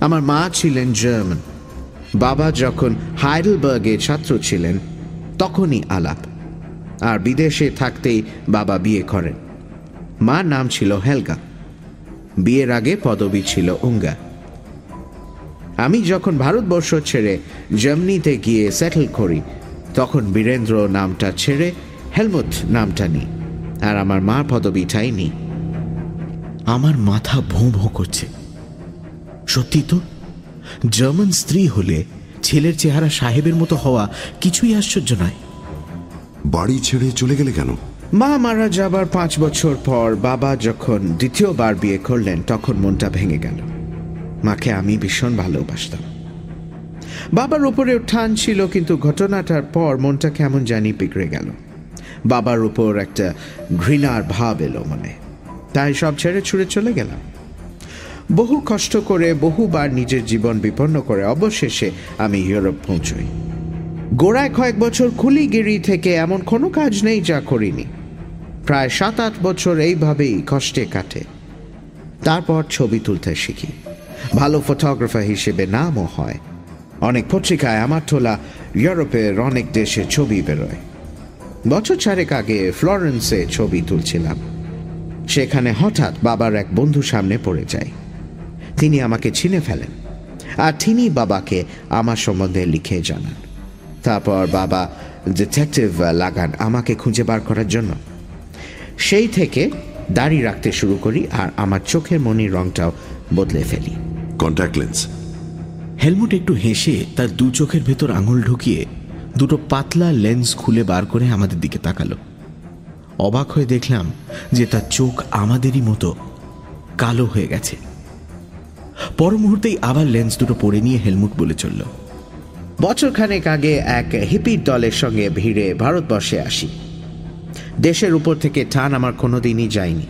আমার মা ছিলেন জার্মান বাবা যখন হাইডেলবার্গে ছাত্র ছিলেন তখনই আলাপ। আর বিদেশে থাকতেই বাবা বিয়ে করেন। মার নাম ছিল হেলগা। বিয়ের আগে পদবি ছিল উঙ্গা। আমি যখন ভারতবর্ষ ছেড়ে জার্মানিতে গিয়ে সেটেল করি, তখন বীরেন্দ্র নামটা ছেড়ে হেলমুট নামটা নিই, আর আমার মা পদবিটাই নিই। আমার মাথা ভোঁ ভোঁ করছে। সত্যি তো? জার্মান স্ত্রী হলে ছেলের চেহারা সাহেবের মতো হওয়া কিছুই আশ্চর্য নয়। বাড়ি ছেড়ে চলে গেলে কেন? মা মারা যাবার পাঁচ বছর পর বাবা যখন দ্বিতীয়বার বিয়ে করলেন, তখন মনটা ভেঙে গেল। মাকে আমি ভীষণ ভালোবাসতাম। বাবার উপরে টান ছিল, কিন্তু ঘটনাটার পর মনটা কেমন জানি বিগড়ে গেল। বাবার উপর একটা ঘৃণার ভাব এলো মনে। তাই সব ছেড়ে ছুড়ে চলে গেলাম। বহু কষ্ট করে বহুবার নিজের জীবন বিপন্ন করে অবশেষে আমি ইউরোপ পৌঁছই। গোড়ায় কয়েক বছর কুলিগিরি থেকে এমন কোনো কাজ নেই যা করিনি। প্রায় সাত আট বছর এইভাবেই কষ্টে কাটে। তারপর ছবি তুলতে শিখি। ভালো ফটোগ্রাফার হিসেবে নামও হয়। অনেক পত্রিকায় আমার তোলা ইউরোপের অনেক দেশে ছবি বেরোয়। বছর চারেক আগে ফ্লোরেন্সে ছবি তুলছিলাম। সেখানে হঠাৎ বাবার এক বন্ধু সামনে পড়ে যায় তিনি আমাকে চিনে ফেলেন। আর তিনি বাবাকে আমার সম্বন্ধে লিখে জানান। তারপর বাবা ডিটেকটিভ লাগান আমাকে খুঁজে বার করার জন্য। সেই থেকে দাড়ি রাখতে শুরু করি আর আমার চোখের মনির রংটাও বদলে ফেলি। কন্ট্যাক্ট লেন্স হেলমুট একটু হেসে তার দু চোখের ভেতর আঙুল ঢুকিয়ে দুটো পাতলা লেন্স খুলে বার করে আমাদের দিকে তাকালো। অবাক হয়ে দেখলাম যে তার চোখ আমাদেরই মতো কালো হয়ে গেছে। পর মুহূর্তেই আবার লেন্স দুটো পরে নিয়ে হেলমুট বলে চলল। বছর খানেক আগে এক হিপির দলের সঙ্গে ভিড়ে ভারতবর্ষে আসি। দেশের উপর থেকে টান আমার কোনোদিনই যায়নি।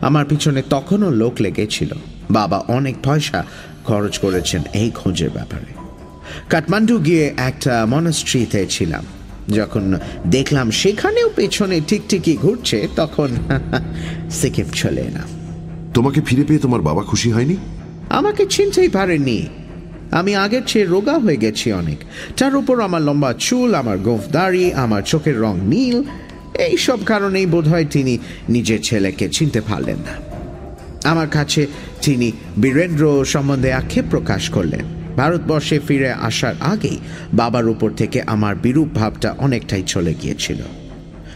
আমার পিছনে তখনও লোক লেগেছিল। বাবা অনেক পয়সা খরচ করেছেন এই খোঁজের ব্যাপারে। কাঠমান্ডু গিয়ে একটা মনস্ট্রিতে ছিলাম। যখন দেখলাম সেখানেও পেছনে টিকটিকি ঘুরছে তখন সিকিম চলে এলাম। তোমাকে ফিরে পেয়ে তোমার বাবা খুশি হয়নি? আমাকে চিনতেই পারেননি। আমি আগের চেয়ে রোগা হয়ে গেছি অনেক। তার উপর আমার লম্বা চুল, আমার গোফ দাড়ি, আমার চোখের রং নীল, এই সব কারণেই বোধহয় তিনি নিজের ছেলেকে চিনতে পারলেন না। আমার কাছে তিনি বীরেন্দ্র সম্বন্ধে আক্ষেপ প্রকাশ করলেন। ভারতবর্ষে ফিরে আসার আগেই বাবার উপর থেকে আমার বিরূপ ভাবটা অনেকটাই চলে গিয়েছিল।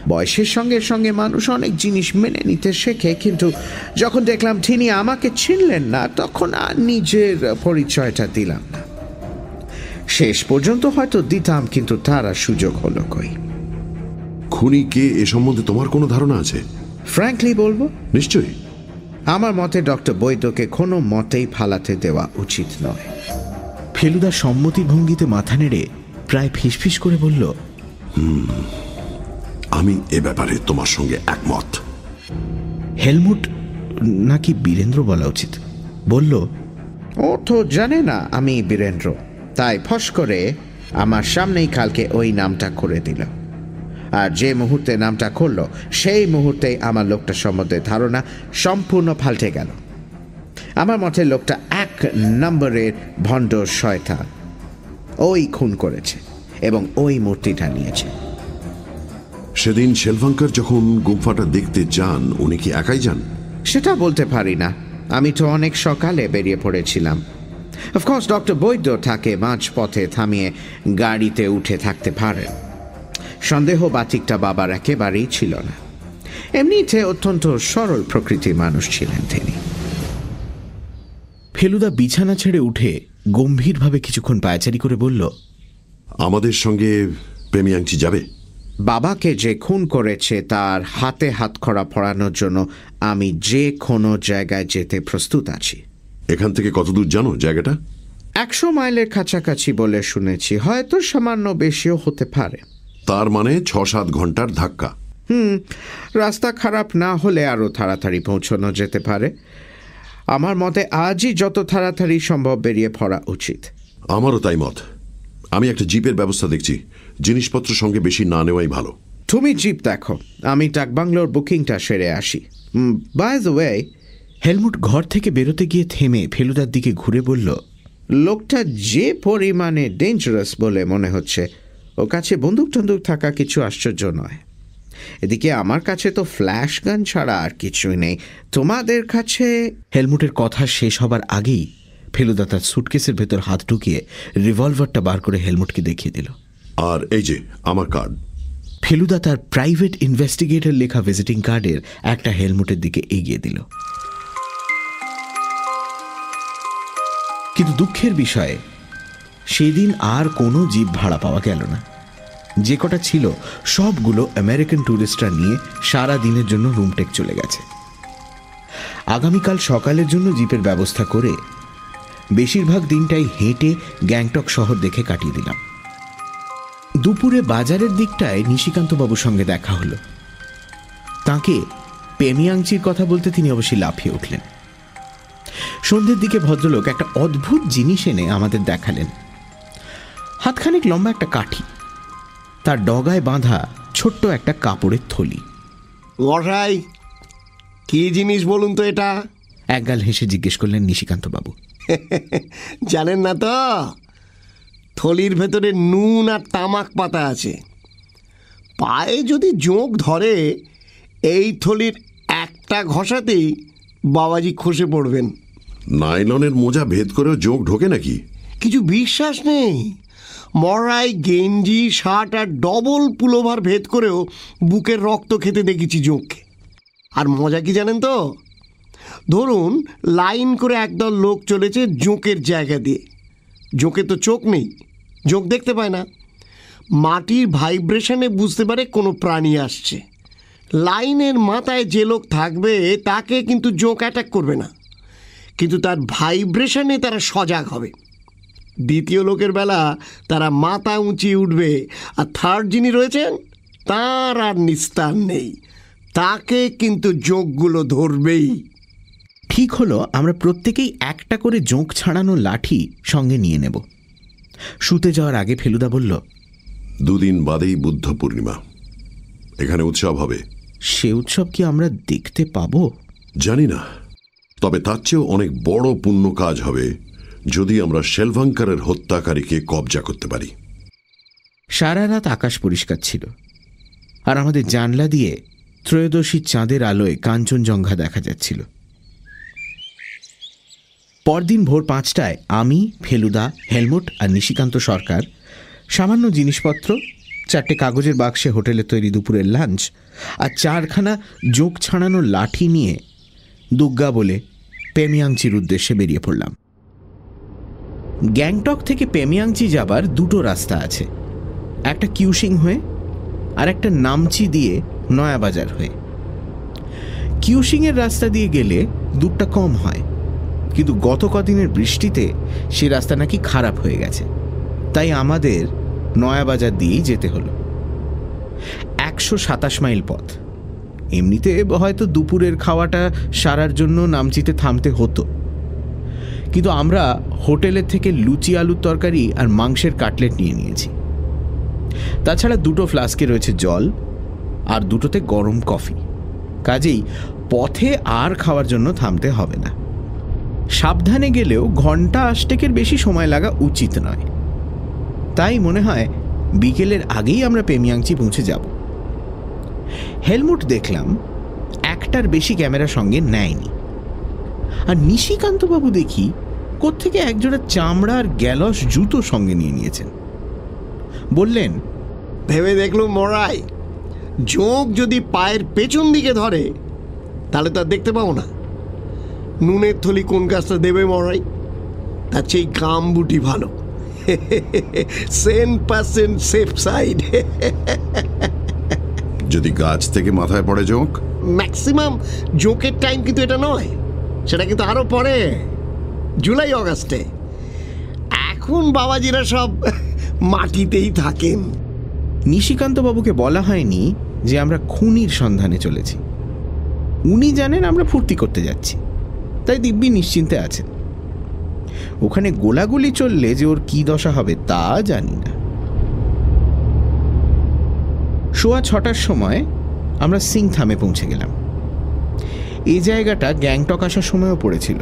বয়সের সঙ্গে সঙ্গে মানুষ অনেক জিনিস মেনে নিতে শেখে কিন্তু যখন দেখলাম তিনি আমাকে চিনলেন না তখন আর নিজের পরিচয়টা দিলাম না। শেষ পর্যন্ত হয়তো দিতাম কিন্তু তারা সুযোগ হলো কই? খুনি কে এ সম্বন্ধে তোমার কোনো ধারণা আছে? ফ্র্যাঙ্কলি বলব? নিশ্চয়ই। আমার মতে ডক্টর বৈদ্যকে কোনো মতেই ফালাতে দেওয়া উচিত নয়। ফেলুদা সম্মতি ভঙ্গিতে মাথা নেড়ে প্রায় ফিসফিস করে বলল আমি এ ব্যাপারে তোমার সঙ্গে একমত। হেলমুট নাকি বীরেন্দ্র বলা উচিত? বলল ও তো জানে না আমি বীরেন্দ্র। তাই ফস করে আমার সামনেই কালকে ওই নামটা করে দিল। আর যে মুহূর্তে নামটা করল সেই মুহূর্তেই আমার লোকটা সম্বন্ধে ধারণা সম্পূর্ণ পাল্টে গেল। আমার মতে লোকটা এক নম্বরের ভণ্ড শয়তান। ওই খুন করেছে এবং ওই মূর্তিটা নিয়েছে। সেদিন শেলভাঙ্কার যখন গুম্ফাটা দেখতে যান উনি কি একাই যান? সেটা বলতে পারি না। আমি তো অনেক সকালে বেরিয়ে পড়েছিলাম। অফকোর্স ডক্টর বৈদ্য তাকে মাঝপথে থামিয়ে গাড়িতে উঠে থাকতে পারেন। সন্দেহ বাতিকটা বাবার একেবারেই ছিল না। এমনিতে অত্যন্ত সরল প্রকৃতির মানুষ ছিলেন তিনি। ফেলুদা বিছানা ছেড়ে উঠে গম্ভীরভাবে কিছুক্ষণ পায়চারি করে বলল আমাদের সঙ্গে প্রেমিয়াংচি যাবে? বাবাকে যে খুন করেছে তার হাতে হাত খরা পড়ানোর জন্য আমি যে কোনো জায়গায় যেতে প্রস্তুত আছি। এখান থেকে কতদূর জানো জায়গাটা? একশো মাইলের কাছাকাছি বলে শুনেছি হয়তো সামান্য বেশিও হতে পারে। তার মানে ছ সাত ঘণ্টার ধাক্কা। হুম রাস্তা খারাপ না হলে আরও তাড়াতাড়ি পৌঁছানো যেতে পারে। আমার মতে আজই যত তাড়াতাড়ি সম্ভব বেরিয়ে পড়া উচিত। আমারও তাই মত। আমি একটা জিপের ব্যবস্থা দেখছি। জিনিসপত্র সঙ্গে বেশি না নেওয়াই ভালো। তুমি জিপ দেখো। আমি ডাকবাংলোর বুকিংটা সেরে আসি। বাই দ্য ওয়ে হেলমুট ঘর থেকে বেরোতে গিয়ে থেমে ফেলুদার দিকে ঘুরে বলল, লোকটা যে পরিমাণে ডেঞ্জারাস বলে মনে হচ্ছে ও কাছে বন্দুক টন্দুক থাকা কিছু আশ্চর্য নয়। এদিকে আমার কাছে তো ফ্ল্যাশ গান ছাড়া আর কিছুই নেই। তোমাদের কাছে হেলমুটের কথা শেষ হবার আগেই ফেলুদা তার সুটকেসের ভেতর হাত ঢুকিয়ে রিভলভারটা বার করে হেলমুটকে দেখিয়ে দিল। আর এই যে, আমার কার্ড ফেলুদা তার প্রাইভেট ইনভেস্টিগেটর লেখা ভিজিটিং কার্ডের একটা হেলমেটের দিকে এগিয়ে দিল। কিন্তু দুঃখের বিষয়ে, সেদিন আর কোনো জিপ ভাড়া পাওয়া গেল না। যে কটা ছিল, সবগুলো আমেরিকান ট্যুরিস্টরা নিয়ে সারা দিনের জন্য রুমটেক চলে গেছে। আগামীকাল সকালের জন্য জিপের ব্যবস্থা করে বেশিরভাগ দিনটাই হেঁটে গ্যাংটক শহর দেখে কাটিয়ে দিলাম। দুপুরে বাজারের দিকটায় নিশিকান্তবাবুর সঙ্গে দেখা হলো। তাকে পেমিয়াংচির কথা বলতে তিনি অবশ্যই লাফিয়ে উঠলেন। সন্ধ্যের দিকে ভদ্রলোক একটা অদ্ভুত জিনিস এনে আমাদের দেখালেন। হাতখানিক লম্বা একটা কাঠি তার ডগায় বাঁধা ছোট্ট একটা কাপড়ের থলি। মশাই কি জিনিস বলুন তো এটা? একগাল হেসে জিজ্ঞেস করলেন নিশিকান্ত বাবু জানেন না তো? থলির ভেতরে নুন আর তামাক পাতা আছে। পায়ে যদি জোঁক ধরে এই থলির একটা ঘষাতেই বাবাজি খসে পড়বেন। নাইলনের মোজা ভেদ করেও জোঁক ঢোকে নাকি? কিছু বিশ্বাস নেই। মরাই গেঞ্জি শার্ট আর ডবল পুলোভার ভেদ করেও বুকের রক্ত খেতে দেখেছি জোঁককে আর মজা কি জানেন তো? ধরুন লাইন করে একদল লোক চলেছে জোঁকের জায়গা দিয়ে। জোঁকে তো চোখ নেই। জোঁক দেখতে পায় না। মাটির ভাইব্রেশনে বুঝতে পারে কোনো প্রাণী আসছে। লাইনের মাথায় যে লোক থাকবে, তাকে কিন্তু জোঁক অ্যাটাক করবে না। কিন্তু তার ভাইব্রেশনে তারা সজাগ হবে। দ্বিতীয় লোকের বেলা তারা মাথা উঁচিয়ে উঠবে, আর থার্ড যিনি রয়েছেন, তার আর নিস্তার নেই। তাকে কিন্তু যোগগুলো ধরবেই। ঠিক হলো, আমরা প্রত্যেকেই একটা করে জোঁক ছাড়ানো লাঠি সঙ্গে নিয়ে নেব। শুতে যাওয়ার আগে ফেলুদা বলল দুদিন বাদেই বুদ্ধ পূর্ণিমা। এখানে উৎসব হবে। সে উৎসব কি আমরা দেখতে পাব? জানি না। তবে তার চেয়েও অনেক বড় পুণ্য কাজ হবে যদি আমরা শেলভাঙ্কারের হত্যাকারীকে কবজা করতে পারি। সারা রাত আকাশ পরিষ্কার ছিল আর আমাদের জানলা দিয়ে ত্রয়োদশী চাঁদের আলোয় কাঞ্চনজঙ্ঘা দেখা যাচ্ছিল। পরদিন ভোর পাঁচটায় আমি, ফেলুদা, হেলমুট আর নিশিকান্ত সরকার, সামান্য জিনিসপত্র, চারটে কাগজের বাক্সে হোটেলে তৈরি দুপুরের লাঞ্চ আর চারখানা জোক ছাড়ানো লাঠি নিয়ে দুগ্গা বলে পেমিয়াংচির উদ্দেশ্যে বেরিয়ে পড়লাম। গ্যাংটক থেকে পেমিয়াংচি যাবার দুটো রাস্তা আছে। একটা কিউশিং হয়ে আর একটা নামচি দিয়ে নয়াবাজার হয়ে। কিউশিংয়ের রাস্তা দিয়ে গেলে দুধটা কম হয়। কিন্তু গত কদিনের বৃষ্টিতে সে রাস্তা নাকি খারাপ হয়ে গেছে। তাই আমাদের নয়াবাজার দিয়েই যেতে হলো। একশো সাতাশ মাইল পথ। এমনিতে হয়তো দুপুরের খাওয়াটা সারার জন্য নামচিতে থামতে হতো। কিন্তু আমরা হোটেলের থেকে লুচি, আলুর তরকারি আর মাংসের কাটলেট নিয়ে নিয়েছি। তাছাড়া দুটো ফ্লাস্কে রয়েছে জল আর দুটোতে গরম কফি। কাজেই পথে আর খাওয়ার জন্য থামতে হবে না। সাবধানে গেলেও ঘণ্টা আষ্টেকের বেশি সময় লাগা উচিত নয়। তাই মনে হয় বিকেলের আগেই আমরা পেমিয়াংচি পৌঁছে যাব। হেলমুট দেখলাম, একটার বেশি ক্যামেরা সঙ্গে নেয়নি। আর নিশিকান্তবাবু দেখি কোত্থেকে একজোড়া চামড়া আর গ্যালস জুতো সঙ্গে নিয়ে নিয়েছেন। বললেন, ভেবে দেখলুম মরাই যোগ যদি পায়ের পেছন দিকে ধরে, তাহলে তো আর দেখতে পাবো না। নুনের থলি কোন গাছটা দেবে মরাই তার চেয়ে গাম বুটি ভালো। Cent percent safe side. যদি গাছ থেকে মাথায় পড়ে জোঁক? ম্যাক্সিমাম জোকের টাইম কিন্তু এটা নয় সেটা কিন্তু আরও পরে জুলাই অগাস্টে। এখন বাবাজিরা সব মাটিতেই থাকেন। নিশিকান্তবাবুকে বলা হয়নি যে আমরা খুনির সন্ধানে চলেছি। উনি জানেন আমরা ফুর্তি করতে যাচ্ছি। তাই দিব্যি নিশ্চিন্তে আছেন ওখানে গোলাগুলি চললে যে ওর কি দশা হবে তা জানি না। সোয়া ছটার সময় আমরা সিংথামে পৌঁছে গেলাম। এই জায়গাটা গ্যাংটক আসার সময়ও পড়েছিল।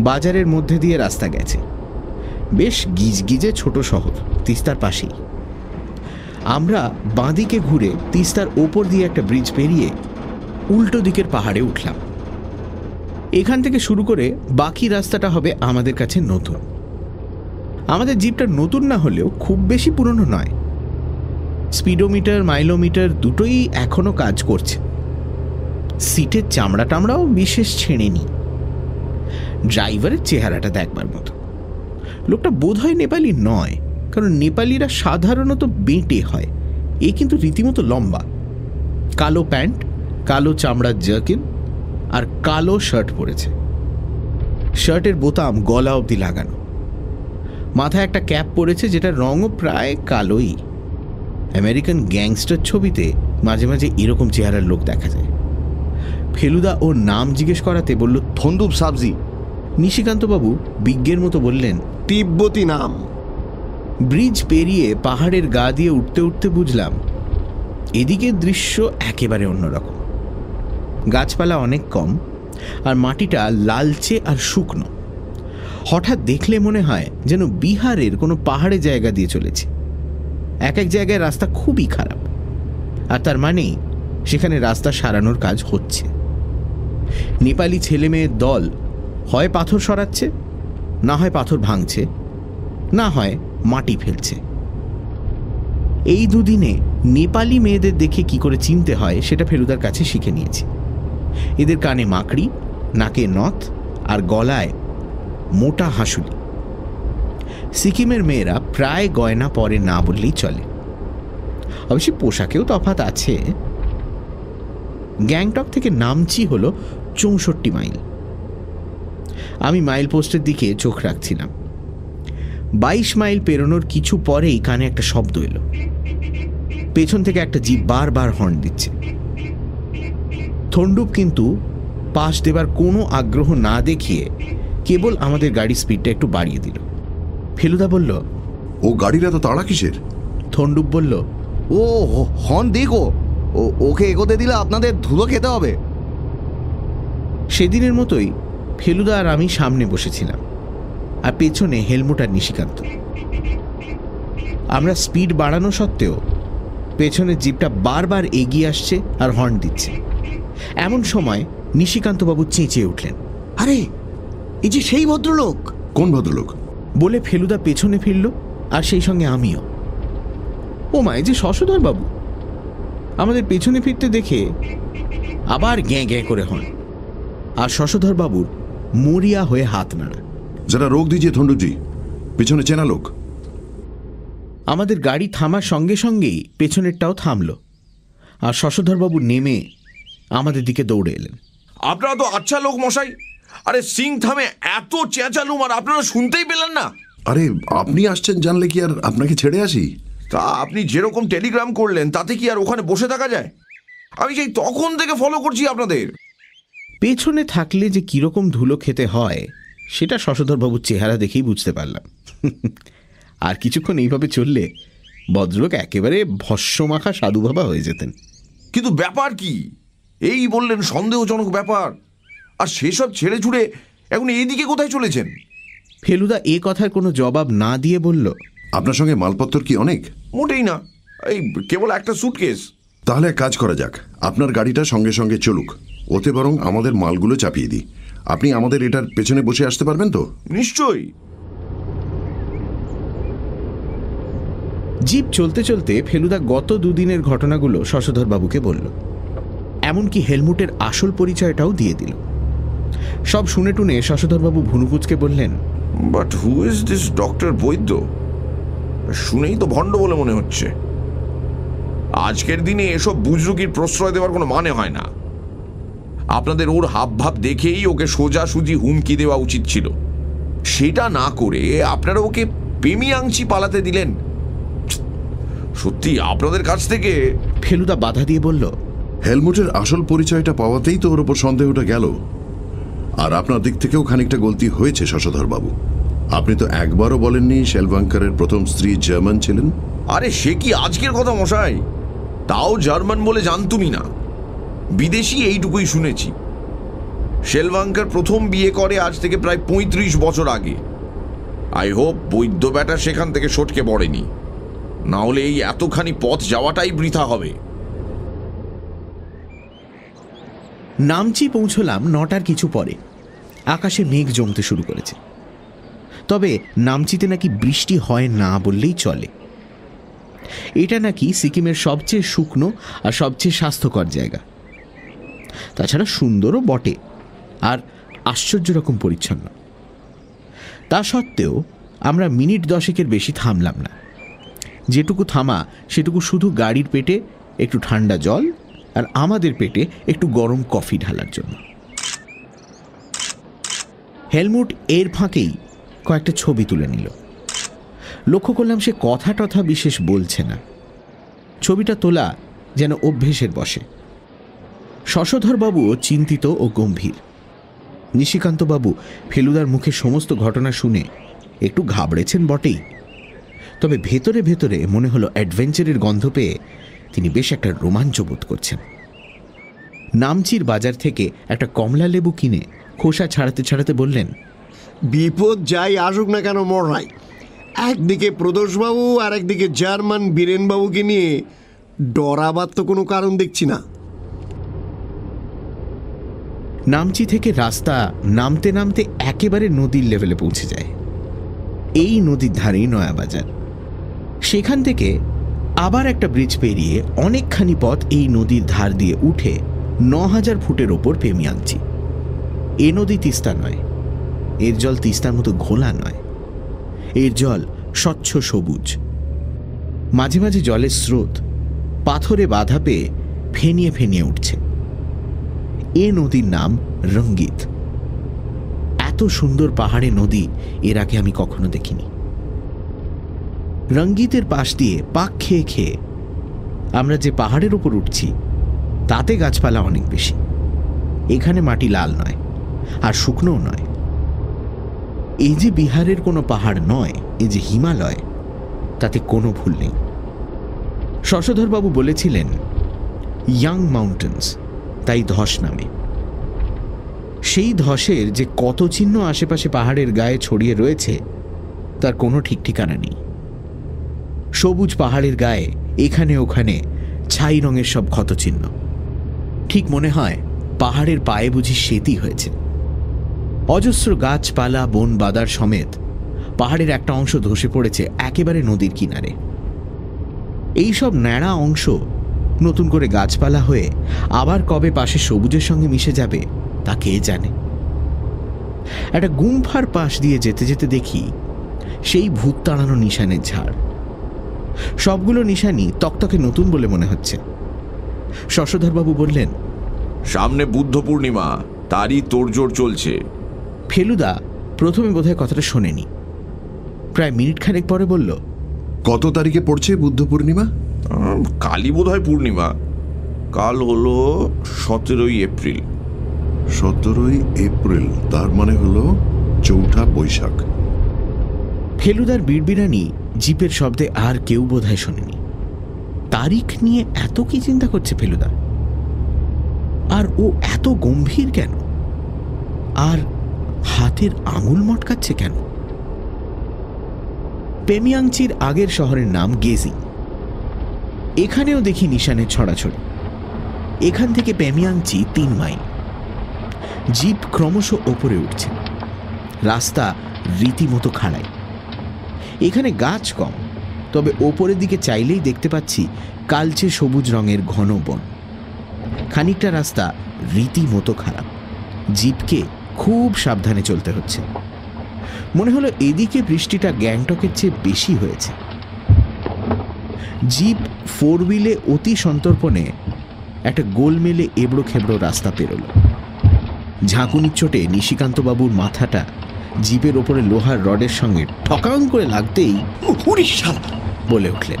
বাজারের মধ্যে দিয়ে রাস্তা গেছে। বেশ গিজগিজে ছোট শহর, তিস্তার পাশেই। আমরা বাঁদিকে ঘুরে তিস্তার ওপর দিয়ে একটা ব্রিজ পেরিয়ে উল্টো দিকের পাহাড়ে উঠলাম। এখান থেকে শুরু করে বাকি রাস্তাটা হবে আমাদের কাছে নতুন। আমাদের জিপটা নতুন না হলেও খুব বেশি পুরনো নয়। স্পিডোমিটার, মাইলোমিটার দুটোই এখনও কাজ করছে। সিটের চামড়া টামড়াও বিশেষ ছেড়েনি। ড্রাইভারের চেহারাটা দেখবার মতো। লোকটা বোধহয় নেপালি নয়, কারণ নেপালিরা সাধারণত বেঁটে হয়। এ কিন্তু রীতিমতো লম্বা। কালো প্যান্ট, কালো চামড়ার জার্কিন আর কালো শার্ট পরেছে। শার্টের বোতাম গলা অবধি লাগানো। মাথায় একটা ক্যাপ পরেছে যেটা রঙও প্রায় কালোই। আমেরিকান গ্যাংস্টার ছবিতে মাঝে মাঝে এরকম চেহারার লোক দেখা যায়। ফেলুদা ওর নাম জিজ্ঞেস করাতে বলল থন্দুপ সাবজি। নিশিকান্তবাবু বিজ্ঞের মতো বললেন তিব্বতী নাম। ব্রিজ পেরিয়ে পাহাড়ের গা দিয়ে উঠতে উঠতে বুঝলাম এদিকের দৃশ্য একেবারে অন্যরকম। গাছপালা অনেক কম, আর মাটিটা লালচে আর শুকনো। হঠাৎ দেখলে মনে হয় যেন বিহারের কোনো পাহাড়ে জায়গা দিয়ে চলেছে। এক এক জায়গায় রাস্তা খুবই খারাপ, আর তার মানেই সেখানে রাস্তা সারানোর কাজ হচ্ছে। নেপালি ছেলে মেয়ের দল হয় পাথর সরাচ্ছে, না হয় পাথর ভাঙছে, না হয় মাটি ফেলছে। এই দুদিনে নেপালি মেয়েদের দেখে কি করে চিনতে হয় সেটা ফেলুদার কাছে শিখে নিয়েছি। এদের কানে মাকড়ি, নাকে নথ আর গলায় মোটা হাসুলি। সিকিমের মেয়েরা প্রায় গয়না পরে না বললেই চলে। অবশ্যই পোশাকেও তফাত আছে। গ্যাংটক থেকে নামচি হল চৌষট্টি মাইল। আমি মাইল পোস্টের দিকে চোখ রাখছিলাম। বাইশ মাইল পেরোনোর কিছু পরেই কানে একটা শব্দ এলো। পেছন থেকে একটা জিপ বারবার হর্ন দিচ্ছে। থন্ডুপ কিন্তু পাশ দেবার কোনো আগ্রহ না দেখিয়ে কেবল আমাদের গাড়ির স্পিডটা একটু বাড়িয়ে দিল। ফেলুদা বলল ও গাড়ির এত তাড়া কিসের? থন্ডুপ বলল ও হন দিগো ও। ওকে এগোতে দিলে আপনাদের ধুলো খেতে হবে। সেদিনের মতোই ফেলুদা আর আমি সামনে বসেছিলাম আর পেছনে হেলমেট আর নিশিকান্ত। আমরা স্পিড বাড়ানো সত্ত্বেও পেছনের জিপটা বারবার এগিয়ে আসছে আর হর্ন দিচ্ছে। এমন সময় নিশিকান্তবাবু চেঁচিয়ে উঠলেন। আরে এই যে সেই ভদ্রলোক! কোন ভদ্রলোক? বলে ফেলুদা পেছনে ফিরল আর সেই সঙ্গে আমিও। ও মা এই যে শশধর বাবু। আমাদের পেছনে ফিরতে দেখে আবার গ্যাঁ গ্যাঁ করে হন। আর শশধর বাবুর মরিয়া হয়ে হাত নাড়া যারা রোগ দিয়েছে থন্ডুজি পেছনে চেনা লোক? আমাদের গাড়ি থামার সঙ্গে সঙ্গেই পেছনেরটাও থামল। আর শশধরবাবু নেমে আমাদের দিকে দৌড়ে এলেন। আপনারা তো আচ্ছা লোক মশাই। আরে সিং থামে এত চেঁচালুম আর আপনারা শুনতেই পেলেন না। আরে আপনি আসছেন জানলে কি আর আপনাকে ছেড়ে আসি? তা আপনি যেরকম টেলিগ্রাম করলেন তাতে কি আর ওখানে বসে থাকা যায়? আমি সেই তখন থেকে ফলো করছি আপনাদের। পেছনে থাকলে যে কীরকম ধুলো খেতে হয় সেটা শশধরবাবুর চেহারা দেখেই বুঝতে পারলাম। আর কিছুক্ষণ এইভাবে চললে ভদ্রলোক একেবারে ভস্যমাখা সাধু বাবা হয়ে যেতেন। কিন্তু ব্যাপার কি? এই বললেন সন্দেহজনক ব্যাপার। আর সেসব ছেড়ে ছুড়ে এখন এইদিকে কোথায় চলেছেন? ফেলুদা এ কথার কোনো জবাব না দিয়ে বলল আপনার সঙ্গে মালপত্র কি অনেক? মোটেই না। এই কেবল একটা সুটকেস তাহলে এক কাজ করা যাক। আপনার গাড়িটা সঙ্গে সঙ্গে চলুক। ওতে বরং আমাদের মালগুলো চাপিয়ে দিই। আপনি আমাদের এটার পেছনে বসে আসতে পারবেন তো? নিশ্চয়ই। জিপ চলতে চলতে ফেলুদা গত দুদিনের ঘটনাগুলো শশধরবাবুকে বলল। এমনকি হেলমুটের আসল পরিচয়টাও দিয়ে দিল। সব শুনে টুনে শশধরবাবু ভুনুকুচকে বললেন but who is this doctor Baidya? শুনেই তো ভণ্ড বলে মনে হচ্ছে। আজকের দিনে এসব বুজরুকির প্রশ্রয় দেওয়ার কোনো মানে হয় না। আপনাদের ওর হাব ভাব দেখেই ওকে সোজাসুজি হুমকি দেওয়া উচিত ছিল। সেটা না করে আপনারা ওকে প্রেমি আংচি পালাতে দিলেন। সত্যি আপনাদের কাছ থেকে ফেলুদা বাধা দিয়ে বলল হেলমেটের আসল পরিচয়টা পাওয়াতেই তো ওর ওপর সন্দেহটা গেল। আর আপনার দিক থেকেও খানিকটা গলতি হয়েছে শশধর বাবু। আপনি তো একবারও বলেননি শেলভাঙ্কারের প্রথম স্ত্রী জার্মান ছিলেন। আরে সে কি আজকের কথা মশাই? তাও জার্মান বলে জানতুমই না। বিদেশি এইটুকুই শুনেছি। শেলভাঙ্কার প্রথম বিয়ে করে আজ থেকে প্রায় পঁয়ত্রিশ বছর আগে। আই হোপ বৈদ্য ব্যাটা সেখান থেকে সটকে পড়েনি। না হলে এই এতখানি পথ যাওয়াটাই বৃথা হবে। নামচি পৌঁছলাম নটার কিছু পরে। আকাশে মেঘ জমতে শুরু করেছে। তবে নামচিতে নাকি বৃষ্টি হয় না বললেই চলে। এটা নাকি সিকিমের সবচেয়ে শুকনো আর সবচেয়ে স্বাস্থ্যকর জায়গা। তাছাড়া সুন্দরও বটে আর আশ্চর্য রকম পরিচ্ছন্ন। তা সত্ত্বেও আমরা মিনিট দশেকের বেশি থামলাম না। যেটুকু থামা, সেটুকু শুধু গাড়ির পেটে, একটু ঠান্ডা জল আর আমাদের পেটে একটু গরম কফি ঢালার জন্য। হেলমুট এর ফাঁকেই কয়েকটা ছবি তুলে নিল। লক্ষ্য করলাম সে কথা টথা বিশেষ বলছে না। ছবিটা তোলা যেন অভ্যেসের বসে। শশধরবাবুও চিন্তিত ও গম্ভীর। নিশিকান্তবাবু ফেলুদার মুখে সমস্ত ঘটনা শুনে একটু ঘাবড়েছেন বটেই। তবে ভেতরে ভেতরে মনে হলো অ্যাডভেঞ্চারের গন্ধ পেয়ে তিনি বেশ একটা রোমাঞ্চ বোধ করছেন। নামচির বাজার থেকে একটা কমলা লেবু কিনে খোসা ছাড়াতে ছাড়াতে বললেন বিপদ যাই আসুক না কেন মরাই একদিকে প্রদোষবাবু আর একদিকে জার্মান বীরেনবাবুকে নিয়ে ডরাবার তো কোনো কারণ দেখছি না। নামচি থেকে রাস্তা নামতে নামতে একেবারে নদীর লেভেলে পৌঁছে যায়। এই নদীর ধারেই নয়াবাজার সেখান থেকে আবার একটা ব্রিজ পেরিয়ে অনেকখানি পথ এই নদীর ধার দিয়ে উঠে ন হাজার ফুটের ওপর পেমিয়াংচি এ নদী তিস্তা নয়, এর জল তিস্তার মতো ঘোলা নয়। এর জল স্বচ্ছ সবুজ। মাঝে মাঝে জলের স্রোত পাথরে বাধা পেয়ে ফেনিয়ে ফেনিয়ে উঠছে। এ নদীর নাম রঙ্গিত। এত সুন্দর পাহাড়ে নদী এর আগে আমি কখনো দেখিনি। রঙ্গিতের পাশ দিয়ে পাক খেয়ে খেয়ে আমরা যে পাহাড়ের উপর উঠছি, তাতে গাছপালা অনেক বেশি। এখানে মাটি লাল নয়, আর শুকনোও নয়। এই যে বিহারের কোনো পাহাড় নয়, এই যে হিমালয়, তাতে কোনো ভুল নেই। শশধরবাবু বলেছিলেন ইয়াং মাউন্টেন্স তাই ধস নামে। সেই ধসের যে কত চিহ্ন আশেপাশে পাহাড়ের গায়ে ছড়িয়ে রয়েছে, তার কোনো ঠিক ঠিকানা নেই। সবুজ পাহাড়ের গায়ে, এখানে ওখানে, ছাই রঙের সব ক্ষতচিহ্ন। ঠিক মনে হয়, পাহাড়ের পায়ে বুঝি সেতি হয়েছে। অজস্র গাছপালা, বন বাদার সমেত, পাহাড়ের একটা অংশ ধসে পড়েছে একেবারে নদীর কিনারে। এই সব ন্যাড়া অংশ নতুন করে গাছপালা হয়ে আবার কবে পাশে সবুজের সঙ্গে মিশে যাবে, তা কে জানে? একটা গুম্ফার পাশ দিয়ে যেতে যেতে দেখি, সেই ভূত তাড়ানো নিশানের ঝাড়। সবগুলো নিশানি তকতকে নতুন বলে মনে হচ্ছে। শশধরবাবু বললেন সামনে বুদ্ধ পূর্ণিমা তারই তোড়জোড় চলছে। ফেলুদা প্রথমে বোধহয় কথাটা শোনেনি। প্রায় মিনিট খানেক পরে বলল কত তারিখে পড়ছে বুদ্ধ পূর্ণিমা? কালই বোধ হয় পূর্ণিমা। কাল হলো সতেরোই এপ্রিল। সতেরোই এপ্রিল তার মানে হলো চৌঠা বৈশাখ। ফেলুদার বিড়বিড়ানি জিপের শব্দে আর কেউ বোধহয় শোনেনি। তারিখ নিয়ে এত কি চিন্তা করছে ফেলুদা? আর ও এত গম্ভীর কেন? আর হাতের আঙুল মটকাচ্ছে কেন? পেমিয়াংচির আগের শহরের নাম গেজি। এখানেও দেখি নিশানের ছড়াছড়ি। এখান থেকে পেমিয়াংচি তিন মাইল। জিপ ক্রমশ ওপরে উঠছে। রাস্তা রীতিমতো খাড়াই। এখানে গাছ কম, তবে ওপরের দিকে চাইলেই দেখতে পাচ্ছি কালচে সবুজ রঙের ঘন বন। খানিকটা রাস্তা রীতিমতো খারাপ। জিপকে খুব সাবধানে চলতে হচ্ছে। মনে হলো এদিকে বৃষ্টিটা গ্যাংটকের চেয়ে বেশি হয়েছে। জিপ ফোর হুইলে অতি সন্তর্পণে একটা গোলমেলে এবড়ো খেবড়ো রাস্তা পেরোল। ঝাঁকুনির চোটে নিশিকান্তবাবুর মাথাটা জিপের ওপরে লোহার রডের সঙ্গে ঠকাং করে লাগতেই বলে উঠলেন।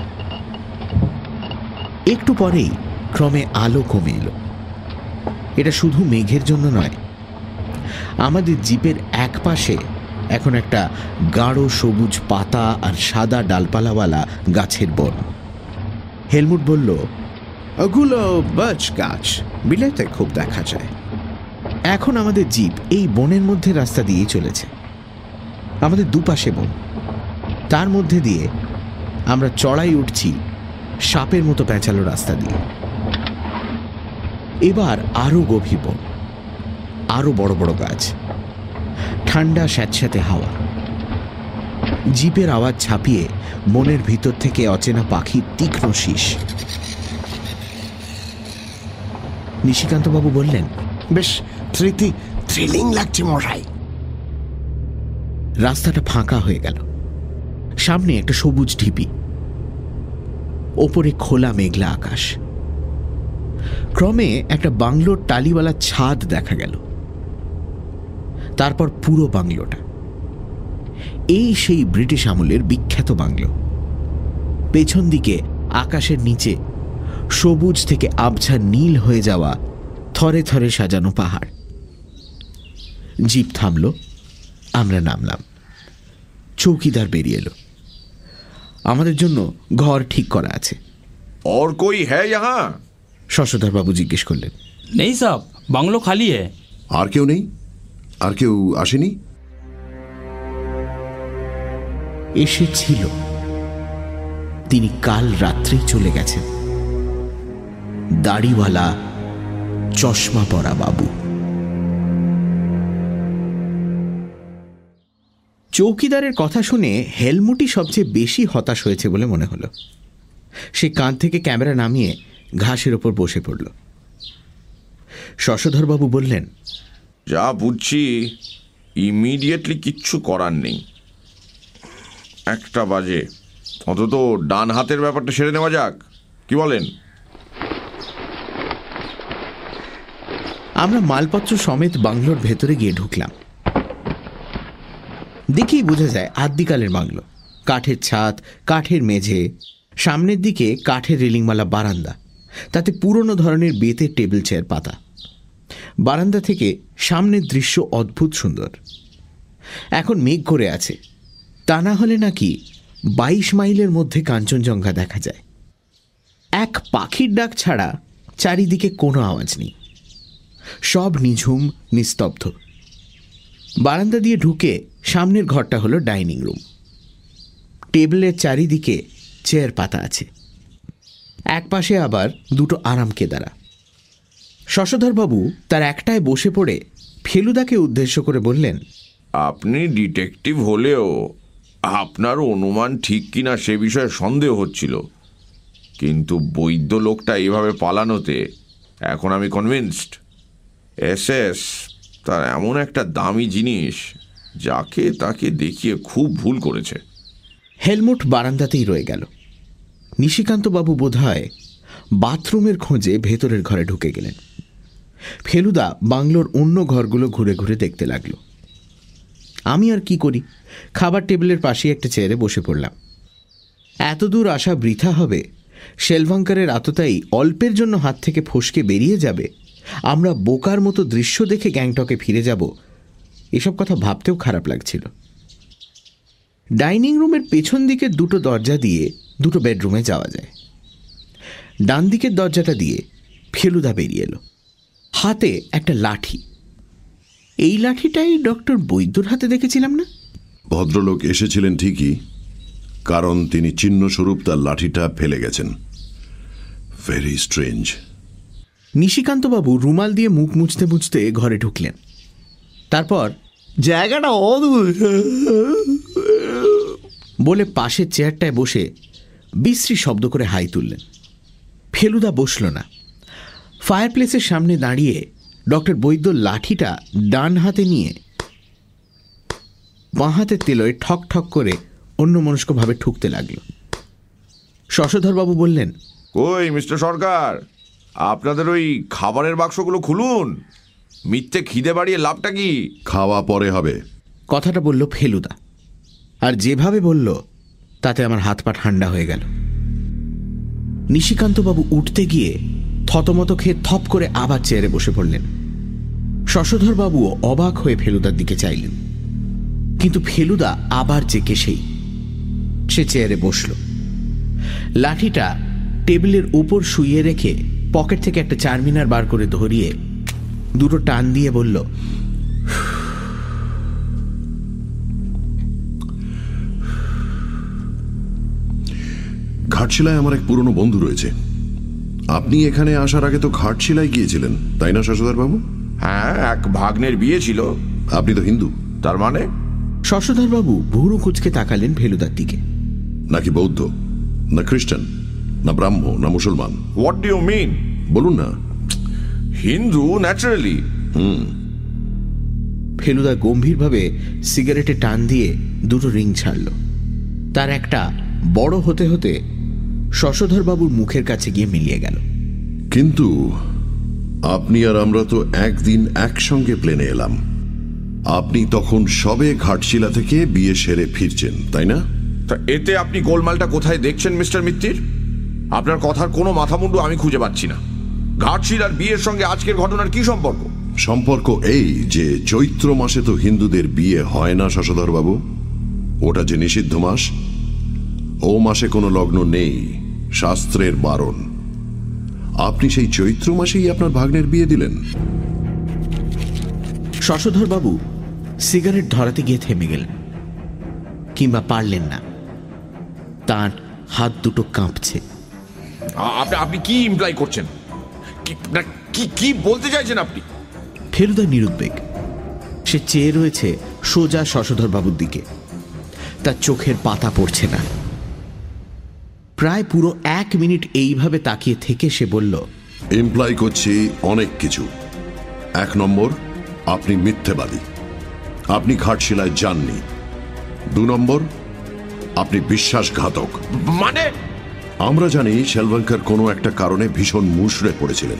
একটু পরেই ক্রমে আলো কমে এলো। এটা শুধু মেঘের জন্য নয় আমাদের জিপের এক পাশে এখন একটা গাঢ় সবুজ পাতা আর সাদা ডালপালাওয়ালা গাছের বন। হেলমুট বলল ওগুলো বার্চ গাছ বিলেতে খুব দেখা যায়। এখন আমাদের জিপ এই বনের মধ্যে রাস্তা দিয়েই চলেছে। আমাদের দুপাশে বন তার মধ্যে দিয়ে আমরা চড়াই উঠছি সাপের মতো প্যাঁচালো রাস্তা দিয়ে। এবার আরও গভীর বন আরও বড় বড় গাছ, ঠান্ডা স্যাঁতস্যাঁতে হাওয়া। জিপের আওয়াজ ছাপিয়ে মনের ভিতর থেকে অচেনা পাখির তীক্ষ্ণ শীষ। নিশিকান্তবাবু বললেন, বেশ স্মৃতি থ্রিলিং লাগছে মশাই। রাস্তাটা ফাঁকা হয়ে গেল। সামনে একটা সবুজ ঢিপি। ওপরে খোলা মেঘলা আকাশ। ক্রমে একটা বাংলোর টালিওয়ালা ছাদ দেখা গেল। তারপর পুরো বাংলোটা। এই সেই ব্রিটিশ আমলের বিখ্যাত বাংলো। পেছন দিকে আকাশের নিচে সবুজ থেকে আবছা নীল হয়ে যাওয়া থরে থরে সাজানো পাহাড়। জিপ থামলো। আমরা নামলাম চৌকিদার বেরিয়ে এলো আমাদের জন্য ঘর ঠিক করা আছে और कोई है यहाँ শশধরবাবু জিজ্ঞেস করলেন नहीं साहब बंगलो खाली है আর কেউ নেই আর কেউ আসেনি এসেছিল তিনি কাল রাত্রেই চলে গেছেন দাড়িওয়ালা চশমা পরা বাবু চৌকিদারের কথা শুনে হেলমুটই সবচেয়ে বেশি হতাশ হয়েছে বলে মনে হলো। সে কাঁধ থেকে ক্যামেরা নামিয়ে ঘাসের ওপর বসে পড়ল। শশধরবাবু বললেন যা বুঝছি ইমিডিয়েটলি কিচ্ছু করার নেই। একটা বাজে। অন্তত ডান হাতের ব্যাপারটা সেরে নেওয়া যাক। কি বলেন? আমরা মালপত্র সমেত বাংলোর ভেতরে গিয়ে ঢুকলাম। দেখেই বোঝা যায় আদ্যিকালের বাংলো। কাঠের ছাদ, কাঠের মেঝে, সামনের দিকে কাঠের রেলিংমালা বারান্দা, তাতে পুরনো ধরনের বেতের টেবিল চেয়ার পাতা। বারান্দা থেকে সামনের দৃশ্য অদ্ভুত সুন্দর। এখন মেঘ করে আছে। তা না হলে নাকি বাইশ মাইলের মধ্যে কাঞ্চনজঙ্ঘা দেখা যায়। এক পাখির ডাক ছাড়া চারিদিকে কোনো আওয়াজ নেই। সব নিঝুম, নিস্তব্ধ। বারান্দা দিয়ে ঢুকে সামনের ঘরটা হলো ডাইনিং রুম। টেবিলের চারিদিকে চেয়ার পাতা আছে। এক পাশে আবার দুটো আরাম কেদারা। শশধরবাবু তার একটায় বসে পড়ে ফেলুদাকে উদ্দেশ্য করে বললেন, আপনি ডিটেকটিভ হলেও আপনার অনুমান ঠিক কিনা সে বিষয়ে সন্দেহ হচ্ছিল। কিন্তু বৈদ্য লোকটা এইভাবে পালানোতে এখন আমি কনভিন্সড এসএস তার এমন একটা দামি জিনিস যাকে তাকে দেখিয়ে খুব ভুল করেছে। হেলমুট বারান্দাতেই রয়ে গেল। নিশিকান্তবাবু বোধহয় বাথরুমের খোঁজে ভেতরের ঘরে ঢুকে গেলেন। ফেলুদা বাংলোর অন্য ঘরগুলো ঘুরে ঘুরে দেখতে লাগল। আমি আর কি করি? খাবার টেবিলের পাশে একটা চেয়ারে বসে পড়লাম। এত দূর আসা বৃথা হবে, শেলভাঙ্কারের আততাই অল্পের জন্য হাত থেকে ফসকে বেরিয়ে যাবে। আমরা বোকার মতো দৃশ্য দেখে গ্যাংটকে ফিরে যাব। এসব কথা ভাবতেও খারাপ লাগছিল। ডাইনিং রুমের পেছন দিকে দুটো দরজা দিয়ে দুটো বেডরুমে যাওয়া যায়। ডান দিকের দরজাটা দিয়ে ফেলুদা বেরিয়ে এলো। হাতে একটা লাঠি। এই লাঠিটাই ডক্টর বৈদ্যর হাতে দেখেছিলাম না? ভদ্রলোক এসেছিলেন ঠিকই, কারণ তিনি চিহ্নস্বরূপ তার লাঠিটা ফেলে গেছেন। ভেরি স্ট্রেঞ্জ নিশিকান্তবাবু রুমাল দিয়ে মুখ মুছতে মুছতে ঘরে ঢুকলেন। তারপর, জায়গাটা অদ্ভুত। বলে পাশের চেয়ারটায় বসে বিশ্রী শব্দ করে হাই তুললেন। ফেলুদা বসল না। ফায়ারপ্লেসের সামনে দাঁড়িয়ে ডক্টর বৈদ্য লাঠিটা ডান হাতে নিয়ে বাঁ হাতের তেলোয় ঠক ঠক করে অন্য মনস্কভাবে ঠুকতে লাগল। শশধরবাবু বললেন, কই মিস্টার সরকার? আপনাদের ওই খাবারের বাক্সগুলো খুলুন। মিথ্যে খিদে বাড়িয়ে লাভটা কি? খাওয়া পরে হবে। কথাটা বলল ফেলুদা। আর যেভাবে বলল, তাতে আমার হাত পা ঠান্ডা হয়ে গেল। নিশিকান্তবাবু উঠতে গিয়ে থতমত খেয়ে থপ করে আবার চেয়ারে বসে পড়লেন। শশধরবাবুও অবাক হয়ে ফেলুদার দিকে চাইলেন। কিন্তু ফেলুদা আবার জেকে সেই। সে চেয়ারে বসল। লাঠিটা টেবিলের উপর শুইয়ে রেখে পকেট থেকে একটা চারমিনার বার করে ধরিয়ে দুটো টান দিয়ে বলল ঘাটশিলায় আমার এক পুরনো বন্ধু রয়েছে। আপনি এখানে আসার আগে তো ঘাটশিলায় গিয়েছিলেন তাই না শশধর বাবু হ্যাঁ এক ভাগ্নের বিয়ে ছিল। আপনি তো হিন্দু। তার মানে? শশধরবাবু ভুরু কুচকে তাকালেন ফেলুদার দিকে। নাকি বৌদ্ধ? না খ্রিস্টান? না ব্রাহ্ম না মুসলমান। হোয়াট ডু ইউ মিন বলুন না। হিন্দু ন্যাচারালি হুম। ফেলুদা গম্ভীরভাবে সিগারেটে টান দিয়ে দুটো রিং ছাড়ল। তার একটা বড় হতে হতে শশধরবাবুর মুখের কাছে গিয়ে মিলিয়ে গেল। কিন্তু আপনি আর আমরা তো একদিন একসঙ্গে প্লেনে এলাম। আপনি তখন সবে ঘাটশিলা থেকে বিয়ে সেরে ফিরছেন তাই না? তা এতে আপনি গোলমালটা কোথায় দেখছেন মিস্টার মিত্তির? আপনার কথার কোনো মাথামুন্ডু আমি খুঁজে পাচ্ছি না। ঘাটশিল আর বিয়ের সঙ্গে আজকের ঘটনার কি সম্পর্ক? সম্পর্ক এই যে চৈত্র মাসে তো হিন্দুদের বিয়ে হয় না শশধর বাবু। ওটা যে নিষিদ্ধ মাস ও মাসে কোনো লগ্ন নেই শাস্ত্রের বারণ। আপনি সেই চৈত্র মাসেই আপনার ভাগ্নের বিয়ে দিলেন। শশধরবাবু সিগারেট ধরাতে গিয়ে থেমে গেলেন কিংবা পারলেন না। তার হাত দুটো কাঁপছে। আপনি আপনি কি ইমপ্লাই করছেন? কি- না, কি কি বলতে চাইছেন আপনি? ফেলুদা নিরুদ্বেগ। সে চেয়ে রয়েছে সোজা শশধরবাবুর দিকে। তার চোখের পাতা পড়ছে না। প্রায় পুরো এক মিনিট এইভাবে তাকিয়ে থেকে সে বলল ইমপ্লাই করছি অনেক কিছু। এক নম্বর আপনি মিথ্যেবাদী। আপনি ঘাটশিলায় যাননি। দু নম্বর আপনি বিশ্বাসঘাতক। মানে আমরা জানি শেলভাঙ্কার কোনো একটা কারণে ভীষণ মুশড়ে পড়েছিলেন।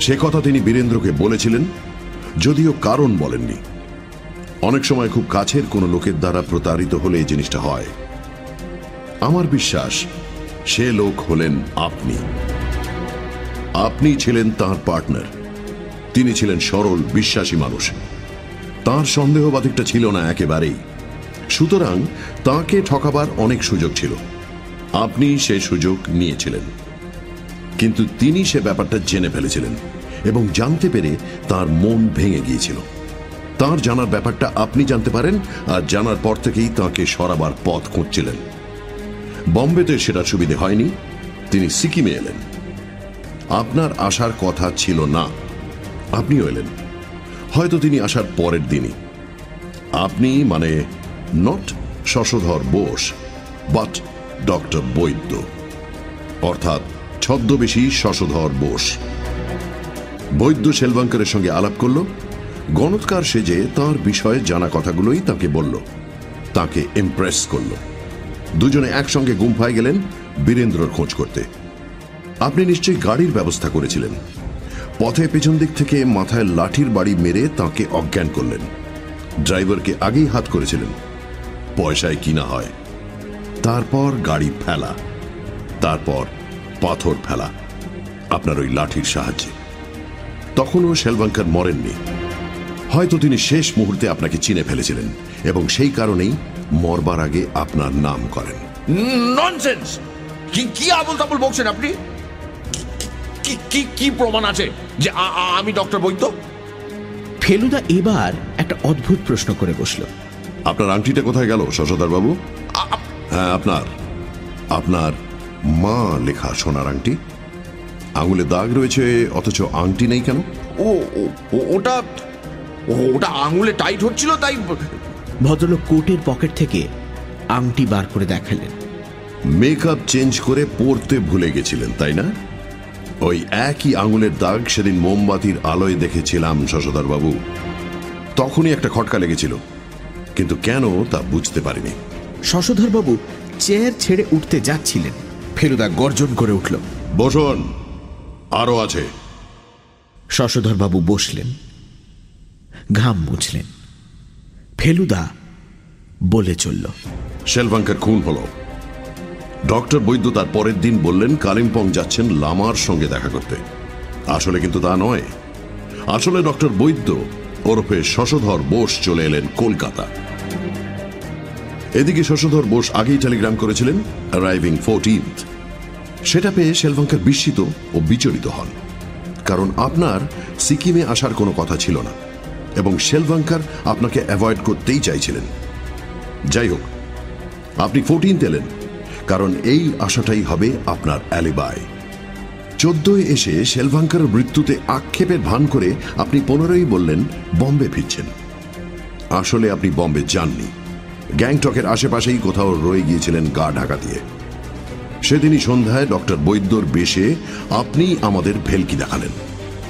সে কথা তিনি বীরেন্দ্রকে বলেছিলেন, যদিও কারণ বলেননি। অনেক সময় খুব কাছের কোনো লোকের দ্বারা প্রতারিত হলে এই জিনিসটা হয়। আমার বিশ্বাস, সে লোক হলেন আপনি। আপনি ছিলেন তার পার্টনার। তিনি ছিলেন সরল, বিশ্বাসী মানুষ। তার সন্দেহবাদিকটা ছিল না একেবারেই। সুতরাং তাকে ঠকাবার অনেক সুযোগ ছিল। আপনি সে সুযোগ নিয়েছিলেন। কিন্তু তিনি সে ব্যাপারটা জেনে ফেলেছিলেন এবং জানতে পেরে তার মন ভেঙে গিয়েছিল। তার জানার ব্যাপারটা আপনি জানতে পারেন আর জানার পর থেকেই তাকে সরাবার পথ খুঁজছিলেন। বম্বেতে সেটা সুবিধে হয়নি, তিনি সিকিমে এলেন। আপনার আসার কথা ছিল না, আপনিও এলেন। হয়তো তিনি আসার পরের দিনই। আপনি মানে not Shashadhar Bose but doctor Baidya. অর্থাৎ ছদ্মবেশী শশধর বোস। বৈদ্য শেলবাঙ্কারের সঙ্গে আলাপ করল। গণৎকার সেজে তার বিষয়ে জানা কথাগুলোই তাকে বলল। তাকে ইমপ্রেস করল। দুজনে একসঙ্গে গুম্ফায় গেলেন বীরেন্দ্রর খোঁজ করতে। আপনি নিশ্চয়ই গাড়ির ব্যবস্থা করেছিলেন। পথে পেছন দিক থেকে মাথায় লাঠির বাড়ি মেরে তাকে অজ্ঞান করলেন। ড্রাইভারকে আগেই হাত করেছিলেন। পয়সায় কিনা হয়। তারপর গাড়ি ফেলা তারপর পাথর ফেলা আপনার ওই লাঠির সাহায্যে। তখনও শেলবাঙ্কার মরেননি। হয়তো তিনি শেষ মুহূর্তে আপনাকে চিনে ফেলেছিলেন এবং সেই কারণেই মরবার আগে আপনার নাম করেন। ননসেন্স কি কি আবল তাবল বলছেন আপনি? কি কি কি প্রমাণ আছে যে আমি ডক্টর বৈদ্য? ফেলুদা এবার একটা অদ্ভুত প্রশ্ন করে বসল। আপনার আংটিটা কোথায় গেল শশধর বাবু হ্যাঁ আপনার আপনার মা লেখা সোনার আংটি। আঙুলে দাগ রয়েছে অথচ আংটি নেই কেন? ও ও- ও- ওটা ওটা আঙুলে টাইট হচ্ছিল তাই ভদ্রলোক কোটের পকেট থেকে আংটি বার করে দেখালেন। মেকআপ চেঞ্জ করে পরতে ভুলে গেছিলেন তাই না? ওই একই আঙুলের দাগ সেদিন মোমবাতির আলোয় দেখেছিলাম শশধর বাবু তখনই একটা খটকা লেগেছিল কিন্তু কেন তা বুঝতে পারিনি। শশধরবাবু চেয়ার ছেড়ে উঠতে যাচ্ছিলেন। ফেলুদা গর্জন করে উঠল বসুন আরও আছে। শশধরবাবু বসলেন ঘাম মুছলেন। ফেলুদা বলে চলল শেলভাঙ্কার খুন হলো। ডক্টর বৈদ্য তার পরের দিন বললেন কালিম্পং যাচ্ছেন লামার সঙ্গে দেখা করতে। আসলে কিন্তু তা নয়। আসলে ডক্টর বৈদ্য ওরফে শশধর বোস চলে এলেন কলকাতা। এদিকে শশধর বোস আগেই টেলিগ্রাম করেছিলেন অ্যারাইভিং ফোরটিন্থ সেটা পেয়ে শেলভাঙ্কার বিস্মিত ও বিচলিত হন। কারণ আপনার সিকিমে আসার কোনো কথা ছিল না, এবং শেলভাঙ্কার আপনাকে অ্যাভয়েড করতেই চাইছিলেন। যাই হোক, আপনি ফোরটিন এলেন, কারণ এই আশাটাই হবে আপনার অ্যালিবাই। চোদ্দই এসে শেলভাঙ্কার মৃত্যুতে আক্ষেপের ভান করে আপনি পনেরোই বললেন, বম্বে ফিরছেন। আসলে আপনি বম্বে যাননি। গ্যাংটকের আশেপাশেই কোথাও রয়ে গিয়েছিলেন গা ঢাকা দিয়ে। সেদিনই সন্ধ্যায় ডক্টর বৈদ্যর বেশে আপনি আমাদের ভেলকি দেখালেন।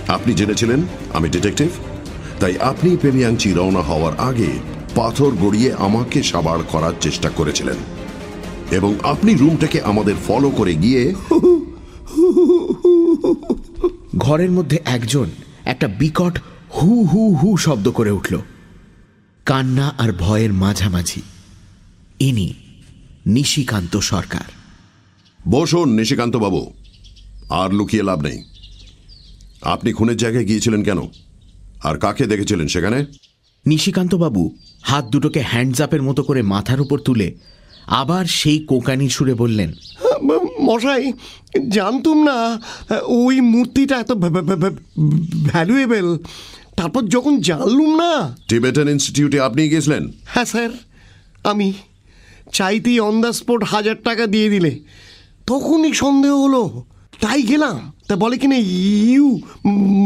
আপনি জেনেছিলেন, আমি ডিটেকটিভ। তাই আপনি পেমিয়াংচি রওনা হওয়ার আগে পাথর গড়িয়ে আমাকে সাবার করার চেষ্টা করেছিলেন। এবং আপনি রুমটাকে আমাদের ফলো করে গিয়ে ঘরের মধ্যে একজন একটা বিকট হু হু হু শব্দ করে উঠল। কান্না আর ভয়ের মাঝামাঝি। ইনি নিশিকান্ত সরকার। বসুন নিশিকান্ত বাবু আর লুকিয়ে লাভ নেই। আপনি খুনের জায়গায় গিয়েছিলেন কেন? আর কাকে দেখেছিলেন সেখানে? নিশিকান্তবাবু হাত দুটোকে হ্যান্ডজাপের মতো করে মাথার উপর তুলে আবার সেই কোকানি সুরে বললেন মশাই জানতুম না ওই মূর্তিটা এত ভ্যালুয়েবল। তারপর যখন জানলুম না টিবেটান ইনস্টিটিউটে আপনি গেছিলেন হ্যাঁ স্যার। আমি চাইতেই অন দ্য স্পট হাজার টাকা দিয়ে দিলে। তখনই সন্দেহ হলো তাই গেলাম। তা বলে কিনা ইউ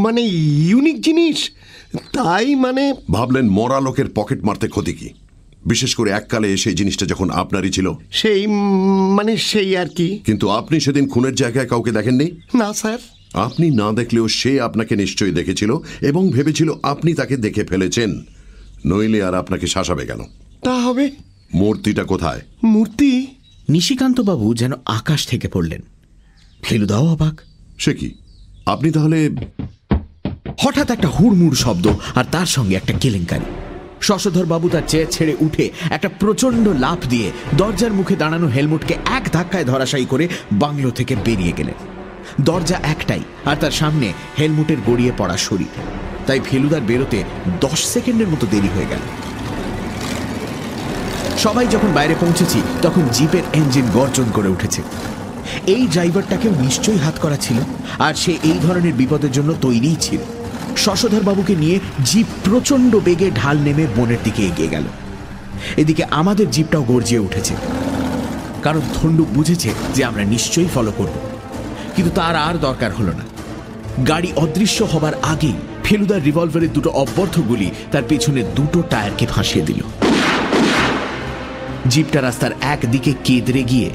মানে ইউনিক জিনিস? তাই মানে ভাবলেন মরা লোকের পকেট মারতে ক্ষতি কি? বিশেষ করে এককালে সেই জিনিসটা যখন আপনারই ছিল। সেই মানে সেই আর কি। কিন্তু আপনি সেদিন খুনের জায়গায় কাউকে দেখেননি? না স্যার। আপনি না দেখলেও সে আপনাকে নিশ্চয়ই দেখেছিল এবং ভেবেছিল আপনি তাকে দেখে ফেলেছেন। নইলে আর আপনাকে শাসাবে কেন? তা হবে। মূর্তিটা কোথায়? মূর্তি? নিশিকান্তবাবু যেন আকাশ থেকে পড়লেন। ফেলুদাও অবাক। সে কি? আপনি তাহলে হঠাৎ একটা হুড়মুড় শব্দ আর তার সঙ্গে একটা কেলেঙ্কারি। শশধর বাবু তার চেয়ে ছেড়ে উঠে একটা প্রচণ্ড লাফ দিয়ে দরজার মুখে দাঁড়ানো হেলমেটকে এক ধাক্কায় ধরাশায়ী করে বাংলো থেকে বেরিয়ে গেলেন। দরজা একটাই আর তার সামনে হেলমেটের গড়িয়ে পড়া শরীর। তাই ফেলুদার বেরোতে দশ সেকেন্ডের মতো দেরি হয়ে গেল। সবাই যখন বাইরে পৌঁছেছি, তখন জিপের ইঞ্জিন গর্জন করে উঠেছে। এই ড্রাইভারটাকেও নিশ্চয়ই হাত করা ছিল, আর সে এই ধরনের বিপদের জন্য তৈরিই ছিল। বাবুকে নিয়ে জিপ প্রচণ্ড বেগে ঢাল নেমে বনের দিকে এগিয়ে গেল। এদিকে আমাদের জিপটাও গর্জিয়ে উঠেছে। কারণ থন্ডুক বুঝেছে যে আমরা নিশ্চয়ই ফলো করব। কিন্তু তার আর দরকার হলো না। গাড়ি অদৃশ্য হবার আগেই ফেলুদার রিভলভারের দুটো অব্যর্থ গুলি তার পেছনে দুটো টায়ারকে ফাঁসিয়ে দিল। জিপটা রাস্তার একদিকে কেদরে গিয়ে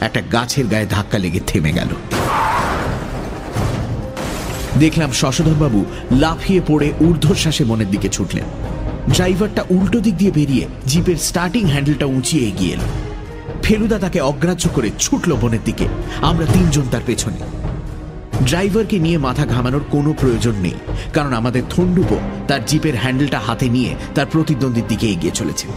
একটা গাছের গায়ে ধাক্কা লেগে থেমে গেল। দেখলাম শশধরবাবু লাফিয়ে পড়ে ঊর্ধ্বশ্বাসে বনের দিকে ছুটলেন। ড্রাইভারটা উল্টো দিক দিয়ে বেরিয়ে জিপের স্টার্টিং হ্যান্ডেলটা উঁচিয়ে এগিয়ে এলো। ফেলুদা তাকে অগ্রাহ্য করে ছুটল বনের দিকে। আমরা তিনজন তার পেছনে। ড্রাইভারকে নিয়ে মাথা ঘামানোর কোনো প্রয়োজন নেই, কারণ আমাদের থন্ডুপো তার জিপের হ্যান্ডেলটা হাতে নিয়ে তার প্রতিদ্বন্দ্বীর দিকে এগিয়ে চলেছে।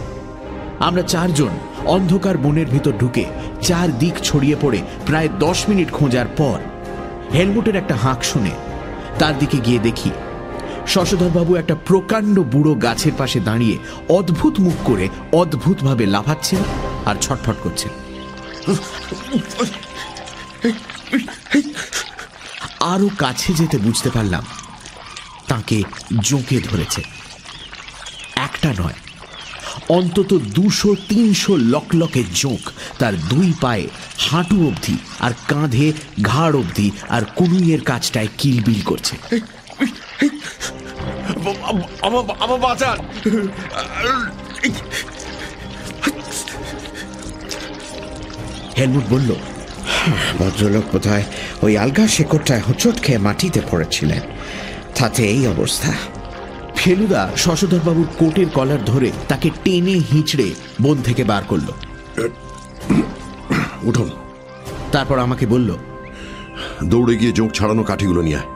আমরা চারজন অন্ধকার বনের ভিতর ঢুকে চার দিক ছড়িয়ে পড়ে প্রায় দশ মিনিট খোঁজার পর হেলমেটের একটা হাঁক শুনে তার দিকে গিয়ে দেখি শশধরবাবু একটা প্রকাণ্ড বুড়ো গাছের পাশে দাঁড়িয়ে অদ্ভুত মুখ করে অদ্ভুতভাবে লাফাচ্ছেন আর ছটফট করছেন। আরও কাছে যেতে বুঝতে পারলাম, তাকে জোঁকে ধরেছে। একটা নয় অন্তত দুশো তিনশো লকলকে জোঁক। তার দুই পায়ে হাঁটু অবধি আর কাঁধে ঘাড় অবধি আর কুনুইয়ের কাজটায় কিলবিল করছে। আমার আমার বাঁচান। হেলমুট বলল ভদ্রলোক বোধহয় ওই আলগা শেকড়টায় হোঁচট খেয়ে মাটিতে পড়েছিলেন। তাতে এই অবস্থা। ফেলুদা শশধরবাবুর কোটের কলার ধরে তাকে টেনে হিঁচড়ে বন থেকে বার করল। উঠুন। তারপর আমাকে বলল দৌড়ে গিয়ে জোঁক ছাড়ানো কাঠিগুলো নিয়ে আয়।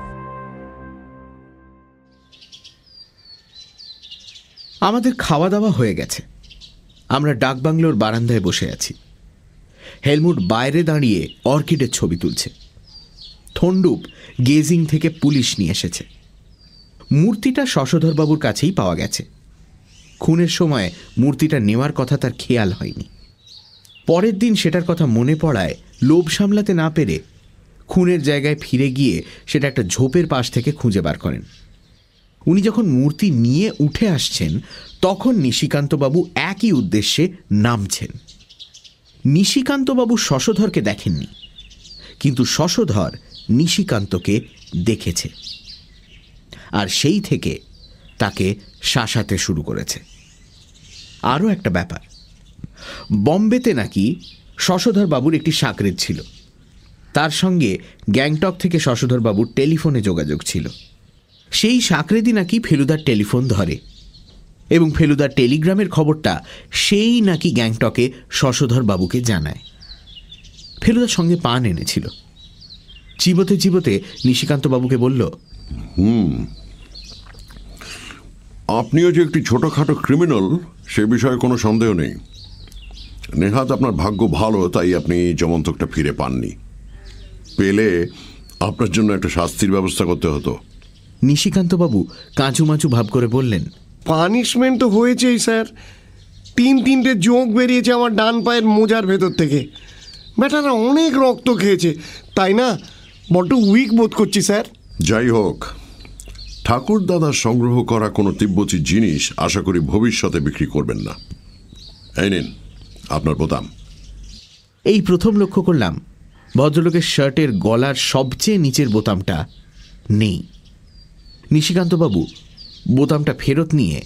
আমাদের খাওয়া দাওয়া হয়ে গেছে। আমরা ডাকবাংলোর বারান্দায় বসে আছি। হেলমুট বাইরে দাঁড়িয়ে অর্কিডের ছবি তুলছে। থন্ডুপ গেজিং থেকে পুলিশ নিয়ে এসেছে। মূর্তিটা শশধরবাবুর কাছেই পাওয়া গেছে। খুনের সময় মূর্তিটা নেওয়ার কথা তার খেয়াল হয়নি। পরের দিন সেটার কথা মনে পড়ায় লোভ সামলাতে না পেরে খুনের জায়গায় ফিরে গিয়ে সেটা একটা ঝোপের পাশ থেকে খুঁজে বার করেন। উনি যখন মূর্তি নিয়ে উঠে আসছেন, তখন নিশিকান্তবাবু একই উদ্দেশ্যে নামছেন। নিশিকান্তবাবু শশধরকে দেখেননি, কিন্তু শশধর নিশিকান্তকে দেখেছে। আর সেই থেকে তাকে শাসাতে শুরু করেছে। আরও একটা ব্যাপার, বম্বেতে নাকি বাবুর একটি সাকরেদ ছিল। তার সঙ্গে গ্যাংটক থেকে বাবুর টেলিফোনে যোগাযোগ ছিল। সেই সাকরেদি নাকি ফেলুদার টেলিফোন ধরে এবং ফেলুদার টেলিগ্রামের খবরটা সেই নাকি গ্যাংটকে বাবুকে জানায়। ফেলুদার সঙ্গে পান এনেছিল। চিবোতে চিবোতে নিশিকান্ত বাবুকে বলল আপনিও যে একটি ছোটখাটো ক্রিমিনাল সে বিষয়ে কোনো সন্দেহ নেই। নেহাত আপনার ভাগ্য ভালো তাই আপনি জমন্তকটা ফিরে পাননি। পেলে আপনার জন্য একটা শাস্তির ব্যবস্থা করতে হতো। নিশিকান্তবাবু কাঁচুমাচু ভাব করে বললেন পানিশমেন্ট তো হয়েছেই স্যার। তিন তিনটে জোঁক বেরিয়েছে আমার ডান পায়ের মোজার ভেতর থেকে। ব্যাটারা অনেক রক্ত খেয়েছে তাই না? বড্ড উইক বোধ করছি স্যার। যাই হোক ঠাকুর দাদা সংগ্রহ করা কোনো তিব্বতী জিনিস আশা করি ভবিষ্যতে বিক্রি করবেন না। এই নিন আপনার বোতাম। এই প্রথম লক্ষ্য করলাম ভদ্রলোকের শার্টের গলার সবচেয়ে নিচের বোতামটা নেই। নিশিকান্তবাবু বোতামটা ফেরত নিয়ে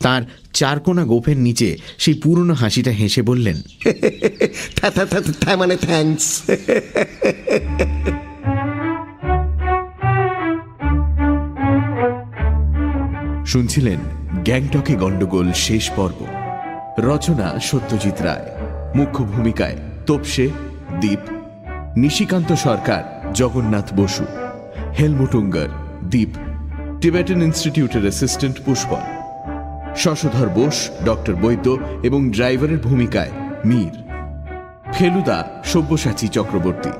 তার চারকোনা গোফের নিচে সেই পুরনো হাসিটা হেসে বললেন মানে থ্যাঙ্কস শুনছিলেন গ্যাংটকে গন্ডগোল শেষ পর্ব। রচনা সত্যজিৎ রায়। মুখ্য ভূমিকায় Topshe, Deep, Nishikanta Sarkar, Jagannath Basu Helmut Ungar Deep, Tibetan ইনস্টিটিউটের অ্যাসিস্ট্যান্ট পুষ্পল, শশধর বোস, ডক্টর বৈদ্য এবং ড্রাইভারের ভূমিকায় মীর। ফেলুদা সব্যসাচী চক্রবর্তী।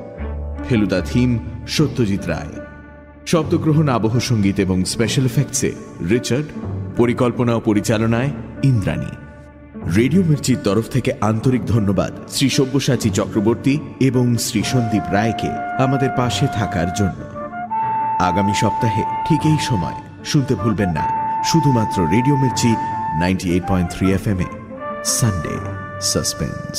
ফেলুদা থিম সত্যজিৎ রায়। শব্দগ্রহণ আবহ সংগীত এবং স্পেশাল এফেক্টসে রিচার্ড পরিকল্পনা ও পরিচালনায় ইন্দ্রাণী। রেডিও মির্চির তরফ থেকে আন্তরিক ধন্যবাদ শ্রী সব্যসাচী চক্রবর্তী এবং শ্রী সন্দীপ রায়কে আমাদের পাশে থাকার জন্য। আগামী সপ্তাহে ঠিক এই সময় শুনতে ভুলবেন না, শুধুমাত্র radio Mirchi ninety eight point three F M এ। Sunday suspense